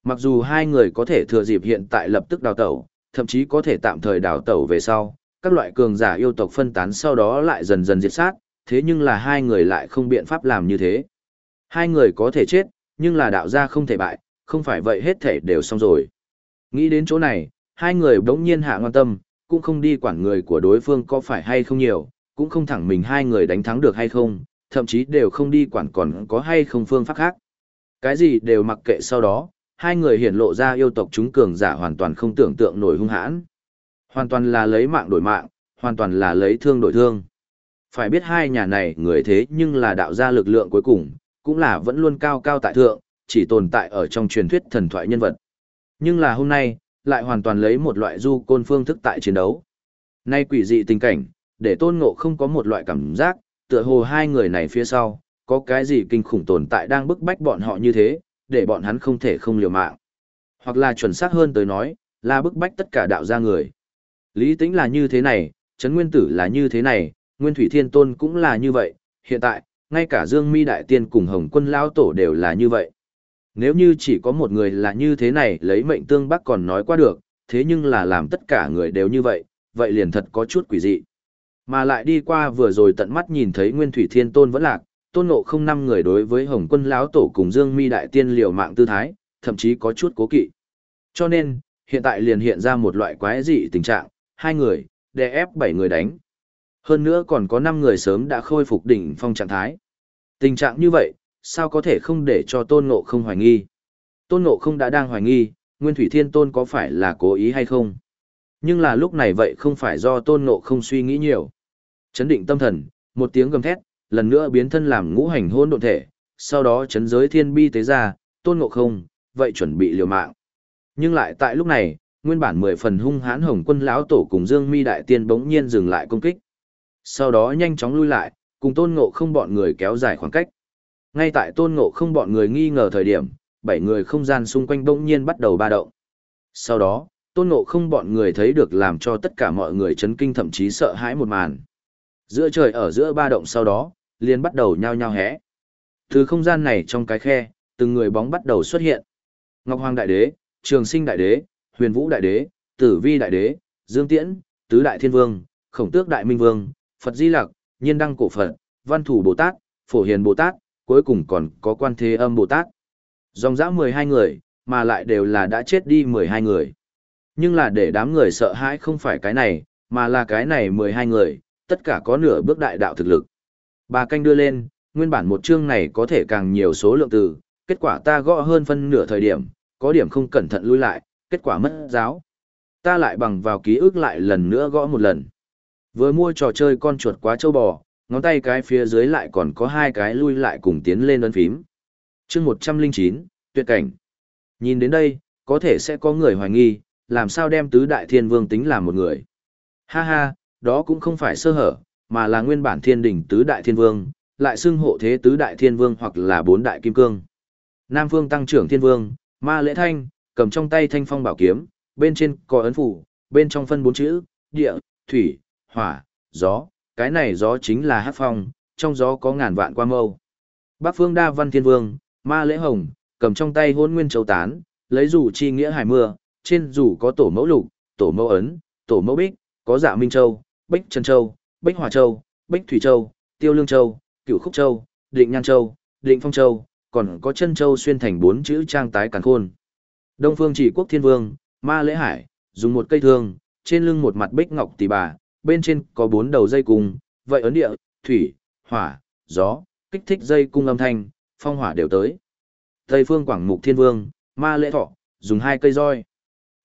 [SPEAKER 1] Mặc dù hai người có thể thừa dịp hiện tại lập tức đào tẩu, thậm chí có thể tạm thời đào tẩu về sau, các loại cường giả yêu tộc phân tán sau đó lại dần dần diệt sát, thế nhưng là hai người lại không biện pháp làm như thế. Hai người có thể chết, nhưng là đạo gia không thể bại, không phải vậy hết thể đều xong rồi. Nghĩ đến chỗ này, hai người đống nhiên hạ ngoan tâm, cũng không đi quản người của đối phương có phải hay không nhiều, cũng không thẳng mình hai người đánh thắng được hay không, thậm chí đều không đi quản còn có hay không phương pháp khác. Cái gì đều mặc kệ sau đó, hai người hiển lộ ra yêu tộc chúng cường giả hoàn toàn không tưởng tượng nổi hung hãn. Hoàn toàn là lấy mạng đổi mạng, hoàn toàn là lấy thương đổi thương. Phải biết hai nhà này người thế nhưng là đạo gia lực lượng cuối cùng, cũng là vẫn luôn cao cao tại thượng, chỉ tồn tại ở trong truyền thuyết thần thoại nhân vật. Nhưng là hôm nay, lại hoàn toàn lấy một loại du côn phương thức tại chiến đấu. Nay quỷ dị tình cảnh, để tôn ngộ không có một loại cảm giác, tựa hồ hai người này phía sau, có cái gì kinh khủng tồn tại đang bức bách bọn họ như thế, để bọn hắn không thể không liều mạng. Hoặc là chuẩn xác hơn tới nói, là bức bách tất cả đạo gia người. Lý tính là như thế này, Trấn Nguyên Tử là như thế này, Nguyên Thủy Thiên Tôn cũng là như vậy, hiện tại, ngay cả Dương Mi Đại Tiên cùng Hồng Quân Lao Tổ đều là như vậy. Nếu như chỉ có một người là như thế này lấy mệnh tương bắc còn nói qua được, thế nhưng là làm tất cả người đều như vậy, vậy liền thật có chút quỷ dị. Mà lại đi qua vừa rồi tận mắt nhìn thấy Nguyên Thủy Thiên Tôn vẫn lạc, tôn ngộ không năm người đối với Hồng quân lão tổ cùng Dương Mi Đại Tiên liều mạng tư thái, thậm chí có chút cố kỵ. Cho nên, hiện tại liền hiện ra một loại quái dị tình trạng, hai người, đè ép bảy người đánh. Hơn nữa còn có năm người sớm đã khôi phục đỉnh phong trạng thái. Tình trạng như vậy, sao có thể không để cho tôn ngộ không hoài nghi? Tôn ngộ không đã đang hoài nghi, Nguyên Thủy Thiên Tôn có phải là cố ý hay không? Nhưng là lúc này vậy không phải do tôn ngộ không suy nghĩ nhiều. Chấn định tâm thần, một tiếng gầm thét, lần nữa biến thân làm ngũ hành hôn độn thể, sau đó chấn giới thiên bi tế ra, tôn ngộ không, vậy chuẩn bị liều mạng. Nhưng lại tại lúc này, nguyên bản mười phần hung hãn hồng quân lão tổ cùng Dương Mi đại tiên bỗng nhiên dừng lại công kích. Sau đó nhanh chóng lui lại, cùng tôn ngộ không bọn người kéo dài khoảng cách. Ngay tại tôn ngộ không bọn người nghi ngờ thời điểm, bảy người không gian xung quanh bỗng nhiên bắt đầu ba động. Sau đó, tôn ngộ không bọn người thấy được làm cho tất cả mọi người chấn kinh thậm chí sợ hãi một màn. Giữa trời ở giữa ba động sau đó, liền bắt đầu nhao nhao hẽ Từ không gian này trong cái khe, từng người bóng bắt đầu xuất hiện. Ngọc Hoàng Đại Đế, Trường Sinh Đại Đế, Huyền Vũ Đại Đế, Tử Vi Đại Đế, Dương Tiễn, Tứ Đại Thiên Vương, Khổng Tước Đại Minh Vương, Phật Di Lặc, Nhiên Đăng Cổ Phật, Văn Thủ Bồ Tát, Phổ Hiền Bồ Tát, cuối cùng còn có Quan Thế Âm Bồ Tát. Dòng dã 12 người, mà lại đều là đã chết đi 12 người. Nhưng là để đám người sợ hãi không phải cái này, mà là cái này 12 người, tất cả có nửa bước đại đạo thực lực. Bà canh đưa lên, nguyên bản một chương này có thể càng nhiều số lượng từ, kết quả ta gõ hơn phân nửa thời điểm, có điểm không cẩn thận lui lại, kết quả mất giáo. Ta lại bằng vào ký ức lại lần nữa gõ một lần. Vừa mua trò chơi con chuột quá châu bò, ngón tay cái phía dưới lại còn có hai cái lui lại cùng tiến lên ấn phím. chương 109, tuyệt cảnh. Nhìn đến đây, có thể sẽ có người hoài nghi, làm sao đem tứ đại thiên vương tính làm một người. Ha ha, đó cũng không phải sơ hở, mà là nguyên bản thiên đỉnh tứ đại thiên vương, lại xưng hộ thế tứ đại thiên vương hoặc là bốn đại kim cương. Nam phương tăng trưởng thiên vương, ma lễ thanh, cầm trong tay thanh phong bảo kiếm, bên trên có ấn phủ, bên trong phân bốn chữ, địa, thủy, hỏa, gió, cái này gió chính là hát phong, trong gió có ngàn vạn qua mâu. Bác phương đa văn thiên vương, ma lễ hồng, cầm trong tay hôn nguyên châu tán, lấy rủ chi nghĩa hải mưa, trên rủ có tổ mẫu lục, tổ mẫu ấn, tổ mẫu bích, có dạ minh châu, bích trần châu, bích hòa châu, bích thủy châu, tiêu lương châu, cửu khúc châu, định nhan châu, định phong châu, còn có chân châu xuyên thành bốn chữ trang tái càn khôn. Đông phương chỉ quốc thiên vương, ma lễ hải, dùng một cây thương, trên lưng một mặt bích ngọc tỷ bà, bên trên có bốn đầu dây cung, vậy ấn địa, thủy, hỏa, gió, kích thích dây cung âm thanh, phong hỏa đều tới. Tây phương quảng mục thiên vương, ma lễ thọ, dùng hai cây roi.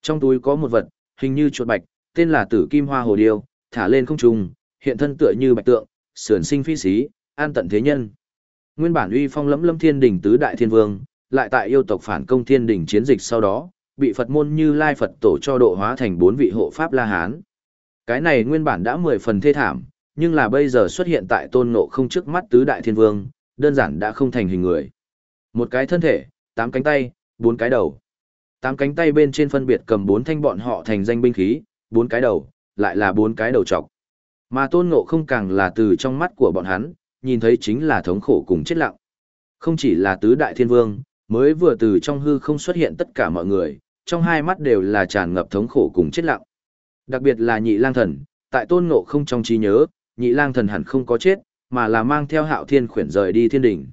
[SPEAKER 1] Trong túi có một vật, hình như chuột bạch, tên là tử kim hoa hồ điêu, thả lên không trung, hiện thân tựa như bạch tượng, sườn sinh phi xí, an tận thế nhân. Nguyên bản uy phong lẫm lâm thiên đỉnh tứ đại thiên vương, lại tại yêu tộc phản công thiên đỉnh chiến dịch sau đó, bị Phật môn như Lai Phật tổ cho độ hóa thành bốn vị hộ pháp La Hán. Cái này nguyên bản đã mười phần thê thảm, nhưng là bây giờ xuất hiện tại tôn ngộ không trước mắt tứ đại thiên vương, đơn giản đã không thành hình người. Một cái thân thể, tám cánh tay, bốn cái đầu. Tám cánh tay bên trên phân biệt cầm bốn thanh bọn họ thành danh binh khí, bốn cái đầu, lại là bốn cái đầu trọc. Mà tôn ngộ không càng là từ trong mắt của bọn hắn, nhìn thấy chính là thống khổ cùng chết lặng. Không chỉ là tứ đại thiên vương, mới vừa từ trong hư không xuất hiện tất cả mọi người, trong hai mắt đều là tràn ngập thống khổ cùng chết lặng. Đặc biệt là nhị lang thần, tại tôn ngộ không trong trí nhớ, nhị lang thần hẳn không có chết, mà là mang theo hạo thiên khuyển rời đi thiên đỉnh.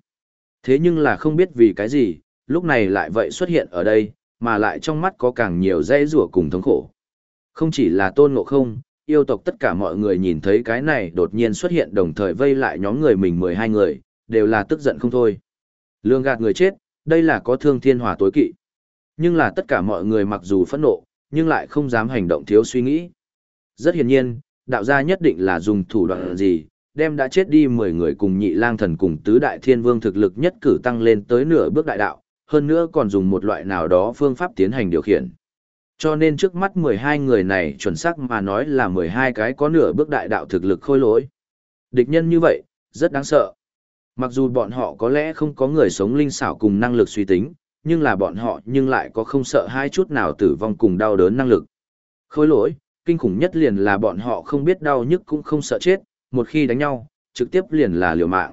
[SPEAKER 1] Thế nhưng là không biết vì cái gì, lúc này lại vậy xuất hiện ở đây, mà lại trong mắt có càng nhiều dây rủa cùng thống khổ. Không chỉ là tôn ngộ không, yêu tộc tất cả mọi người nhìn thấy cái này đột nhiên xuất hiện đồng thời vây lại nhóm người mình 12 người, đều là tức giận không thôi. Lương gạt người chết, đây là có thương thiên hòa tối kỵ. Nhưng là tất cả mọi người mặc dù phẫn nộ, nhưng lại không dám hành động thiếu suy nghĩ. Rất hiển nhiên, đạo gia nhất định là dùng thủ đoạn gì, đem đã chết đi 10 người cùng nhị lang thần cùng tứ đại thiên vương thực lực nhất cử tăng lên tới nửa bước đại đạo, hơn nữa còn dùng một loại nào đó phương pháp tiến hành điều khiển. Cho nên trước mắt 12 người này chuẩn xác mà nói là 12 cái có nửa bước đại đạo thực lực khôi lỗi. Địch nhân như vậy, rất đáng sợ. Mặc dù bọn họ có lẽ không có người sống linh xảo cùng năng lực suy tính, nhưng là bọn họ nhưng lại có không sợ hai chút nào tử vong cùng đau đớn năng lực. Khôi lỗi, kinh khủng nhất liền là bọn họ không biết đau nhức cũng không sợ chết, một khi đánh nhau, trực tiếp liền là liều mạng.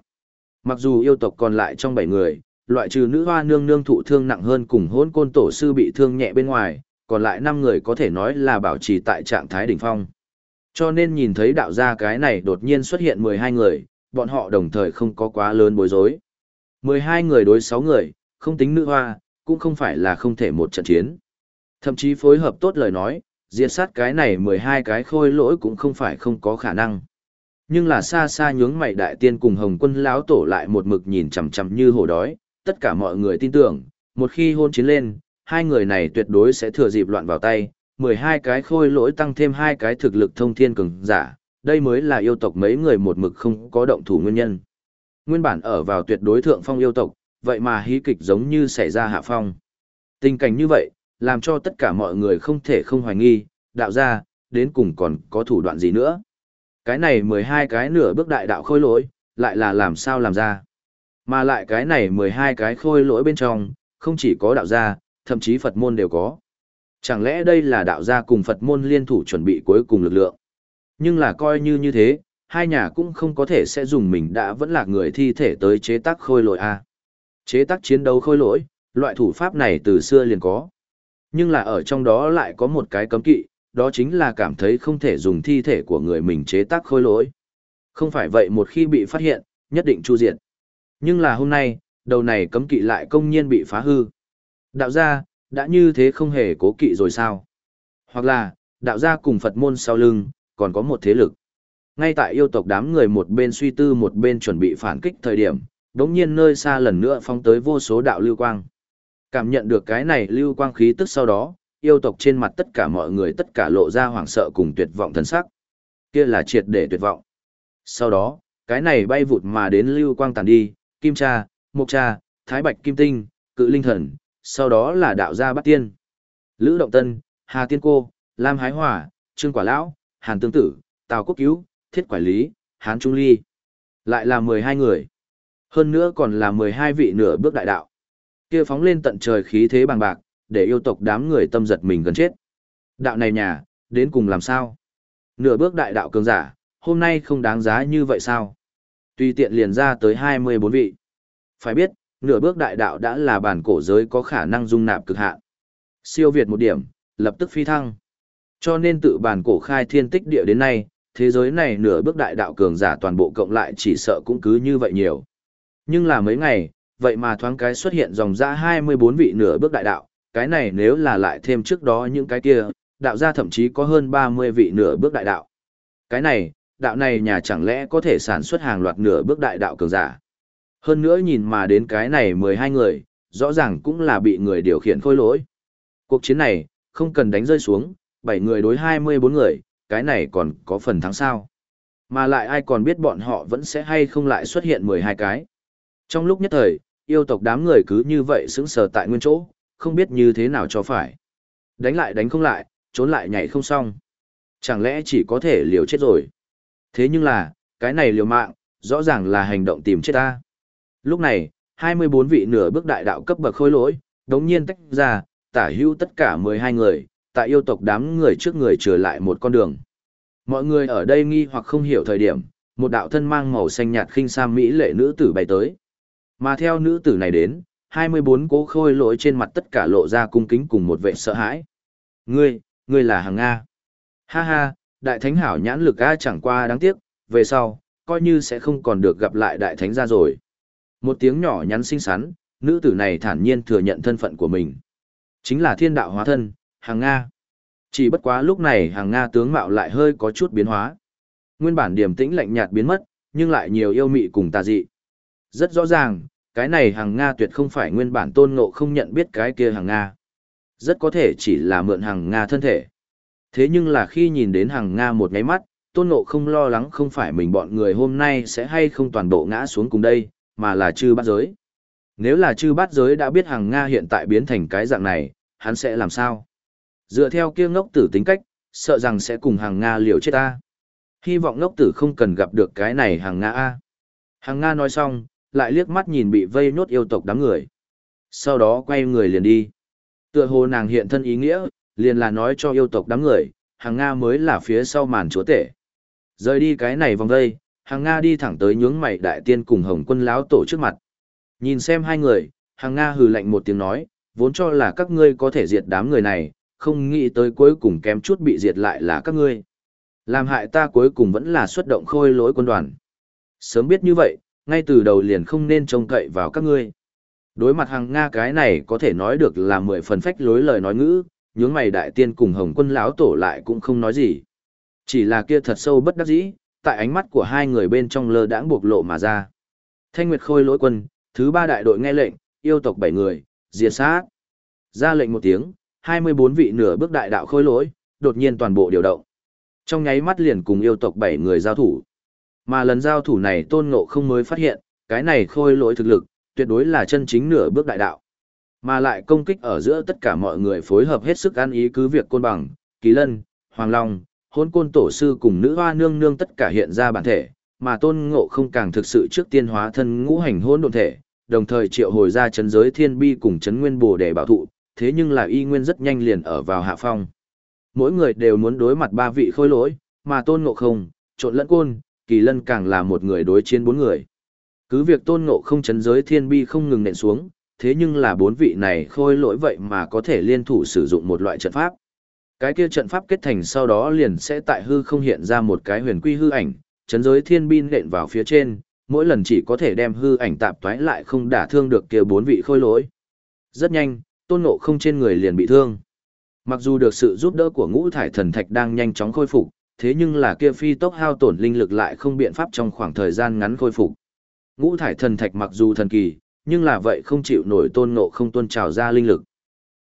[SPEAKER 1] Mặc dù yêu tộc còn lại trong 7 người, loại trừ nữ hoa nương nương thụ thương nặng hơn cùng hôn côn tổ sư bị thương nhẹ bên ngoài, còn lại 5 người có thể nói là bảo trì tại trạng thái đỉnh phong. Cho nên nhìn thấy đạo gia cái này đột nhiên xuất hiện 12 người, bọn họ đồng thời không có quá lớn bối rối. 12 người đối 6 người, không tính nữ hoa, cũng không phải là không thể một trận chiến. Thậm chí phối hợp tốt lời nói, diệt sát cái này 12 cái khôi lỗi cũng không phải không có khả năng. Nhưng là xa xa nhướng mày đại tiên cùng Hồng Quân lão tổ lại một mực nhìn chằm chằm như hổ đói, tất cả mọi người tin tưởng, một khi hôn chiến lên, hai người này tuyệt đối sẽ thừa dịp loạn vào tay, 12 cái khôi lỗi tăng thêm hai cái thực lực thông thiên cường giả, đây mới là yêu tộc mấy người một mực không có động thủ nguyên nhân. Nguyên bản ở vào tuyệt đối thượng phong yêu tộc, vậy mà hí kịch giống như xảy ra hạ phong. Tình cảnh như vậy, làm cho tất cả mọi người không thể không hoài nghi, đạo ra, đến cùng còn có thủ đoạn gì nữa. Cái này 12 cái nửa bước đại đạo khôi lỗi, lại là làm sao làm ra. Mà lại cái này 12 cái khôi lỗi bên trong, không chỉ có đạo gia, thậm chí Phật môn đều có. Chẳng lẽ đây là đạo gia cùng Phật môn liên thủ chuẩn bị cuối cùng lực lượng? Nhưng là coi như như thế, hai nhà cũng không có thể sẽ dùng mình đã vẫn là người thi thể tới chế tác khôi lỗi A. Chế tác chiến đấu khôi lỗi, loại thủ pháp này từ xưa liền có. Nhưng là ở trong đó lại có một cái cấm kỵ, đó chính là cảm thấy không thể dùng thi thể của người mình chế tác khôi lỗi. Không phải vậy một khi bị phát hiện, nhất định chu diệt. Nhưng là hôm nay, đầu này cấm kỵ lại công nhiên bị phá hư. Đạo gia, đã như thế không hề cố kỵ rồi sao? Hoặc là, đạo gia cùng Phật môn sau lưng, còn có một thế lực. Ngay tại yêu tộc đám người một bên suy tư một bên chuẩn bị phản kích thời điểm, đống nhiên nơi xa lần nữa phong tới vô số đạo lưu quang. Cảm nhận được cái này lưu quang khí tức sau đó, yêu tộc trên mặt tất cả mọi người tất cả lộ ra hoảng sợ cùng tuyệt vọng thần sắc. Kia là triệt để tuyệt vọng. Sau đó, cái này bay vụt mà đến lưu quang tàn đi, kim cha, mục cha, thái bạch kim tinh, cự linh thần, sau đó là đạo gia bát tiên. Lữ Động Tân, Hà Tiên Cô, Lam Hái Hỏa, Trương Quả Lão, Hàn Tương Tử, Tào Quốc Cứu, Thiết Quản Lý, Hán Trung Ly. Lại là 12 người. Hơn nữa còn là 12 vị nửa bước đại đạo. Kia phóng lên tận trời khí thế bằng bạc, để yêu tộc đám người tâm giật mình gần chết. Đạo này nhà, đến cùng làm sao? Nửa bước đại đạo cường giả, hôm nay không đáng giá như vậy sao? Tuy tiện liền ra tới 24 vị. Phải biết, nửa bước đại đạo đã là bản cổ giới có khả năng dung nạp cực hạn. Siêu việt một điểm, lập tức phi thăng. Cho nên tự bản cổ khai thiên tích địa đến nay, thế giới này nửa bước đại đạo cường giả toàn bộ cộng lại chỉ sợ cũng cứ như vậy nhiều. Nhưng là mấy ngày, vậy mà thoáng cái xuất hiện dòng ra 24 vị nửa bước đại đạo, cái này nếu là lại thêm trước đó những cái kia, đạo gia thậm chí có hơn 30 vị nửa bước đại đạo. Cái này, đạo này nhà chẳng lẽ có thể sản xuất hàng loạt nửa bước đại đạo cường giả. Hơn nữa nhìn mà đến cái này 12 người, rõ ràng cũng là bị người điều khiển khôi lỗi. Cuộc chiến này, không cần đánh rơi xuống, 7 người đối 24 người, cái này còn có phần thắng sao. Mà lại ai còn biết bọn họ vẫn sẽ hay không lại xuất hiện 12 cái. Trong lúc nhất thời, yêu tộc đám người cứ như vậy sững sờ tại nguyên chỗ, không biết như thế nào cho phải. Đánh lại đánh không lại, trốn lại nhảy không xong. Chẳng lẽ chỉ có thể liều chết rồi. Thế nhưng là, cái này liều mạng, rõ ràng là hành động tìm chết ta. Lúc này, 24 vị nửa bước đại đạo cấp bậc khôi lỗi, đống nhiên tách ra, tả hữu tất cả 12 người, tại yêu tộc đám người trước người trở lại một con đường. Mọi người ở đây nghi hoặc không hiểu thời điểm, một đạo thân mang màu xanh nhạt khinh sam mỹ lệ nữ tử bay tới. Mà theo nữ tử này đến, 24 cố khôi lỗi trên mặt tất cả lộ ra cung kính cùng một vẻ sợ hãi. Ngươi, ngươi là hàng Nga. Ha ha, đại thánh hảo nhãn lực A chẳng qua đáng tiếc, về sau, coi như sẽ không còn được gặp lại đại thánh ra rồi. Một tiếng nhỏ nhắn xinh xắn, nữ tử này thản nhiên thừa nhận thân phận của mình. Chính là thiên đạo hóa thân, hàng Nga. Chỉ bất quá lúc này hàng Nga tướng mạo lại hơi có chút biến hóa. Nguyên bản điềm tĩnh lạnh nhạt biến mất, nhưng lại nhiều yêu mị cùng tà dị. Rất rõ ràng, cái này hàng Nga tuyệt không phải nguyên bản tôn ngộ không nhận biết cái kia hàng Nga. Rất có thể chỉ là mượn hàng Nga thân thể. Thế nhưng là khi nhìn đến hàng Nga một ngáy mắt, tôn ngộ không lo lắng không phải mình bọn người hôm nay sẽ hay không toàn bộ ngã xuống cùng đây, mà là chư bát giới. Nếu là chư bát giới đã biết hàng Nga hiện tại biến thành cái dạng này, hắn sẽ làm sao? Dựa theo kia ngốc tử tính cách, sợ rằng sẽ cùng hàng Nga liều chết ta. Hy vọng ngốc tử không cần gặp được cái này hàng Nga A. Hàng Nga nói xong, lại liếc mắt nhìn bị vây nhốt yêu tộc đám người. Sau đó quay người liền đi. Tựa hồ nàng hiện thân ý nghĩa, liền là nói cho yêu tộc đám người, hàng Nga mới là phía sau màn chúa tể. Rời đi cái này vòng đây, hàng Nga đi thẳng tới nhướng mày đại tiên cùng hồng quân lão tổ trước mặt. Nhìn xem hai người, hàng Nga hừ lạnh một tiếng nói, vốn cho là các ngươi có thể diệt đám người này, không nghĩ tới cuối cùng kém chút bị diệt lại là các ngươi. Làm hại ta cuối cùng vẫn là xuất động khôi lỗi quân đoàn. Sớm biết như vậy, ngay từ đầu liền không nên trông cậy vào các ngươi. Đối mặt hàng Nga cái này có thể nói được là mười phần phách lối lời nói ngữ, nhướng mày đại tiên cùng hồng quân lão tổ lại cũng không nói gì. Chỉ là kia thật sâu bất đắc dĩ, tại ánh mắt của hai người bên trong lơ đãng bộc lộ mà ra. Thanh Nguyệt Khôi lỗi quân, thứ ba đại đội nghe lệnh, yêu tộc bảy người, diệt sát. Ra lệnh một tiếng, 24 vị nửa bước đại đạo khôi lỗi, đột nhiên toàn bộ điều động. Trong nháy mắt liền cùng yêu tộc bảy người giao thủ. Mà lần giao thủ này tôn ngộ không mới phát hiện, cái này khôi lỗi thực lực, tuyệt đối là chân chính nửa bước đại đạo. Mà lại công kích ở giữa tất cả mọi người phối hợp hết sức ăn ý cứ việc côn bằng, kỳ lân, hoàng long, hôn côn tổ sư cùng nữ hoa nương nương tất cả hiện ra bản thể, mà tôn ngộ không càng thực sự trước tiên hóa thân ngũ hành hôn độn thể, đồng thời triệu hồi ra chấn giới thiên bi cùng chấn nguyên bồ để bảo thụ, thế nhưng là y nguyên rất nhanh liền ở vào hạ phong. Mỗi người đều muốn đối mặt ba vị khôi lỗi, mà tôn ngộ không, trộn lẫn côn, kỳ lân càng là một người đối chiến bốn người. Cứ việc tôn ngộ không chấn giới thiên bi không ngừng nện xuống, thế nhưng là bốn vị này khôi lỗi vậy mà có thể liên thủ sử dụng một loại trận pháp. Cái kia trận pháp kết thành sau đó liền sẽ tại hư không hiện ra một cái huyền quy hư ảnh, chấn giới thiên bi nện vào phía trên, mỗi lần chỉ có thể đem hư ảnh tạp toái lại không đả thương được kia bốn vị khôi lỗi. Rất nhanh, tôn ngộ không trên người liền bị thương. Mặc dù được sự giúp đỡ của ngũ thải thần thạch đang nhanh chóng khôi phục, thế nhưng là kia phi tốc hao tổn linh lực lại không biện pháp trong khoảng thời gian ngắn khôi phục. Ngũ thải thần thạch mặc dù thần kỳ, nhưng là vậy không chịu nổi tôn ngộ không tuôn trào ra linh lực.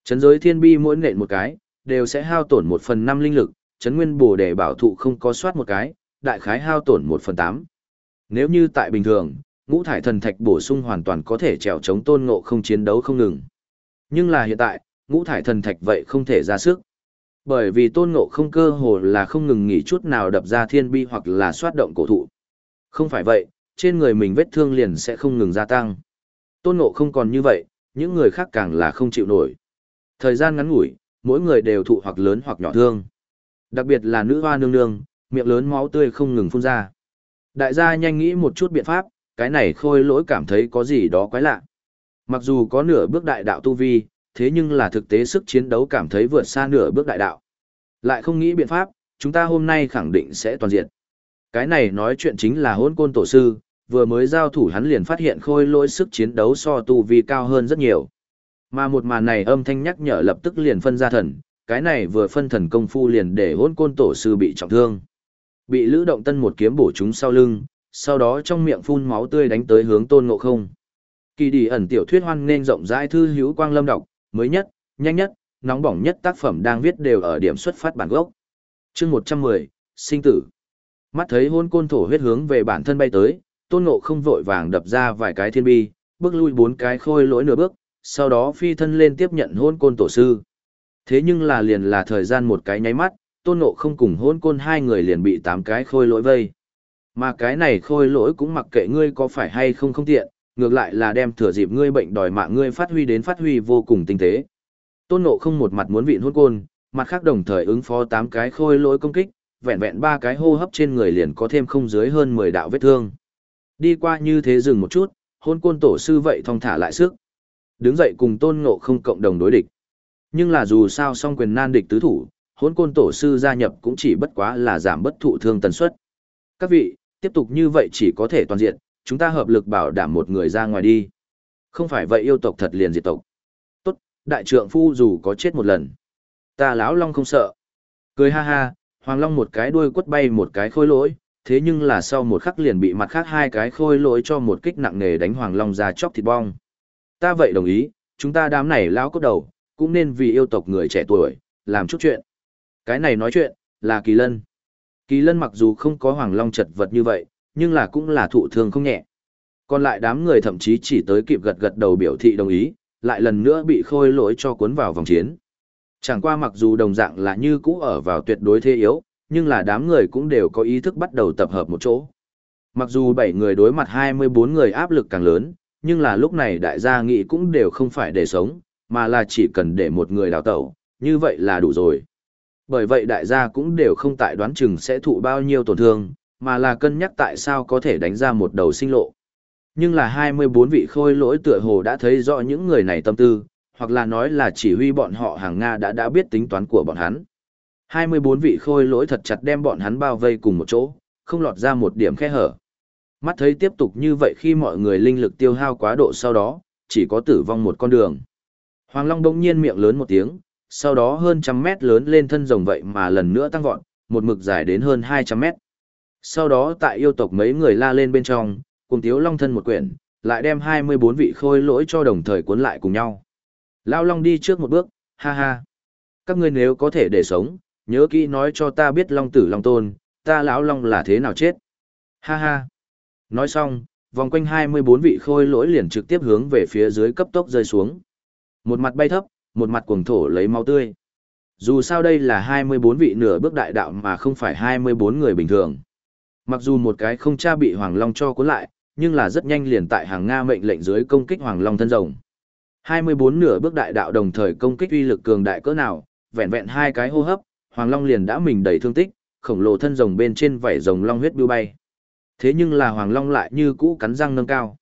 [SPEAKER 1] Chấn giới thiên bi mỗi nện một cái, đều sẽ hao tổn một phần năm linh lực, chấn nguyên bổ để bảo thụ không có soát một cái, đại khái hao tổn một phần tám. Nếu như tại bình thường, ngũ thải thần thạch bổ sung hoàn toàn có thể trèo chống tôn ngộ không chiến đấu không ngừng. Nhưng là hiện tại, ngũ thải thần thạch vậy không thể ra sức. Bởi vì tôn ngộ không cơ hồ là không ngừng nghỉ chút nào đập ra thiên bi hoặc là xoát động cổ thụ. Không phải vậy, trên người mình vết thương liền sẽ không ngừng gia tăng. Tôn ngộ không còn như vậy, những người khác càng là không chịu nổi. Thời gian ngắn ngủi, mỗi người đều thụ hoặc lớn hoặc nhỏ thương. Đặc biệt là nữ hoa nương nương, miệng lớn máu tươi không ngừng phun ra. Đại gia nhanh nghĩ một chút biện pháp, cái này khôi lỗi cảm thấy có gì đó quái lạ. Mặc dù có nửa bước đại đạo tu vi, thế nhưng là thực tế sức chiến đấu cảm thấy vượt xa nửa bước đại đạo. Lại không nghĩ biện pháp, chúng ta hôm nay khẳng định sẽ toàn diện. Cái này nói chuyện chính là hôn côn tổ sư, vừa mới giao thủ hắn liền phát hiện khôi lỗi sức chiến đấu so tu vi cao hơn rất nhiều. Mà một màn này âm thanh nhắc nhở lập tức liền phân ra thần, cái này vừa phân thần công phu liền để hôn côn tổ sư bị trọng thương. Bị Lữ Động Tân một kiếm bổ trúng sau lưng, sau đó trong miệng phun máu tươi đánh tới hướng tôn ngộ không. Kỳ đi ẩn tiểu thuyết hoan nên rộng rãi thư hữu quang lâm đọc, mới nhất, nhanh nhất, nóng bỏng nhất tác phẩm đang viết đều ở điểm xuất phát bản gốc. chương 110, sinh tử. Mắt thấy hôn côn thổ huyết hướng về bản thân bay tới, tôn ngộ không vội vàng đập ra vài cái thiên bi, bước lui bốn cái khôi lỗi nửa bước, sau đó phi thân lên tiếp nhận hôn côn tổ sư. Thế nhưng là liền là thời gian một cái nháy mắt, tôn ngộ không cùng hôn côn hai người liền bị tám cái khôi lỗi vây. Mà cái này khôi lỗi cũng mặc kệ ngươi có phải hay không không tiện, ngược lại là đem thừa dịp ngươi bệnh đòi mạng ngươi phát huy đến phát huy vô cùng tinh tế. Tôn Ngộ không một mặt muốn vịn hôn côn, mặt khác đồng thời ứng phó tám cái khôi lỗi công kích, vẹn vẹn ba cái hô hấp trên người liền có thêm không dưới hơn 10 đạo vết thương. Đi qua như thế dừng một chút, hôn côn tổ sư vậy thong thả lại sức. Đứng dậy cùng Tôn Ngộ không cộng đồng đối địch. Nhưng là dù sao song quyền nan địch tứ thủ, hôn côn tổ sư gia nhập cũng chỉ bất quá là giảm bất thụ thương tần suất. Các vị, tiếp tục như vậy chỉ có thể toàn diện, chúng ta hợp lực bảo đảm một người ra ngoài đi. Không phải vậy yêu tộc thật liền diệt tộc. Tốt, đại trượng phu dù có chết một lần. Ta lão long không sợ. Cười ha ha, hoàng long một cái đuôi quất bay một cái khôi lỗi, thế nhưng là sau một khắc liền bị mặt khác hai cái khôi lỗi cho một kích nặng nề đánh hoàng long ra chóc thịt bong. Ta vậy đồng ý, chúng ta đám này lão cốt đầu, cũng nên vì yêu tộc người trẻ tuổi, làm chút chuyện. Cái này nói chuyện, là kỳ lân. Kỳ lân mặc dù không có hoàng long chật vật như vậy, nhưng là cũng là thụ thương không nhẹ. Còn lại đám người thậm chí chỉ tới kịp gật gật đầu biểu thị đồng ý, lại lần nữa bị khôi lỗi cho cuốn vào vòng chiến. Chẳng qua mặc dù đồng dạng là như cũ ở vào tuyệt đối thế yếu, nhưng là đám người cũng đều có ý thức bắt đầu tập hợp một chỗ. Mặc dù 7 người đối mặt 24 người áp lực càng lớn, nhưng là lúc này đại gia nghị cũng đều không phải để sống, mà là chỉ cần để một người đào tẩu, như vậy là đủ rồi. Bởi vậy đại gia cũng đều không tại đoán chừng sẽ thụ bao nhiêu tổn thương, mà là cân nhắc tại sao có thể đánh ra một đầu sinh lộ. Nhưng là 24 vị khôi lỗi tựa hồ đã thấy rõ những người này tâm tư, hoặc là nói là chỉ huy bọn họ hàng Nga đã đã biết tính toán của bọn hắn. 24 vị khôi lỗi thật chặt đem bọn hắn bao vây cùng một chỗ, không lọt ra một điểm khe hở. Mắt thấy tiếp tục như vậy khi mọi người linh lực tiêu hao quá độ sau đó, chỉ có tử vong một con đường. Hoàng Long đông nhiên miệng lớn một tiếng, sau đó hơn trăm mét lớn lên thân rồng vậy mà lần nữa tăng vọt, một mực dài đến hơn 200 mét. Sau đó tại yêu tộc mấy người la lên bên trong, cùng tiếu long thân một quyển, lại đem 24 vị khôi lỗi cho đồng thời cuốn lại cùng nhau. Lao long đi trước một bước, ha ha. Các ngươi nếu có thể để sống, nhớ kỹ nói cho ta biết long tử long tôn, ta lão long là thế nào chết. Ha ha. Nói xong, vòng quanh 24 vị khôi lỗi liền trực tiếp hướng về phía dưới cấp tốc rơi xuống. Một mặt bay thấp, một mặt cuồng thổ lấy máu tươi. Dù sao đây là 24 vị nửa bước đại đạo mà không phải 24 người bình thường. Mặc dù một cái không cha bị Hoàng Long cho cuốn lại, nhưng là rất nhanh liền tại hàng Nga mệnh lệnh dưới công kích Hoàng Long thân rồng. 24 nửa bước đại đạo đồng thời công kích uy lực cường đại cỡ nào, vẹn vẹn hai cái hô hấp, Hoàng Long liền đã mình đầy thương tích, khổng lồ thân rồng bên trên vảy rồng long huyết bưu bay. Thế nhưng là Hoàng Long lại như cũ cắn răng nâng cao.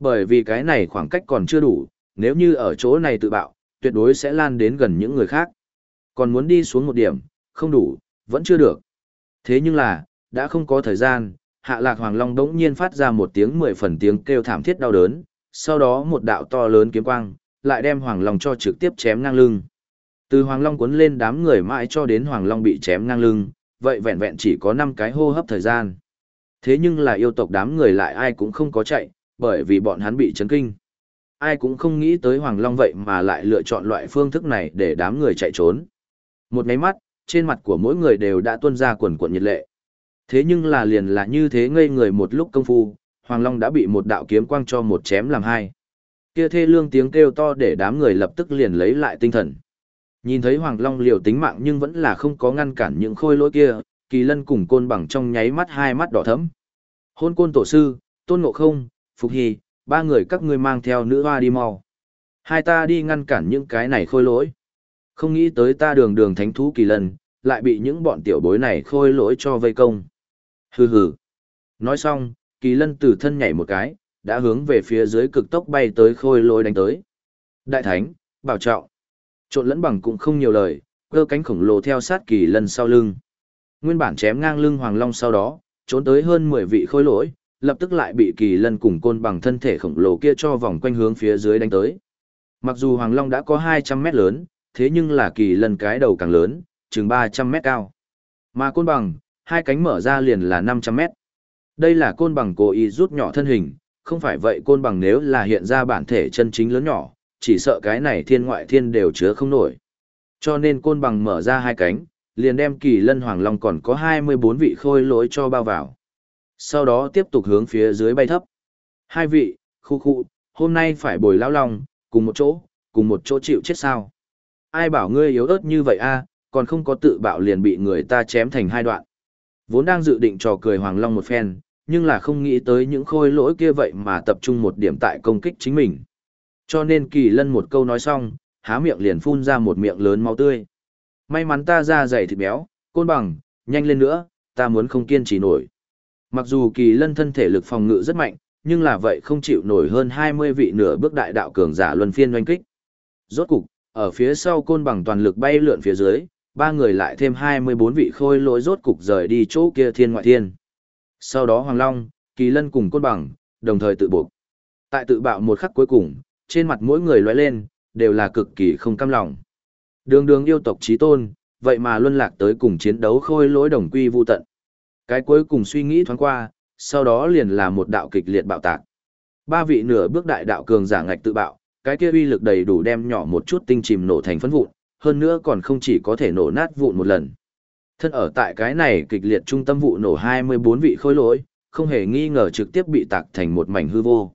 [SPEAKER 1] Bởi vì cái này khoảng cách còn chưa đủ, nếu như ở chỗ này tự bạo, tuyệt đối sẽ lan đến gần những người khác. Còn muốn đi xuống một điểm, không đủ, vẫn chưa được. Thế nhưng là, đã không có thời gian, hạ lạc Hoàng Long đống nhiên phát ra một tiếng mười phần tiếng kêu thảm thiết đau đớn, sau đó một đạo to lớn kiếm quang, lại đem Hoàng Long cho trực tiếp chém ngang lưng. Từ Hoàng Long cuốn lên đám người mãi cho đến Hoàng Long bị chém ngang lưng, vậy vẹn vẹn chỉ có 5 cái hô hấp thời gian. Thế nhưng là yêu tộc đám người lại ai cũng không có chạy, bởi vì bọn hắn bị chấn kinh. Ai cũng không nghĩ tới Hoàng Long vậy mà lại lựa chọn loại phương thức này để đám người chạy trốn. Một máy mắt, trên mặt của mỗi người đều đã tuôn ra quần cuộn nhiệt lệ. Thế nhưng là liền là như thế ngây người một lúc công phu, Hoàng Long đã bị một đạo kiếm quang cho một chém làm hai. Kia thê lương tiếng kêu to để đám người lập tức liền lấy lại tinh thần. Nhìn thấy Hoàng Long liều tính mạng nhưng vẫn là không có ngăn cản những khôi lỗi kia, kỳ lân cùng côn bằng trong nháy mắt hai mắt đỏ thẫm. Hôn côn tổ sư, tôn ngộ không, phục hy, ba người các ngươi mang theo nữ hoa đi mau. Hai ta đi ngăn cản những cái này khôi lỗi. Không nghĩ tới ta đường đường thánh thú kỳ lân, lại bị những bọn tiểu bối này khôi lỗi cho vây công. Hừ hừ. Nói xong, kỳ lân từ thân nhảy một cái, đã hướng về phía dưới cực tốc bay tới khôi lôi đánh tới. Đại thánh, bảo trọng. Trộn lẫn bằng cũng không nhiều lời, cơ cánh khổng lồ theo sát kỳ lân sau lưng. Nguyên bản chém ngang lưng hoàng long sau đó, trốn tới hơn 10 vị khôi lỗi, lập tức lại bị kỳ lân cùng côn bằng thân thể khổng lồ kia cho vòng quanh hướng phía dưới đánh tới. Mặc dù hoàng long đã có 200 mét lớn, thế nhưng là kỳ lân cái đầu càng lớn, chừng 300 mét cao. Mà côn bằng, hai cánh mở ra liền là 500 mét. Đây là côn bằng cố ý rút nhỏ thân hình, không phải vậy côn bằng nếu là hiện ra bản thể chân chính lớn nhỏ, chỉ sợ cái này thiên ngoại thiên đều chứa không nổi. Cho nên côn bằng mở ra hai cánh, liền đem kỳ lân hoàng long còn có 24 vị khôi lỗi cho bao vào. Sau đó tiếp tục hướng phía dưới bay thấp. Hai vị, khu khu, hôm nay phải bồi lão long, cùng một chỗ, cùng một chỗ chịu chết sao. Ai bảo ngươi yếu ớt như vậy a còn không có tự bạo liền bị người ta chém thành hai đoạn. Vốn đang dự định trò cười hoàng long một phen, nhưng là không nghĩ tới những khôi lỗi kia vậy mà tập trung một điểm tại công kích chính mình. Cho nên kỳ lân một câu nói xong, há miệng liền phun ra một miệng lớn máu tươi. May mắn ta ra dày thịt béo, côn bằng, nhanh lên nữa, ta muốn không kiên trì nổi. Mặc dù kỳ lân thân thể lực phòng ngự rất mạnh, nhưng là vậy không chịu nổi hơn 20 vị nửa bước đại đạo cường giả luân phiên doanh kích. Rốt cục, ở phía sau côn bằng toàn lực bay lượn phía dưới, ba người lại thêm 24 vị khôi lỗi rốt cục rời đi chỗ kia thiên ngoại thiên. Sau đó Hoàng Long, Kỳ Lân cùng côn bằng, đồng thời tự buộc. Tại tự bạo một khắc cuối cùng, trên mặt mỗi người lóe lên, đều là cực kỳ không cam lòng. Đường đường yêu tộc trí tôn, vậy mà luân lạc tới cùng chiến đấu khôi lỗi đồng quy vu tận. Cái cuối cùng suy nghĩ thoáng qua, sau đó liền là một đạo kịch liệt bạo tạc. Ba vị nửa bước đại đạo cường giả ngạch tự bạo, cái kia uy lực đầy đủ đem nhỏ một chút tinh chìm nổ thành phấn vụn, hơn nữa còn không chỉ có thể nổ nát vụn một lần. Thân ở tại cái này kịch liệt trung tâm vụ nổ 24 vị khối lỗi, không hề nghi ngờ trực tiếp bị tạc thành một mảnh hư vô.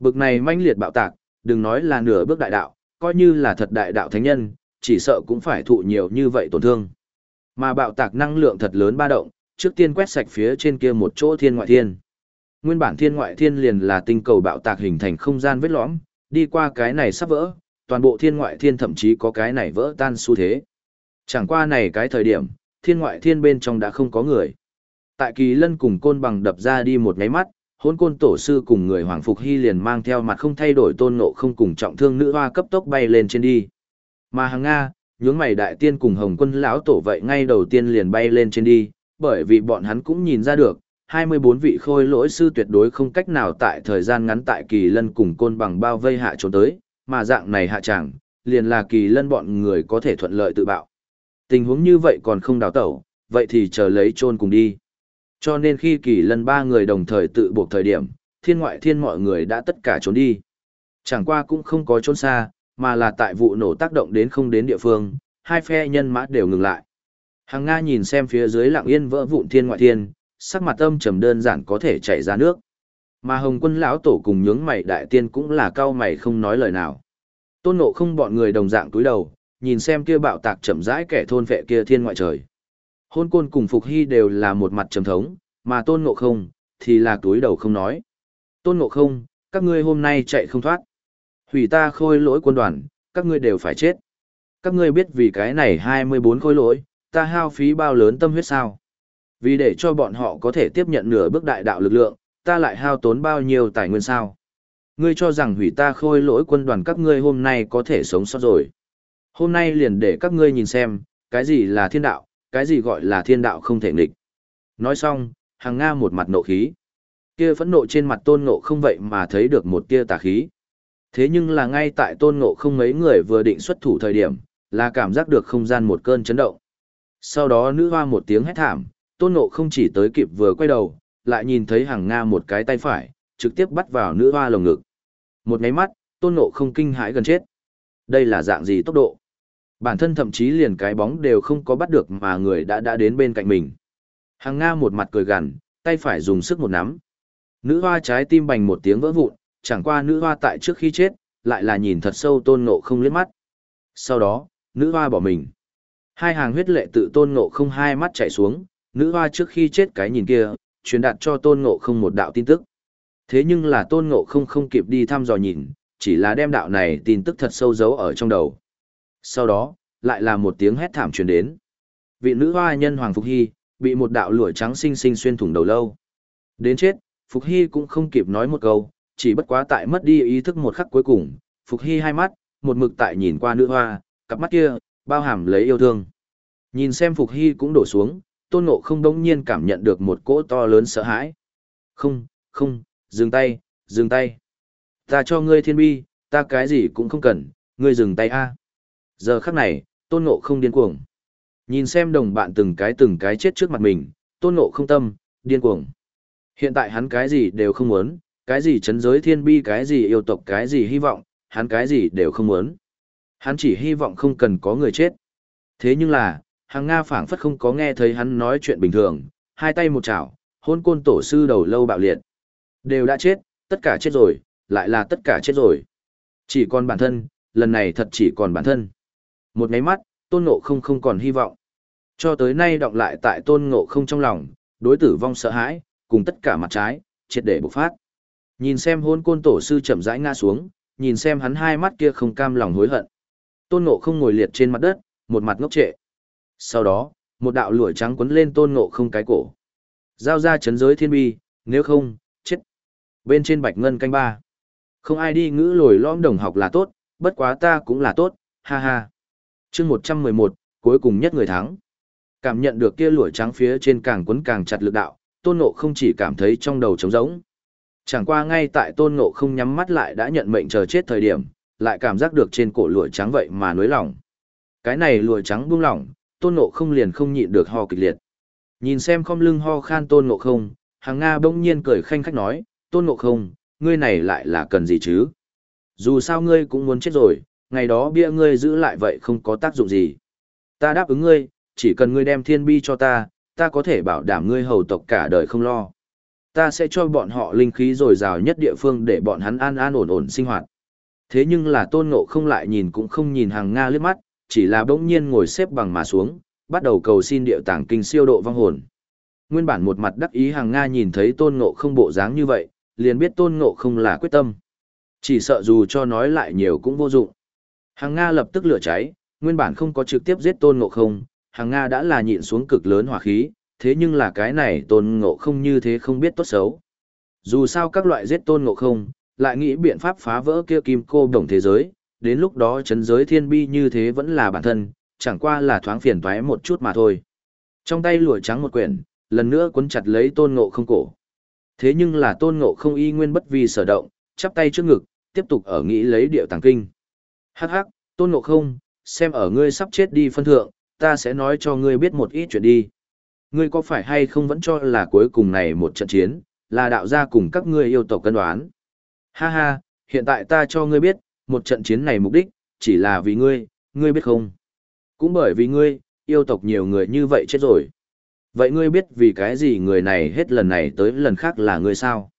[SPEAKER 1] Bực này manh liệt bạo tạc, đừng nói là nửa bước đại đạo, coi như là thật đại đạo thánh nhân, chỉ sợ cũng phải thụ nhiều như vậy tổn thương. Mà bạo tạc năng lượng thật lớn ba động, trước tiên quét sạch phía trên kia một chỗ thiên ngoại thiên. Nguyên bản thiên ngoại thiên liền là tinh cầu bạo tạc hình thành không gian vết lõm, đi qua cái này sắp vỡ, toàn bộ thiên ngoại thiên thậm chí có cái này vỡ tan xu thế. Chẳng qua này cái thời điểm, thiên ngoại thiên bên trong đã không có người. Tại kỳ lân cùng côn bằng đập ra đi một ngáy mắt, hôn côn tổ sư cùng người hoàng phục hy liền mang theo mặt không thay đổi tôn nộ không cùng trọng thương nữ hoa cấp tốc bay lên trên đi. Mà hàng Nga, nhướng mày đại tiên cùng hồng quân lão tổ vậy ngay đầu tiên liền bay lên trên đi, bởi vì bọn hắn cũng nhìn ra được, 24 vị khôi lỗi sư tuyệt đối không cách nào tại thời gian ngắn tại kỳ lân cùng côn bằng bao vây hạ trốn tới, mà dạng này hạ chẳng, liền là kỳ lân bọn người có thể thuận lợi tự bạo. Tình huống như vậy còn không đào tẩu, vậy thì chờ lấy trôn cùng đi. Cho nên khi kỳ lân ba người đồng thời tự buộc thời điểm, thiên ngoại thiên mọi người đã tất cả trốn đi. Chẳng qua cũng không có trốn xa, mà là tại vụ nổ tác động đến không đến địa phương, hai phe nhân mã đều ngừng lại. Hàng Nga nhìn xem phía dưới lặng yên vỡ vụn thiên ngoại thiên, sắc mặt âm trầm đơn giản có thể chảy ra nước. Mà Hồng Quân lão tổ cùng nhướng mày đại tiên cũng là cao mày không nói lời nào. Tôn Ngộ không bọn người đồng dạng túi đầu, nhìn xem kia bạo tạc chậm rãi kẻ thôn vệ kia thiên ngoại trời. Hôn côn cùng Phục Hy đều là một mặt trầm thống, mà Tôn Ngộ không, thì là túi đầu không nói. Tôn Ngộ không, các ngươi hôm nay chạy không thoát. Hủy ta khôi lỗi quân đoàn, các ngươi đều phải chết. Các ngươi biết vì cái này 24 khôi lỗi, ta hao phí bao lớn tâm huyết sao? Vì để cho bọn họ có thể tiếp nhận nửa bước đại đạo lực lượng, ta lại hao tốn bao nhiêu tài nguyên sao? Ngươi cho rằng hủy ta khôi lỗi quân đoàn các ngươi hôm nay có thể sống sót rồi. Hôm nay liền để các ngươi nhìn xem, cái gì là thiên đạo, cái gì gọi là thiên đạo không thể nghịch. Nói xong, hàng Nga một mặt nộ khí. Kia phẫn nộ trên mặt tôn ngộ không vậy mà thấy được một tia tà khí. Thế nhưng là ngay tại tôn ngộ không mấy người vừa định xuất thủ thời điểm, là cảm giác được không gian một cơn chấn động. Sau đó nữ hoa một tiếng hét thảm, tôn ngộ không chỉ tới kịp vừa quay đầu, lại nhìn thấy hàng Nga một cái tay phải, trực tiếp bắt vào nữ hoa lồng ngực. Một ngáy mắt, tôn ngộ không kinh hãi gần chết. Đây là dạng gì tốc độ? Bản thân thậm chí liền cái bóng đều không có bắt được mà người đã đã đến bên cạnh mình. Hàng Nga một mặt cười gằn, tay phải dùng sức một nắm. Nữ hoa trái tim bành một tiếng vỡ vụn, chẳng qua nữ hoa tại trước khi chết, lại là nhìn thật sâu tôn ngộ không liếc mắt. Sau đó, nữ hoa bỏ mình. Hai hàng huyết lệ tự tôn ngộ không hai mắt chảy xuống, nữ hoa trước khi chết cái nhìn kia, truyền đạt cho tôn ngộ không một đạo tin tức. Thế nhưng là tôn ngộ không không kịp đi thăm dò nhìn, chỉ là đem đạo này tin tức thật sâu giấu ở trong đầu. Sau đó, lại là một tiếng hét thảm truyền đến. Vị nữ hoa nhân Hoàng Phục Hy, bị một đạo lụa trắng xinh xinh xuyên thủng đầu lâu. Đến chết, Phục Hy cũng không kịp nói một câu, chỉ bất quá tại mất đi ý thức một khắc cuối cùng, Phục Hy hai mắt, một mực tại nhìn qua nữ hoa, cặp mắt kia, bao hàm lấy yêu thương. Nhìn xem Phục Hy cũng đổ xuống, tôn ngộ không đống nhiên cảm nhận được một cỗ to lớn sợ hãi. Không, không, dừng tay, dừng tay. Ta cho ngươi thiên bi, ta cái gì cũng không cần, ngươi dừng tay a. Giờ khắc này, tôn ngộ không điên cuồng. Nhìn xem đồng bạn từng cái từng cái chết trước mặt mình, tôn ngộ không tâm, điên cuồng. Hiện tại hắn cái gì đều không muốn, cái gì chấn giới thiên bi cái gì yêu tộc cái gì hy vọng, hắn cái gì đều không muốn. Hắn chỉ hy vọng không cần có người chết. Thế nhưng là, hàng Nga phảng phất không có nghe thấy hắn nói chuyện bình thường, hai tay một chảo, hôn côn tổ sư đầu lâu bạo liệt. Đều đã chết, tất cả chết rồi, lại là tất cả chết rồi. Chỉ còn bản thân, lần này thật chỉ còn bản thân. Một nháy mắt, tôn ngộ không không còn hy vọng. Cho tới nay đọng lại tại tôn ngộ không trong lòng, đối tử vong sợ hãi, cùng tất cả mặt trái, triệt để bộc phát. Nhìn xem hôn côn tổ sư chậm rãi ngã xuống, nhìn xem hắn hai mắt kia không cam lòng hối hận. Tôn ngộ không ngồi liệt trên mặt đất, một mặt ngốc trệ. Sau đó, một đạo lụa trắng quấn lên tôn ngộ không cái cổ. Giao ra chấn giới thiên bi, nếu không, chết. Bên trên bạch ngân canh ba. Không ai đi ngữ lồi lõm đồng học là tốt, bất quá ta cũng là tốt, ha ha. chương một trăm mười một, cuối cùng nhất người thắng. Cảm nhận được kia lụa trắng phía trên càng quấn càng chặt lực đạo, tôn ngộ không chỉ cảm thấy trong đầu trống rỗng. Chẳng qua ngay tại tôn ngộ không nhắm mắt lại đã nhận mệnh chờ chết thời điểm, lại cảm giác được trên cổ lụa trắng vậy mà nối lỏng. Cái này lụa trắng buông lỏng, tôn ngộ không liền không nhịn được ho kịch liệt. Nhìn xem không lưng ho khan tôn ngộ không, hàng Nga bỗng nhiên cười khanh khách nói, tôn ngộ không, ngươi này lại là cần gì chứ? Dù sao ngươi cũng muốn chết rồi, ngày đó bia ngươi giữ lại vậy không có tác dụng gì. Ta đáp ứng ngươi, chỉ cần ngươi đem thiên bi cho ta, ta có thể bảo đảm ngươi hầu tộc cả đời không lo. Ta sẽ cho bọn họ linh khí dồi dào nhất địa phương để bọn hắn an an ổn ổn sinh hoạt. Thế nhưng là tôn ngộ không lại nhìn cũng không nhìn hàng Nga liếc mắt, chỉ là bỗng nhiên ngồi xếp bằng mà xuống, bắt đầu cầu xin điệu tàng kinh siêu độ vong hồn. Nguyên bản một mặt đắc ý hàng Nga nhìn thấy tôn ngộ không bộ dáng như vậy, liền biết tôn ngộ không là quyết tâm. Chỉ sợ dù cho nói lại nhiều cũng vô dụng. Hàng Nga lập tức lửa cháy, nguyên bản không có trực tiếp giết tôn ngộ không, hàng Nga đã là nhịn xuống cực lớn hỏa khí, thế nhưng là cái này tôn ngộ không như thế không biết tốt xấu. Dù sao các loại giết tôn ngộ không, lại nghĩ biện pháp phá vỡ kia kim cô đồng thế giới, đến lúc đó chấn giới thiên bi như thế vẫn là bản thân, chẳng qua là thoáng phiền toái một chút mà thôi. Trong tay lụa trắng một quyển, lần nữa cuốn chặt lấy tôn ngộ không cổ. Thế nhưng là tôn ngộ không y nguyên bất vi sở động, chắp tay trước ngực, tiếp tục ở nghĩ lấy điệu tàng kinh. Hắc hắc, tôn ngộ không, xem ở ngươi sắp chết đi phân thượng, ta sẽ nói cho ngươi biết một ít chuyện đi. Ngươi có phải hay không vẫn cho là cuối cùng này một trận chiến, là đạo gia cùng các ngươi yêu tộc cân đoán. Ha ha, hiện tại ta cho ngươi biết, một trận chiến này mục đích, chỉ là vì ngươi, ngươi biết không? Cũng bởi vì ngươi, yêu tộc nhiều người như vậy chết rồi. Vậy ngươi biết vì cái gì người này hết lần này tới lần khác là ngươi sao?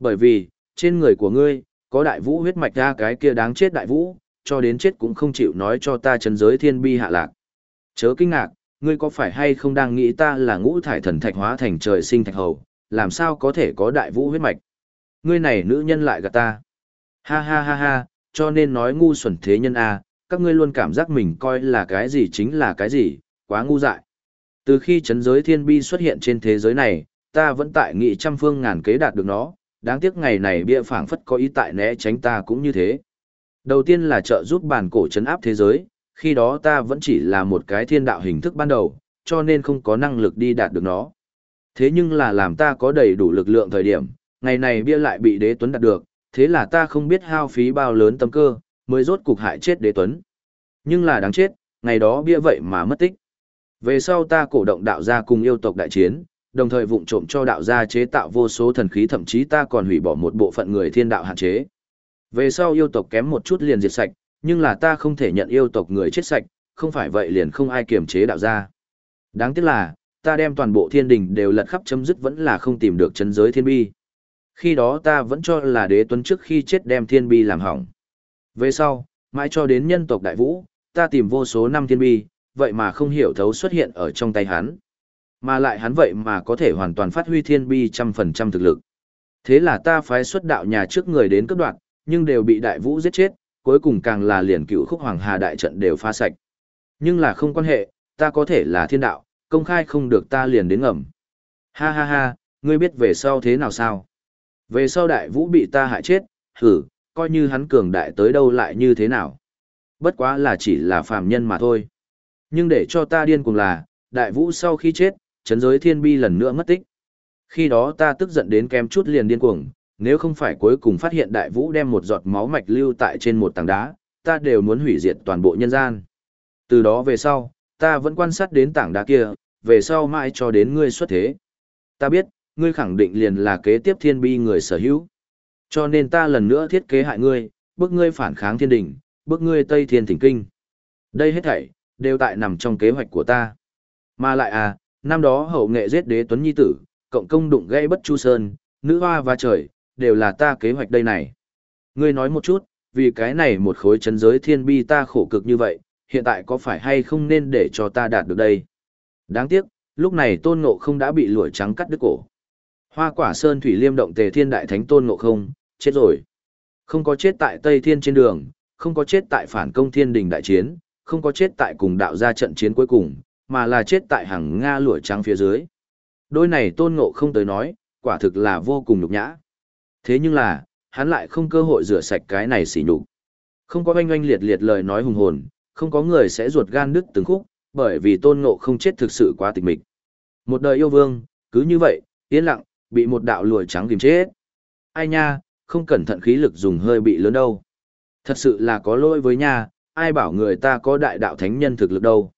[SPEAKER 1] Bởi vì, trên người của ngươi, có đại vũ huyết mạch ra cái kia đáng chết đại vũ, cho đến chết cũng không chịu nói cho ta chân giới thiên bi hạ lạc. Chớ kinh ngạc, ngươi có phải hay không đang nghĩ ta là ngũ thải thần thạch hóa thành trời sinh thạch hầu, làm sao có thể có đại vũ huyết mạch? Ngươi này nữ nhân lại gạt ta. Ha ha ha ha, cho nên nói ngu xuẩn thế nhân a, à, các ngươi luôn cảm giác mình coi là cái gì chính là cái gì, quá ngu dại. Từ khi chấn giới thiên bi xuất hiện trên thế giới này, ta vẫn tại nghị trăm phương ngàn kế đạt được nó, đáng tiếc ngày này bia phảng phất có ý tại né tránh ta cũng như thế. Đầu tiên là trợ giúp bản cổ chấn áp thế giới, khi đó ta vẫn chỉ là một cái thiên đạo hình thức ban đầu, cho nên không có năng lực đi đạt được nó. Thế nhưng là làm ta có đầy đủ lực lượng thời điểm, ngày này bia lại bị đế tuấn đạt được, thế là ta không biết hao phí bao lớn tâm cơ, mới rốt cục hại chết đế tuấn. Nhưng là đáng chết, ngày đó bia vậy mà mất tích. Về sau ta cổ động đạo gia cùng yêu tộc đại chiến, đồng thời vụng trộm cho đạo gia chế tạo vô số thần khí thậm chí ta còn hủy bỏ một bộ phận người thiên đạo hạn chế. Về sau yêu tộc kém một chút liền diệt sạch, nhưng là ta không thể nhận yêu tộc người chết sạch, không phải vậy liền không ai kiềm chế đạo gia. Đáng tiếc là, ta đem toàn bộ thiên đình đều lật khắp chấm dứt vẫn là không tìm được chân giới thiên bi. Khi đó ta vẫn cho là đế tuấn trước khi chết đem thiên bi làm hỏng. Về sau, mãi cho đến nhân tộc đại vũ, ta tìm vô số năm thiên bi, vậy mà không hiểu thấu xuất hiện ở trong tay hắn. Mà lại hắn vậy mà có thể hoàn toàn phát huy thiên bi trăm phần trăm thực lực. Thế là ta phái xuất đạo nhà trước người đến cấp đoạn, nhưng đều bị đại vũ giết chết, cuối cùng càng là liền cựu khúc hoàng hà đại trận đều pha sạch. Nhưng là không quan hệ, ta có thể là thiên đạo, công khai không được ta liền đến ngầm. Ha ha ha, ngươi biết về sau thế nào sao? Về sau đại vũ bị ta hại chết, hử, coi như hắn cường đại tới đâu lại như thế nào. Bất quá là chỉ là phàm nhân mà thôi. Nhưng để cho ta điên cùng là, đại vũ sau khi chết, chấn giới thiên bi lần nữa mất tích. Khi đó ta tức giận đến kém chút liền điên cuồng, nếu không phải cuối cùng phát hiện đại vũ đem một giọt máu mạch lưu tại trên một tảng đá, ta đều muốn hủy diệt toàn bộ nhân gian. Từ đó về sau, ta vẫn quan sát đến tảng đá kia, về sau mãi cho đến ngươi xuất thế. Ta biết, ngươi khẳng định liền là kế tiếp thiên bi người sở hữu. Cho nên ta lần nữa thiết kế hại ngươi, bức ngươi phản kháng thiên đỉnh, bức ngươi tây thiên thỉnh kinh. Đây hết thảy, đều tại nằm trong kế hoạch của ta. Mà lại à, năm đó hậu nghệ giết đế tuấn nhi tử, cộng công đụng gây bất chu sơn, nữ hoa và trời, đều là ta kế hoạch đây này. Ngươi nói một chút, vì cái này một khối chấn giới thiên bi ta khổ cực như vậy, hiện tại có phải hay không nên để cho ta đạt được đây? Đáng tiếc, lúc này tôn ngộ không đã bị lụa trắng cắt đứt cổ. Hoa quả sơn thủy liêm động tề thiên đại thánh tôn ngộ không, chết rồi. Không có chết tại Tây Thiên trên đường, không có chết tại phản công thiên đình đại chiến, không có chết tại cùng đạo gia trận chiến cuối cùng, mà là chết tại hàng Nga lụa trắng phía dưới. Đôi này tôn ngộ không tới nói, quả thực là vô cùng nhục nhã. Thế nhưng là, hắn lại không cơ hội rửa sạch cái này xỉ nhục. Không có oanh oanh liệt liệt lời nói hùng hồn, không có người sẽ ruột gan đứt từng khúc, bởi vì tôn ngộ không chết thực sự quá tịch mịch. Một đời yêu vương, cứ như vậy, yên lặng, bị một đạo lùa trắng kìm chết. Ai nha, không cẩn thận khí lực dùng hơi bị lớn đâu. Thật sự là có lỗi với nha, ai bảo người ta có đại đạo thánh nhân thực lực đâu.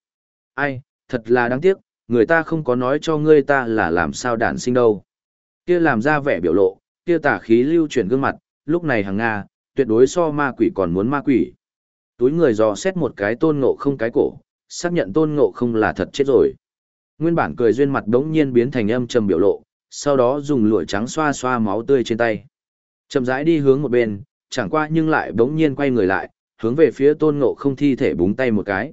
[SPEAKER 1] Ai, thật là đáng tiếc, người ta không có nói cho ngươi ta là làm sao đản sinh đâu. Kia làm ra vẻ biểu lộ, kia tả khí lưu chuyển gương mặt, lúc này hàng Nga, tuyệt đối so ma quỷ còn muốn ma quỷ. Túi người dò xét một cái tôn ngộ không cái cổ, xác nhận tôn ngộ không là thật chết rồi. Nguyên bản cười duyên mặt đống nhiên biến thành âm trầm biểu lộ, sau đó dùng lụa trắng xoa xoa máu tươi trên tay. Chậm rãi đi hướng một bên, chẳng qua nhưng lại bỗng nhiên quay người lại, hướng về phía tôn ngộ không thi thể búng tay một cái.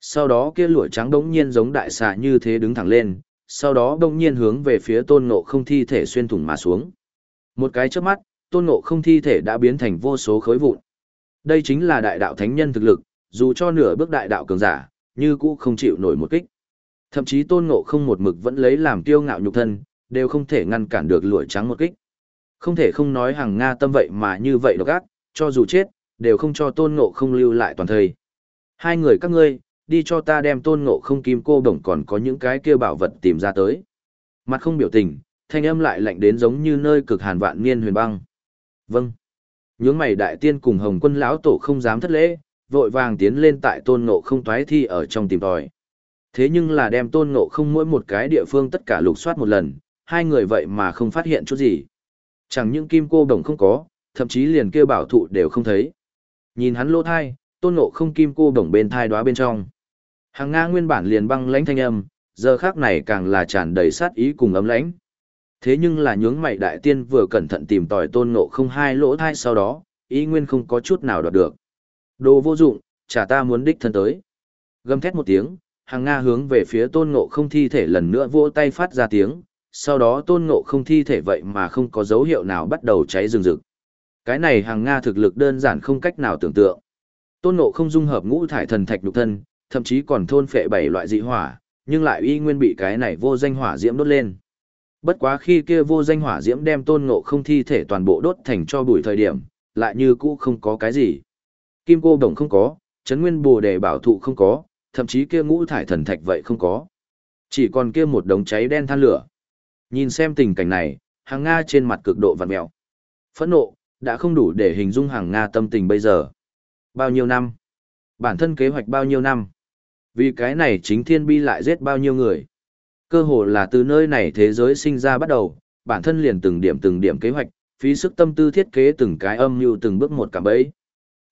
[SPEAKER 1] Sau đó kia lụa trắng bỗng nhiên giống đại xà như thế đứng thẳng lên, sau đó bỗng nhiên hướng về phía tôn ngộ không thi thể xuyên thủng mà xuống. Một cái chớp mắt, tôn ngộ không thi thể đã biến thành vô số khối vụn. Đây chính là đại đạo thánh nhân thực lực, dù cho nửa bước đại đạo cường giả, như cũ không chịu nổi một kích. Thậm chí tôn ngộ không một mực vẫn lấy làm tiêu ngạo nhục thân, đều không thể ngăn cản được lụa trắng một kích. Không thể không nói hàng Nga tâm vậy mà như vậy độc ác, cho dù chết, đều không cho tôn ngộ không lưu lại toàn thời. Hai người các ngươi, đi cho ta đem tôn ngộ không kim cô đồng còn có những cái kia bảo vật tìm ra tới. Mặt không biểu tình, thanh âm lại lạnh đến giống như nơi cực hàn vạn niên huyền băng. Vâng. Nhướng mày đại tiên cùng hồng quân lão tổ không dám thất lễ, vội vàng tiến lên tại tôn ngộ không toái thi ở trong tìm tòi. Thế nhưng là đem tôn ngộ không mỗi một cái địa phương tất cả lục soát một lần, hai người vậy mà không phát hiện chút gì. Chẳng những kim cô đồng không có, thậm chí liền kêu bảo thụ đều không thấy. Nhìn hắn lỗ thai, tôn ngộ không kim cô đồng bên thai đóa bên trong. Hàng Nga nguyên bản liền băng lãnh thanh âm, giờ khác này càng là tràn đầy sát ý cùng ấm lãnh. Thế nhưng là nhướng mày đại tiên vừa cẩn thận tìm tòi tôn ngộ không hai lỗ thai sau đó, ý nguyên không có chút nào đoạt được. Đồ vô dụng, chả ta muốn đích thân tới. Gầm thét một tiếng, hàng Nga hướng về phía tôn ngộ không thi thể lần nữa vỗ tay phát ra tiếng, sau đó tôn ngộ không thi thể vậy mà không có dấu hiệu nào bắt đầu cháy rừng rực. Cái này hàng Nga thực lực đơn giản không cách nào tưởng tượng. Tôn ngộ không dung hợp ngũ thải thần thạch nhục thân, thậm chí còn thôn phệ bảy loại dị hỏa, nhưng lại y nguyên bị cái này vô danh hỏa diễm đốt lên. Bất quá khi kia vô danh hỏa diễm đem tôn ngộ không thi thể toàn bộ đốt thành cho bụi thời điểm, lại như cũ không có cái gì. Kim cô đồng không có, chấn nguyên bồ đề bảo thụ không có, thậm chí kia ngũ thải thần thạch vậy không có. Chỉ còn kia một đống cháy đen than lửa. Nhìn xem tình cảnh này, hàng Nga trên mặt cực độ vặn mẹo. Phẫn nộ, đã không đủ để hình dung hàng Nga tâm tình bây giờ. Bao nhiêu năm? Bản thân kế hoạch bao nhiêu năm? Vì cái này chính thiên bi lại giết bao nhiêu người? Cơ hồ là từ nơi này thế giới sinh ra bắt đầu, bản thân liền từng điểm từng điểm kế hoạch, phí sức tâm tư thiết kế từng cái âm mưu từng bước một cả bấy.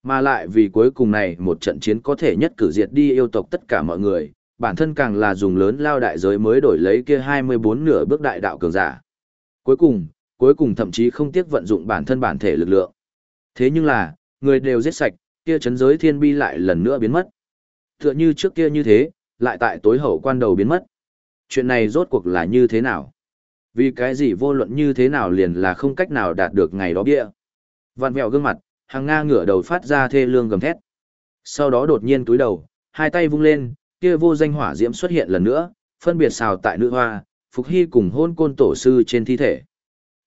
[SPEAKER 1] Mà lại vì cuối cùng này một trận chiến có thể nhất cử diệt đi yêu tộc tất cả mọi người, bản thân càng là dùng lớn lao đại giới mới đổi lấy kia 24 nửa bước đại đạo cường giả. Cuối cùng, cuối cùng thậm chí không tiếc vận dụng bản thân bản thể lực lượng. Thế nhưng là, người đều giết sạch, kia chấn giới thiên bi lại lần nữa biến mất. Tựa như trước kia như thế, lại tại tối hậu quan đầu biến mất. Chuyện này rốt cuộc là như thế nào? Vì cái gì vô luận như thế nào liền là không cách nào đạt được ngày đó bia. Vạn vẹo gương mặt, hàng Nga ngửa đầu phát ra thê lương gầm thét. Sau đó đột nhiên túi đầu, hai tay vung lên, kia vô danh hỏa diễm xuất hiện lần nữa, phân biệt xào tại nữ hoa, Phục Hy cùng hôn côn tổ sư trên thi thể.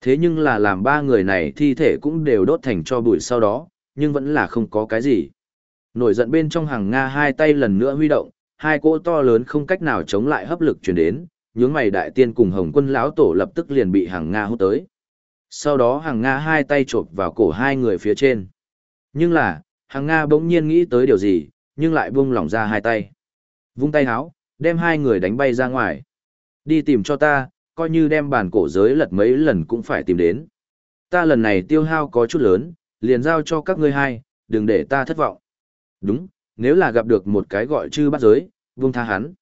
[SPEAKER 1] Thế nhưng là làm ba người này thi thể cũng đều đốt thành cho bụi sau đó, nhưng vẫn là không có cái gì. Nổi giận bên trong hàng Nga hai tay lần nữa huy động, hai cỗ to lớn không cách nào chống lại hấp lực truyền đến, nhướng mày đại tiên cùng Hồng Quân lão tổ lập tức liền bị hàng Nga hút tới. Sau đó hàng Nga hai tay chộp vào cổ hai người phía trên. Nhưng là, hàng Nga bỗng nhiên nghĩ tới điều gì, nhưng lại buông lỏng ra hai tay. Vung tay háo, đem hai người đánh bay ra ngoài. Đi tìm cho ta, coi như đem bản cổ giới lật mấy lần cũng phải tìm đến. Ta lần này tiêu hao có chút lớn, liền giao cho các ngươi hai, đừng để ta thất vọng. Đúng, nếu là gặp được một cái gọi chư bắt giới, vung tha hắn.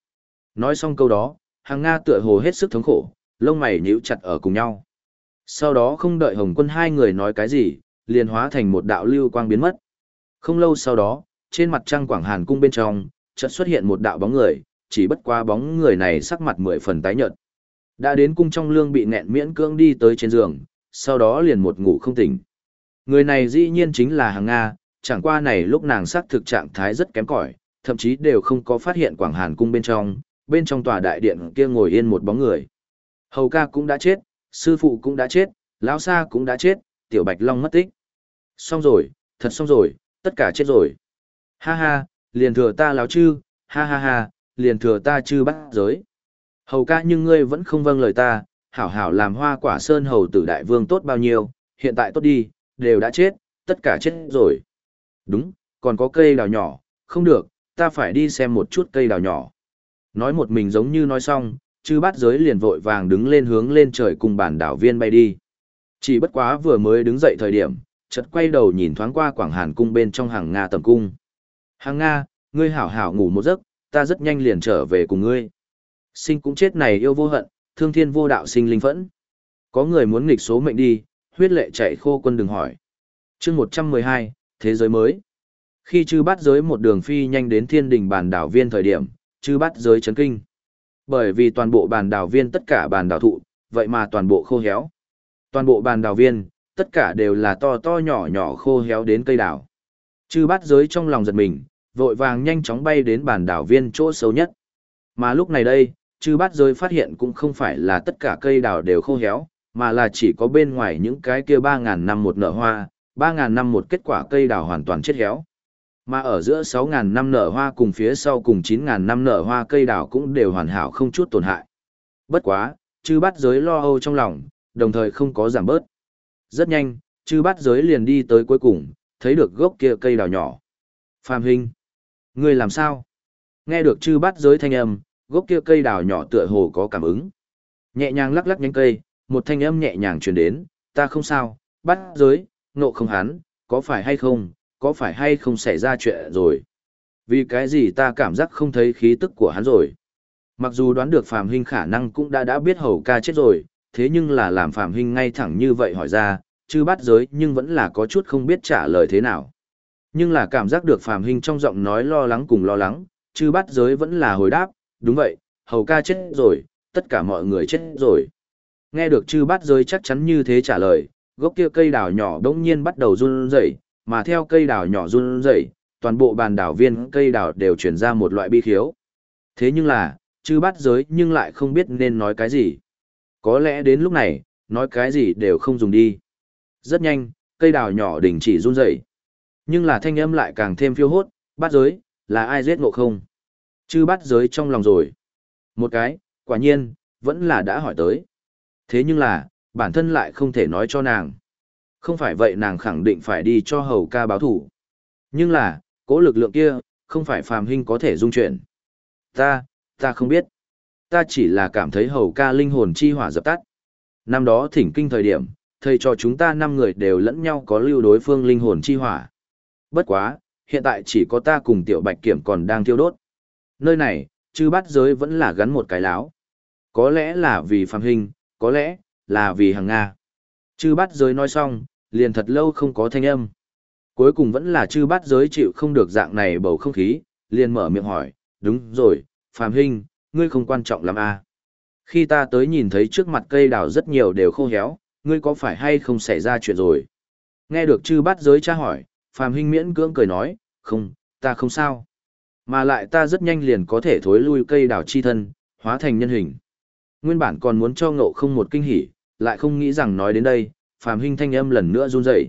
[SPEAKER 1] Nói xong câu đó, hàng Nga tựa hồ hết sức thống khổ, lông mày nhíu chặt ở cùng nhau. Sau đó không đợi Hồng quân hai người nói cái gì, liền hóa thành một đạo lưu quang biến mất. Không lâu sau đó, trên mặt trăng Quảng Hàn cung bên trong, chợt xuất hiện một đạo bóng người, chỉ bất qua bóng người này sắc mặt mười phần tái nhợt. Đã đến cung trong lương bị nẹn miễn cưỡng đi tới trên giường, sau đó liền một ngủ không tỉnh. Người này dĩ nhiên chính là hàng Nga, chẳng qua này lúc nàng sắc thực trạng thái rất kém cỏi, thậm chí đều không có phát hiện Quảng Hàn cung bên trong, bên trong tòa đại điện kia ngồi yên một bóng người. Hầu ca cũng đã chết, sư phụ cũng đã chết, lão sa cũng đã chết, tiểu bạch long mất tích. Xong rồi, thật xong rồi, tất cả chết rồi. Ha ha, liền thừa ta láo chư, ha ha ha, liền thừa ta chư bắt giới. Hầu ca nhưng ngươi vẫn không vâng lời ta, hảo hảo làm hoa quả sơn hầu tử đại vương tốt bao nhiêu, hiện tại tốt đi, đều đã chết, tất cả chết rồi. Đúng, còn có cây đào nhỏ, không được, ta phải đi xem một chút cây đào nhỏ. Nói một mình giống như nói xong, chư bát giới liền vội vàng đứng lên hướng lên trời cùng bản đảo viên bay đi. Chỉ bất quá vừa mới đứng dậy thời điểm, chợt quay đầu nhìn thoáng qua Quảng Hàn cung bên trong hàng Nga tầm cung. Hàng Nga, ngươi hảo hảo ngủ một giấc, ta rất nhanh liền trở về cùng ngươi. Sinh cũng chết này yêu vô hận, thương thiên vô đạo sinh linh phẫn. Có người muốn nghịch số mệnh đi, huyết lệ chạy khô quân đừng hỏi. chương 112, Thế giới mới. Khi chư bát giới một đường phi nhanh đến thiên đình bàn đảo viên thời điểm, chư bát giới chấn kinh. Bởi vì toàn bộ bàn đảo viên tất cả bàn đảo thụ, vậy mà toàn bộ khô héo. Toàn bộ bàn đảo viên, tất cả đều là to to nhỏ nhỏ khô héo đến cây đảo. Chư bát giới trong lòng giật mình, vội vàng nhanh chóng bay đến bàn đảo viên chỗ sâu nhất. Mà lúc này đây, chư bát giới phát hiện cũng không phải là tất cả cây đảo đều khô héo, mà là chỉ có bên ngoài những cái kia 3.000 năm một nở hoa, 3.000 năm một kết quả cây đảo hoàn toàn chết héo. Mà ở giữa 6.000 năm nở hoa cùng phía sau cùng 9.000 năm nở hoa cây đảo cũng đều hoàn hảo không chút tổn hại. Bất quá, chư bát giới lo âu trong lòng, đồng thời không có giảm bớt. Rất nhanh, chư bát giới liền đi tới cuối cùng, thấy được gốc kia cây đào nhỏ. Phạm Hinh, ngươi làm sao? Nghe được chư bắt giới thanh âm, gốc kia cây đào nhỏ tựa hồ có cảm ứng. Nhẹ nhàng lắc lắc nhánh cây, một thanh âm nhẹ nhàng truyền đến, ta không sao, bắt giới, nộ không hắn, có phải hay không, có phải hay không xảy ra chuyện rồi. Vì cái gì ta cảm giác không thấy khí tức của hắn rồi. Mặc dù đoán được Phạm Hinh khả năng cũng đã đã biết hầu ca chết rồi, thế nhưng là làm Phạm Hinh ngay thẳng như vậy hỏi ra, chứ bắt giới nhưng vẫn là có chút không biết trả lời thế nào. Nhưng là cảm giác được Phạm Hinh trong giọng nói lo lắng cùng lo lắng, chứ bắt giới vẫn là hồi đáp, đúng vậy, hầu ca chết rồi, tất cả mọi người chết rồi. Nghe được chư bát giới chắc chắn như thế trả lời, gốc kia cây đào nhỏ đống nhiên bắt đầu run rẩy, mà theo cây đào nhỏ run rẩy, toàn bộ bàn đảo viên cây đào đều chuyển ra một loại bi khiếu. Thế nhưng là, chư bát giới nhưng lại không biết nên nói cái gì. Có lẽ đến lúc này, nói cái gì đều không dùng đi. Rất nhanh, cây đào nhỏ đình chỉ run rẩy. Nhưng là thanh âm lại càng thêm phiêu hốt, bát giới, là ai giết ngộ không? Chư bát giới trong lòng rồi. Một cái, quả nhiên, vẫn là đã hỏi tới. Thế nhưng là, bản thân lại không thể nói cho nàng. Không phải vậy nàng khẳng định phải đi cho hầu ca báo thủ. Nhưng là, cố lực lượng kia, không phải phàm hình có thể dung chuyển. Ta, ta không biết. Ta chỉ là cảm thấy hầu ca linh hồn chi hỏa dập tắt. Năm đó thỉnh kinh thời điểm, thầy cho chúng ta năm người đều lẫn nhau có lưu đối phương linh hồn chi hỏa. Bất quá, hiện tại chỉ có ta cùng tiểu bạch kiểm còn đang thiêu đốt. Nơi này, chư Bát giới vẫn là gắn một cái láo. Có lẽ là vì Phạm hình, có lẽ là vì hàng Nga. Chư Bát giới nói xong, liền thật lâu không có thanh âm. Cuối cùng vẫn là chư Bát giới chịu không được dạng này bầu không khí, liền mở miệng hỏi, đúng rồi, Phạm hình, ngươi không quan trọng lắm à. Khi ta tới nhìn thấy trước mặt cây đào rất nhiều đều khô héo, ngươi có phải hay không xảy ra chuyện rồi? Nghe được chư bát giới tra hỏi, phàm hình miễn cưỡng cười nói, không, ta không sao. Mà lại ta rất nhanh liền có thể thối lui cây đào chi thân, hóa thành nhân hình. Nguyên bản còn muốn cho ngộ không một kinh hỉ, lại không nghĩ rằng nói đến đây, phàm hình thanh âm lần nữa run rẩy.